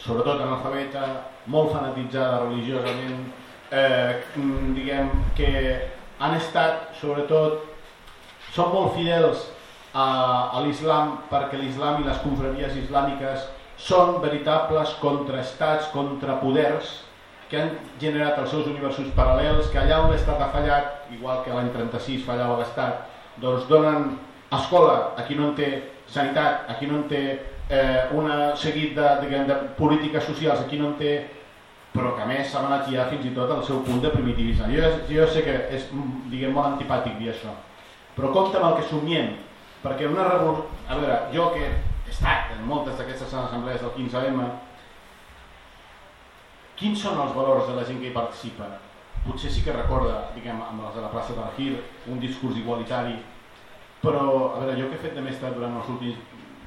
sobretot analfabeta, molt fanatitzada religiosament, eh, diguem que han estat, sobretot, són molt fidels a, a l'islam perquè l'islam i les confraries islàmiques són veritables contrastats, contrapoders que han generat els seus universos paral·lels, que allà on l'Estat ha fallat, igual que l'any 36 fallava l'Estat, doncs donen escola a qui no en té sanitat, a qui no en té eh, una seguit de, diguem, de polítiques socials, a qui no en té però que a més s'ha anat ja fins i tot al seu punt de primitivisme. Jo, jo sé que és diguem, molt antipàtic dir això, però compte amb el que somiem, perquè una revolució... A veure, jo que he estat en moltes d'aquestes assemblees del 15M, quins són els valors de la gent que hi participa? Potser sí que recorda, diguem, amb els de la plaça d'Argir, un discurs igualitari, però, a veure, jo que he fet de mestre durant els últims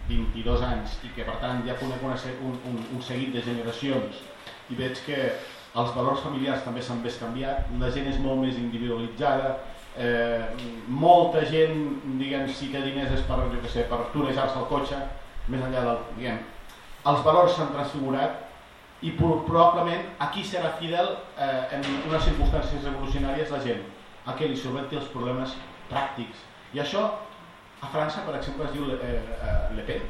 22 anys i que per tant ja conec un, un, un seguit de generacions i veig que els valors familiars també s'han més canviat, la gent és molt més individualitzada, eh, molta gent, diguem, si té diners és per, jo que sé, per tunejar-se el cotxe, més enllà del, diguem, els valors s'han transfigurat i probablement aquí serà fidel eh, en unes circumstàncies revolucionàries la gent, a que li solventi els problemes pràctics. I això a França, per exemple, es diu eh, eh, Le Pen,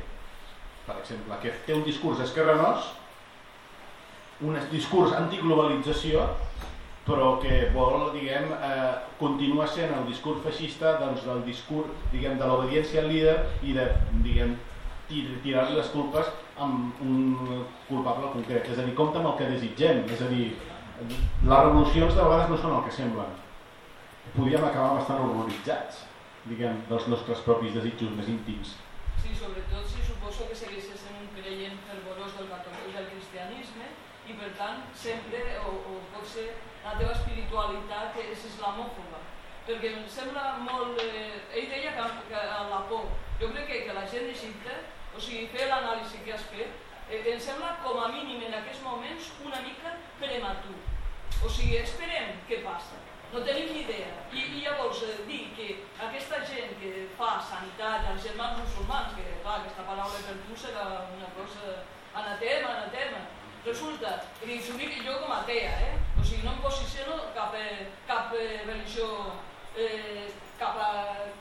per exemple, que té un discurs esquerranós, un discurs antiglobalització, però que vol, diguem, eh, continua sent el discurs feixista doncs, del discurs, diguem, de l'obediència al líder i de, diguem, tirar-li les culpes amb un culpable concret. És a dir, compta amb el que desitgem. És a dir, les revolucions de vegades no són el que semblen. Podríem acabar bastant horroritzats, diguem, dels nostres propis desitjos més íntims.
Sí, sobretot si suposo que segueixes sent un creient fervorós del catolicisme i del cristianisme i per tant sempre, o, o pot ser la teva espiritualitat és islamòfoba perquè em sembla molt... Eh, ell deia que, que la por. Jo crec que, que la gent d'Egipte o sigui, fer l'anàlisi que has fet, eh, em sembla com a mínim en aquests moments una mica prematur. O sigui, esperem què passa. No tenim ni idea. I, i llavors eh, dir que aquesta gent que fa sanitat als germans musulmans, que clar, aquesta paraula per tu serà una cosa anatema, anatema, resulta, i dic jo com a atea, eh? o sigui, no em posiciono cap, eh, cap eh, religió, eh, cap a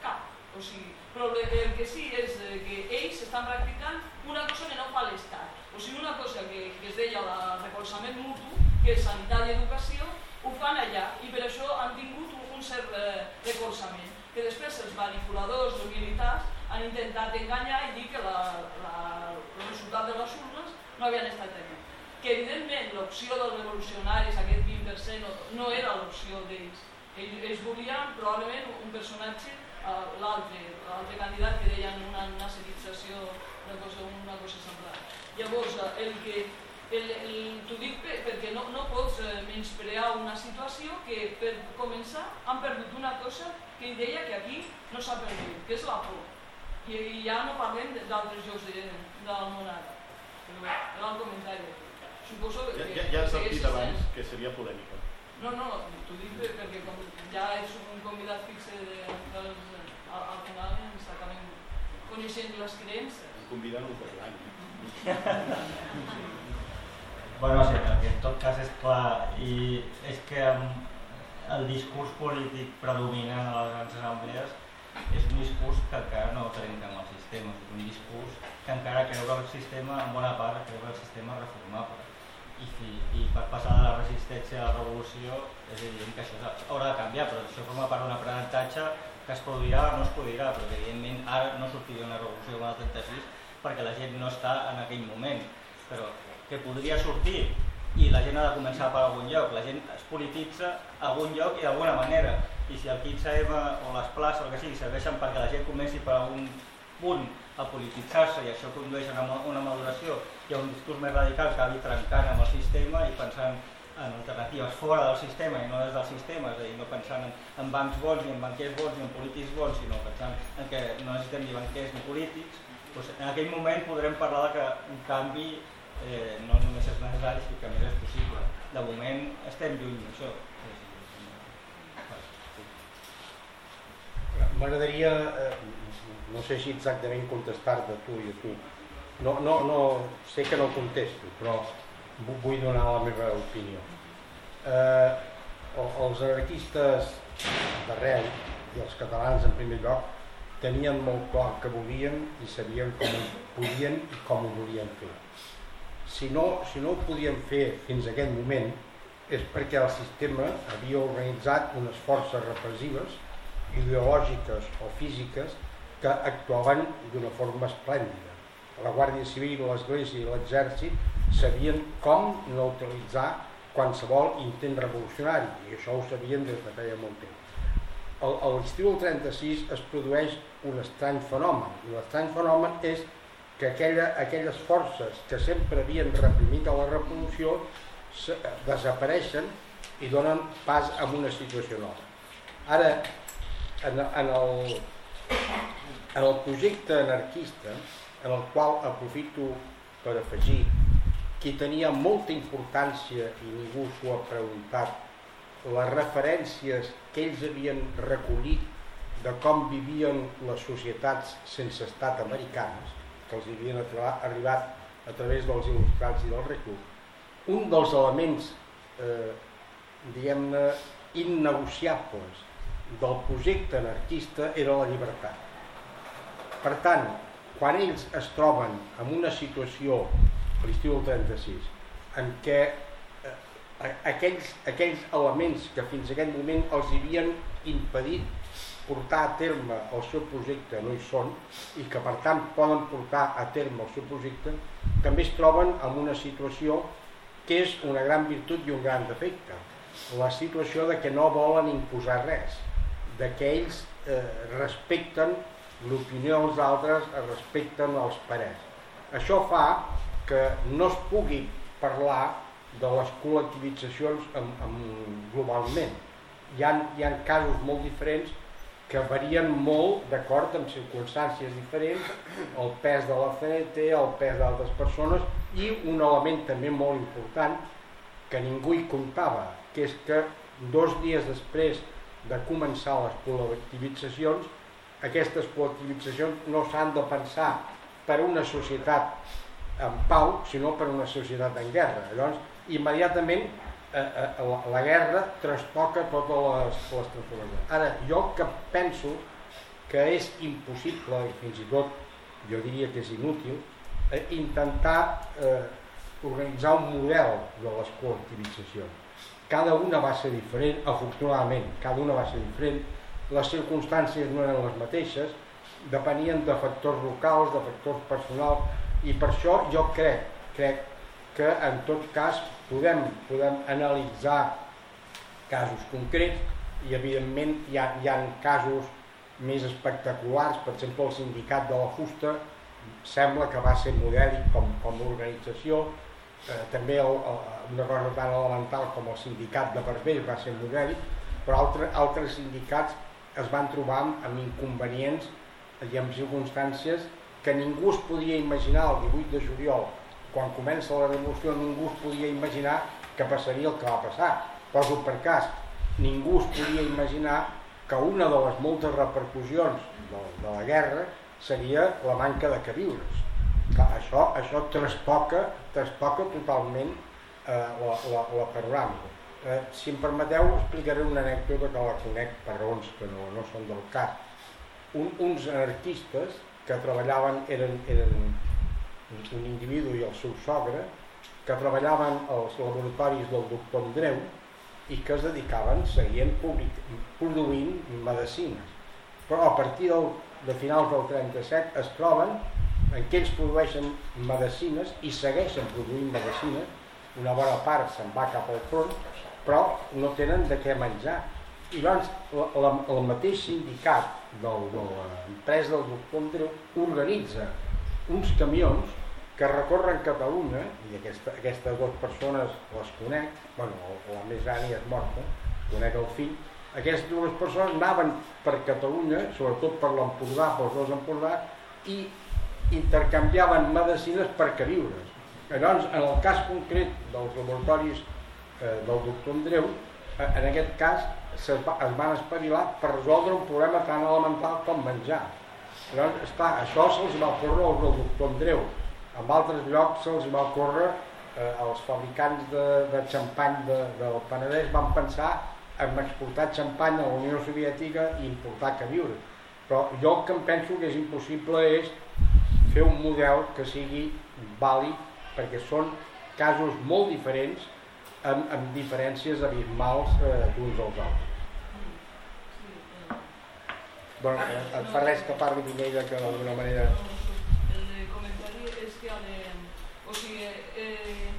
cap, o sigui, però el que sí és que ells estan practicant una cosa que no fa l'Estat. O sigui, una cosa que, que es deia el recolzament mutu, que és sanitat i educació, ho fan allà i per això han tingut un, cert eh, recolzament. Que després els manipuladors o militars han intentat enganyar i dir que la, la, el resultat de les urnes no havien estat allà. Que evidentment l'opció dels revolucionaris, aquest 20%, no, no era l'opció d'ells. Ells, ells volien probablement un personatge l'altre, l'altre candidat que deien una nacionalització, una cosa, una cosa semblant. Llavors, el que el, el, t'ho dic perquè no, no pots eh, menysprear una situació que per començar han perdut una cosa que deia que aquí no s'ha perdut, que és la por. I, i ja no parlem d'altres jocs de, de l'almonada, però era el comentari. Suposo que...
Ja, ja, ja has dit abans que seria polèmica.
No, no, t'ho dic perquè com ja és un convidat fixe de, dels al, al final ens acabem coneixent les creences.
Em conviden un cop l'any.
bueno, sí, que en tot cas és clar i és que el discurs polític predominant a les grans assemblees és un discurs que encara no trenca amb el sistema, és un discurs que encara creu que el sistema, en bona part, creu que el sistema és reformable. I, si, i per passar de la resistència a la revolució és evident que això haurà de canviar, però això forma part d'un aprenentatge que es produirà o no es produirà, però evidentment ara no sortiria una revolució com el 36 perquè la gent no està en aquell moment, però que podria sortir i la gent ha de començar per algun lloc, la gent es polititza a algun lloc i d'alguna manera, i si el 15M o les places o el que sigui serveixen perquè la gent comenci per algun punt a polititzar-se i això condueix a una maduració i a un discurs més radical que acabi trencant amb el sistema i pensant en alternatives fora del sistema i no des del sistema, és a dir, no pensant en, en bancs bons ni en banquers bons ni en polítics bons, sinó pensant en que no necessitem ni banquers ni polítics, doncs en aquell moment podrem parlar de que un canvi eh, no només és necessari, sinó que més és possible. De moment estem lluny d'això.
M'agradaria, eh, no sé si exactament contestar-te tu i a tu, no, no, no, sé que no contesto, però vull donar la meva opinió. Eh, els anarquistes d'arreu i els catalans en primer lloc tenien molt clar que volien i sabien com ho podien i com ho volien fer. Si no, si no ho podien fer fins a aquest moment és perquè el sistema havia organitzat unes forces repressives, ideològiques o físiques que actuaven d'una forma esplèndida. La Guàrdia Civil, l'Església i l'Exèrcit sabien com neutralitzar qualsevol intent revolucionari i això ho sabien des de feia molt temps. A l'estiu del 36 es produeix un estrany fenomen i l'estrany fenomen és que aquella, aquelles forces que sempre havien reprimit a la revolució desapareixen i donen pas a una situació nova. Ara, en, en, el, en el projecte anarquista, en el qual aprofito per afegir qui tenia molta importància i ningú s'ho ha preguntat, les referències que ells havien recollit de com vivien les societats sense estat americanes, que els havien arribat a través dels il·lustrats i del recurs, un dels elements, eh, diguem-ne, innegociables del projecte anarquista era la llibertat. Per tant, quan ells es troben en una situació, l'estiu del 36, en què eh, aquells, aquells elements que fins a aquest moment els havien impedit portar a terme el seu projecte no hi són i que per tant poden portar a terme el seu projecte, també es troben en una situació que és una gran virtut i un gran defecte. La situació de que no volen imposar res, de que ells eh, respecten l'opinió dels altres, es respecten els parers. Això fa que no es pugui parlar de les col·lectivitzacions en, en, globalment. Hi ha, hi ha casos molt diferents que varien molt d'acord amb circumstàncies diferents, el pes de la CNT, el pes d'altres persones i un element també molt important que ningú hi comptava, que és que dos dies després de començar les col·lectivitzacions aquestes col·lectivitzacions no s'han de pensar per una societat en pau, sinó per una societat en guerra. Llavors, immediatament eh, eh, la, la guerra trastoca totes les, les transformacions. Ara, jo que penso que és impossible, i fins i tot jo diria que és inútil, eh, intentar eh, organitzar un model de les col·lectivitzacions. Cada una va ser diferent, afortunadament, cada una va ser diferent, les circumstàncies no eren les mateixes, depenien de factors locals, de factors personals, i per això jo crec, crec que en tot cas podem, podem analitzar casos concrets i evidentment hi ha, hi ha casos més espectaculars, per exemple el sindicat de la fusta sembla que va ser modèlic com, com a organització, eh, també el, el, una cosa tan elemental com el sindicat de barbers va ser modèlic, però altre, altres sindicats es van trobar amb inconvenients i amb circumstàncies que ningú es podia imaginar el 18 de juliol, quan comença la revolució, ningú es podia imaginar que passaria el que va passar. Poso per cas, ningú es podia imaginar que una de les moltes repercussions de, de la guerra seria la manca de queviures. Clar, això, això traspoca, traspoca totalment eh, la, la, la panoràmica. Eh, si em permeteu, explicaré una anècdota que la conec per raons que no, no són del cap. Un, uns anarquistes que treballaven, eren, eren un individu i el seu sogre, que treballaven als laboratoris del doctor Andreu i que es dedicaven, seguien public, produint medicines. Però a partir del, de finals del 37 es troben en què ells produeixen medicines i segueixen produint medicines, una bona part se'n va cap al front però no tenen de què menjar. I llavors la, la, el mateix sindicat del, de l'empresa del doctor Andreu organitza uns camions que recorren Catalunya, i aquesta, aquestes dues persones les conec, bueno, la més ja és morta, conec el fill, aquestes dues persones anaven per Catalunya, sobretot per l'Empordà, pels dos Empordà, i intercanviaven medicines per queviures. Llavors, en el cas concret dels laboratoris eh, del doctor Andreu, eh, en aquest cas es, va, es van espavilar per resoldre un problema tan elemental com menjar. Llavors, esclar, això se'ls va ocórrer al doctor Andreu. En altres llocs se'ls va ocórrer eh, els fabricants de, de xampany de, del Penedès van pensar en exportar xampany a la Unió Soviètica i importar queviures. Però jo que em penso que és impossible és fer un model que sigui vàlid perquè són casos molt diferents amb, amb diferències abismals eh, d'uns als altres. Bueno, eh, et fa res que parli d'Inella que d'alguna manera...
El comentari és que de, o sigui, eh,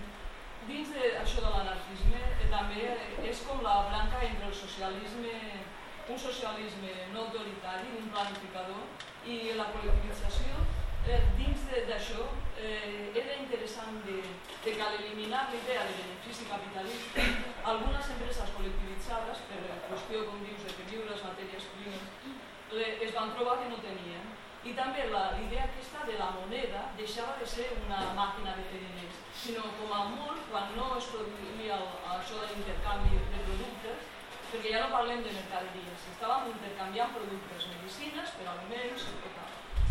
dins d'això de l'anarquisme eh, també és com la branca entre el socialisme, un socialisme no autoritari, un planificador, i la col·lectivització eh, dins d'això eh, era interessant de, de que al eliminar l'idea de benefici capitalista, algunes empreses col·lectivitzades, per qüestió, com dius, de les matèries primes, es van trobar que no tenien. I també l'idea aquesta de la moneda deixava de ser una màquina de fer diners, sinó com a molt, quan no es produïa això de l'intercanvi de productes, perquè ja no parlem de mercaderies, estàvem intercanviant productes, medicines per aliments, tot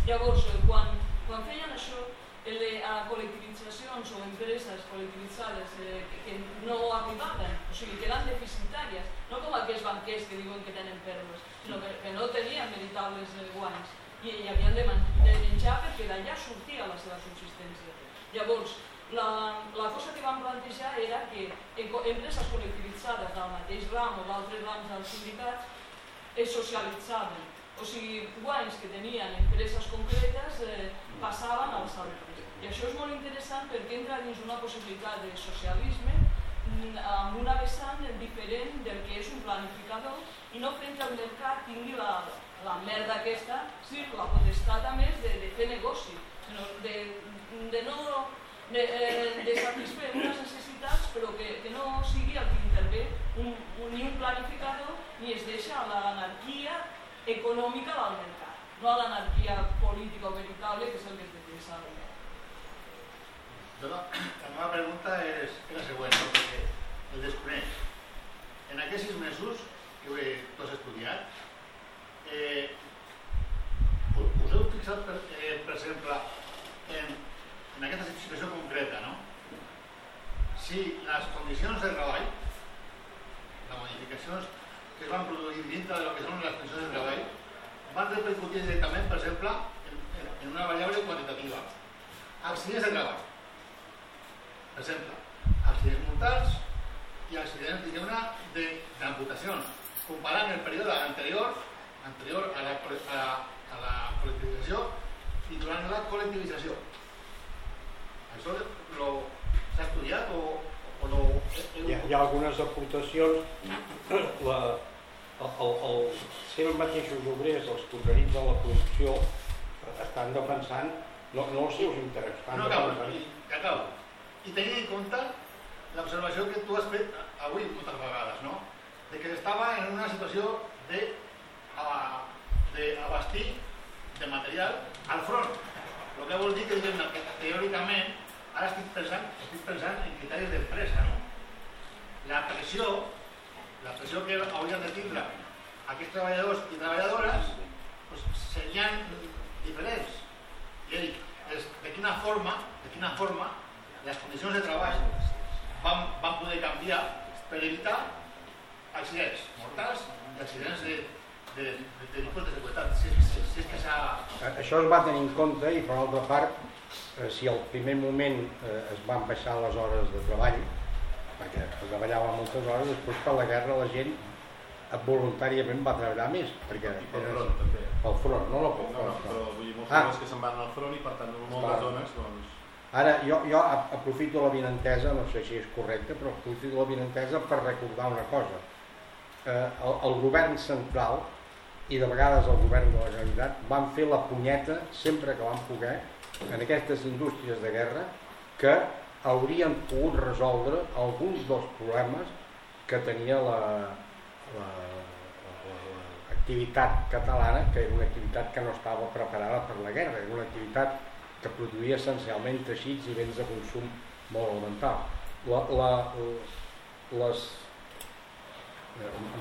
Llavors, quan, quan feien això, el de a col·lectivitzacions o empreses col·lectivitzades eh, que, que no arribaven, o sigui, que eren deficitàries, no com aquests banquers que diuen que tenen pèrdues, sinó que, que no tenien veritables eh, guanys i, i havien de, man de menjar perquè d'allà sortia la seva subsistència. Llavors, la, la cosa que vam plantejar era que empreses col·lectivitzades del mateix ram o d'altres rams dels sindicats es socialitzaven, o sigui, guanys que tenien empreses concretes eh, passaven als altres. I això és molt interessant perquè entra dins una possibilitat de socialisme mm, amb una vessant diferent del que és un planificador i no fent que el mercat tingui la, la merda aquesta, sí, la potestat a més de, de fer negoci, de, de no de, eh, de satisfer unes necessitats però que, que no sigui el que intervé un, un, ni un planificador ni es deixa l'anarquia econòmica del mercat, no a l'anarquia política o veritable que és el que es defensa ara.
La meva pregunta és, és la següent, no? perquè el desconeix. En aquests sis mesos que tu has estudiat, eh, us heu fixat, per, eh, per exemple, en, en aquesta situació concreta, no? si les condicions de treball, les modificacions que es van produir dintre de lo que són les condicions de treball, van repercutir directament, per exemple, en, en una variable quantitativa. Accidents de treball per exemple, accidents mortals i accidents, diguem-ne, d'amputacions. Comparant el període anterior, anterior a la, a, a la col·lectivització i durant la col·lectivització. Això s'ha estudiat o, o no?
Hi ha, hi ha algunes aportacions. La, el, el, els mateixos obrers els que organitzen la producció estan defensant no, no els seus interessos.
No, acabo, acabo i tenint en compte l'observació que tu has fet avui moltes vegades, no? de que estava en una situació de, de abastir de material al front. El que vol dir que, diguem que teòricament ara estic pensant, estic pensant en criteris d'empresa. No? La pressió, la pressió que haurien de tindre aquests treballadors i treballadores doncs, serien diferents. I dic, de quina forma, de quina forma les condicions de treball van, van poder canviar per evitar accidents mortals i accidents de, de, de, de de seguretat. Si, si, si és que s'ha...
Això es va tenir en compte i per altra part, eh, si al primer moment eh, es van baixar les hores de treball, perquè treballava moltes hores, després per la guerra la gent voluntàriament va treballar més perquè
pel front també
pel front, no, no pel
front no, no, però vull dir, molts ah. que se'n van al front i per tant moltes zones doncs
Ara, jo, jo aprofito la vinentesa, no sé si és correcte, però aprofito la vinentesa per recordar una cosa. Eh, el, el govern central i de vegades el govern de la Generalitat van fer la punyeta sempre que van poder en aquestes indústries de guerra que haurien pogut resoldre alguns dels problemes que tenia la, la, l'activitat catalana, que era una activitat que no estava preparada per la guerra, era una activitat que produïa essencialment teixits i béns de consum molt elemental. La, la, les,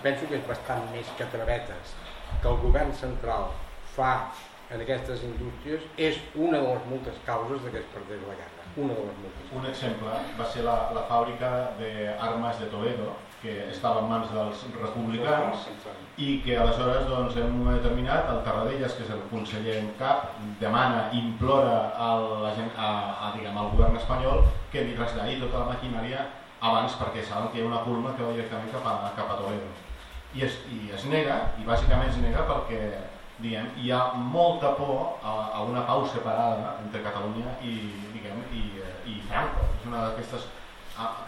penso que és bastant més que travetes que el govern central fa en aquestes indústries és una de les moltes causes de que es perdés la guerra. Una de les moltes.
Un exemple va ser la, la fàbrica d'armes de Toledo, que estava en mans dels republicans i que aleshores doncs, en un moment determinat el Tarradellas, que és el conseller en cap, demana, implora al, a, a, a, diguem, al govern espanyol que li traslladi tota la maquinària abans perquè saben que hi ha una curma que va directament cap a, cap a Toledo. I es, I es nega, i bàsicament es nega perquè diguem, hi ha molta por a, a una pau separada entre Catalunya i, diguem, i, i Franco. És una d'aquestes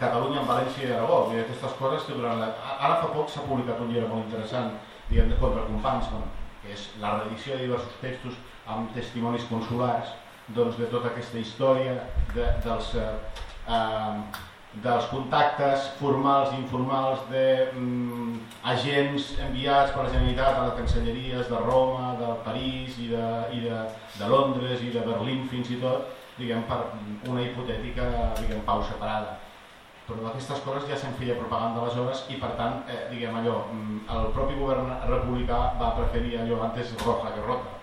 Catalunya, València i Aragó, i aquestes coses que durant la... Ara fa poc s'ha publicat un llibre molt interessant, diguem, de contra companys, que és la reedició de diversos textos amb testimonis consulars, doncs de tota aquesta història de, dels, eh, eh, dels contactes formals i informals d'agents mm, enviats per la Generalitat a les cancelleries de Roma, de París i de, i de, de Londres i de Berlín fins i tot, diguem, per una hipotètica diguem, pau separada però d'aquestes coses ja se'n feia propaganda aleshores i per tant, eh, diguem allò, mm, el propi govern republicà va preferir allò antes roja que rota.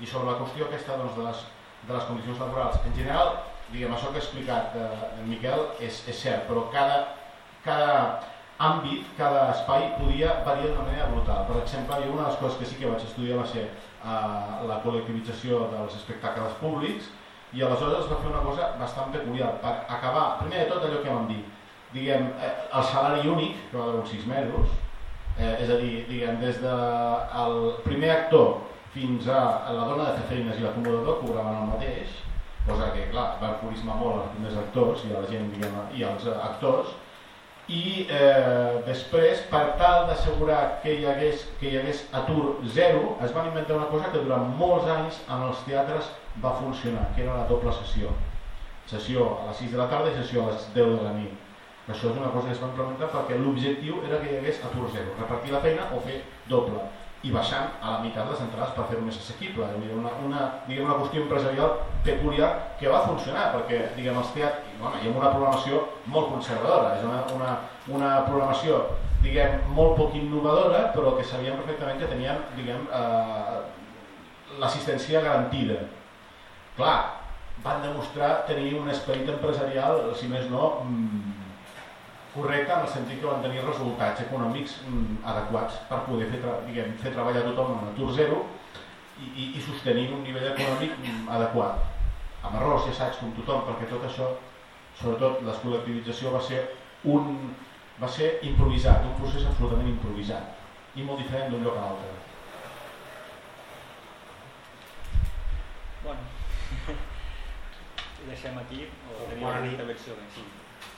I sobre la qüestió aquesta doncs, de les de les condicions laborals. En general, diguem, això que ha explicat eh, en Miquel és, és cert, però cada, cada àmbit, cada espai podia variar d'una manera brutal. Per exemple, jo una de les coses que sí que vaig estudiar va ser eh, la col·lectivització dels espectacles públics i aleshores es va fer una cosa bastant peculiar per acabar, primer de tot allò que vam dir, diguem, eh, el salari únic, que va durar sis mesos, eh, és a dir, diguem, des del de primer actor fins a la dona de fer feines i l'acomodador cobraven el mateix, cosa que clar, va enfurismar molt als primers actors i la gent diguem, i als actors. I eh, després per tal d'assegurar que, hi hagués, que hi hagués atur zero es van inventar una cosa que durant molts anys en els teatres va funcionar que era la doble sessió. Sessió a les 6 de la tarda i sessió a les 10 de la nit. Això és una cosa que es va implementar perquè l'objectiu era que hi hagués atur zero repartir la feina o fer doble i baixant a la meitat les entrades per fer-ho més assequible. Una, una, diguem, una qüestió empresarial peculiar que va funcionar, perquè diguem, els teatres, bueno, hi ha una programació molt conservadora, és una, una, una programació diguem, molt poc innovadora, però que sabien perfectament que tenien diguem, eh, l'assistència garantida. Clar, van demostrar tenir un esperit empresarial, si més no, correcte en el sentit que van tenir resultats econòmics mm, adequats per poder fer, diguem, fer treballar tothom en atur zero i, i, i sostenir un nivell econòmic mm, adequat. Amb errors i assaig com tothom, perquè tot això, sobretot la col·lectivització, va ser un va ser improvisat, un procés absolutament improvisat i molt diferent d'un lloc a l'altre.
Bueno, ho deixem aquí o tenim alguna intervenció? Sí.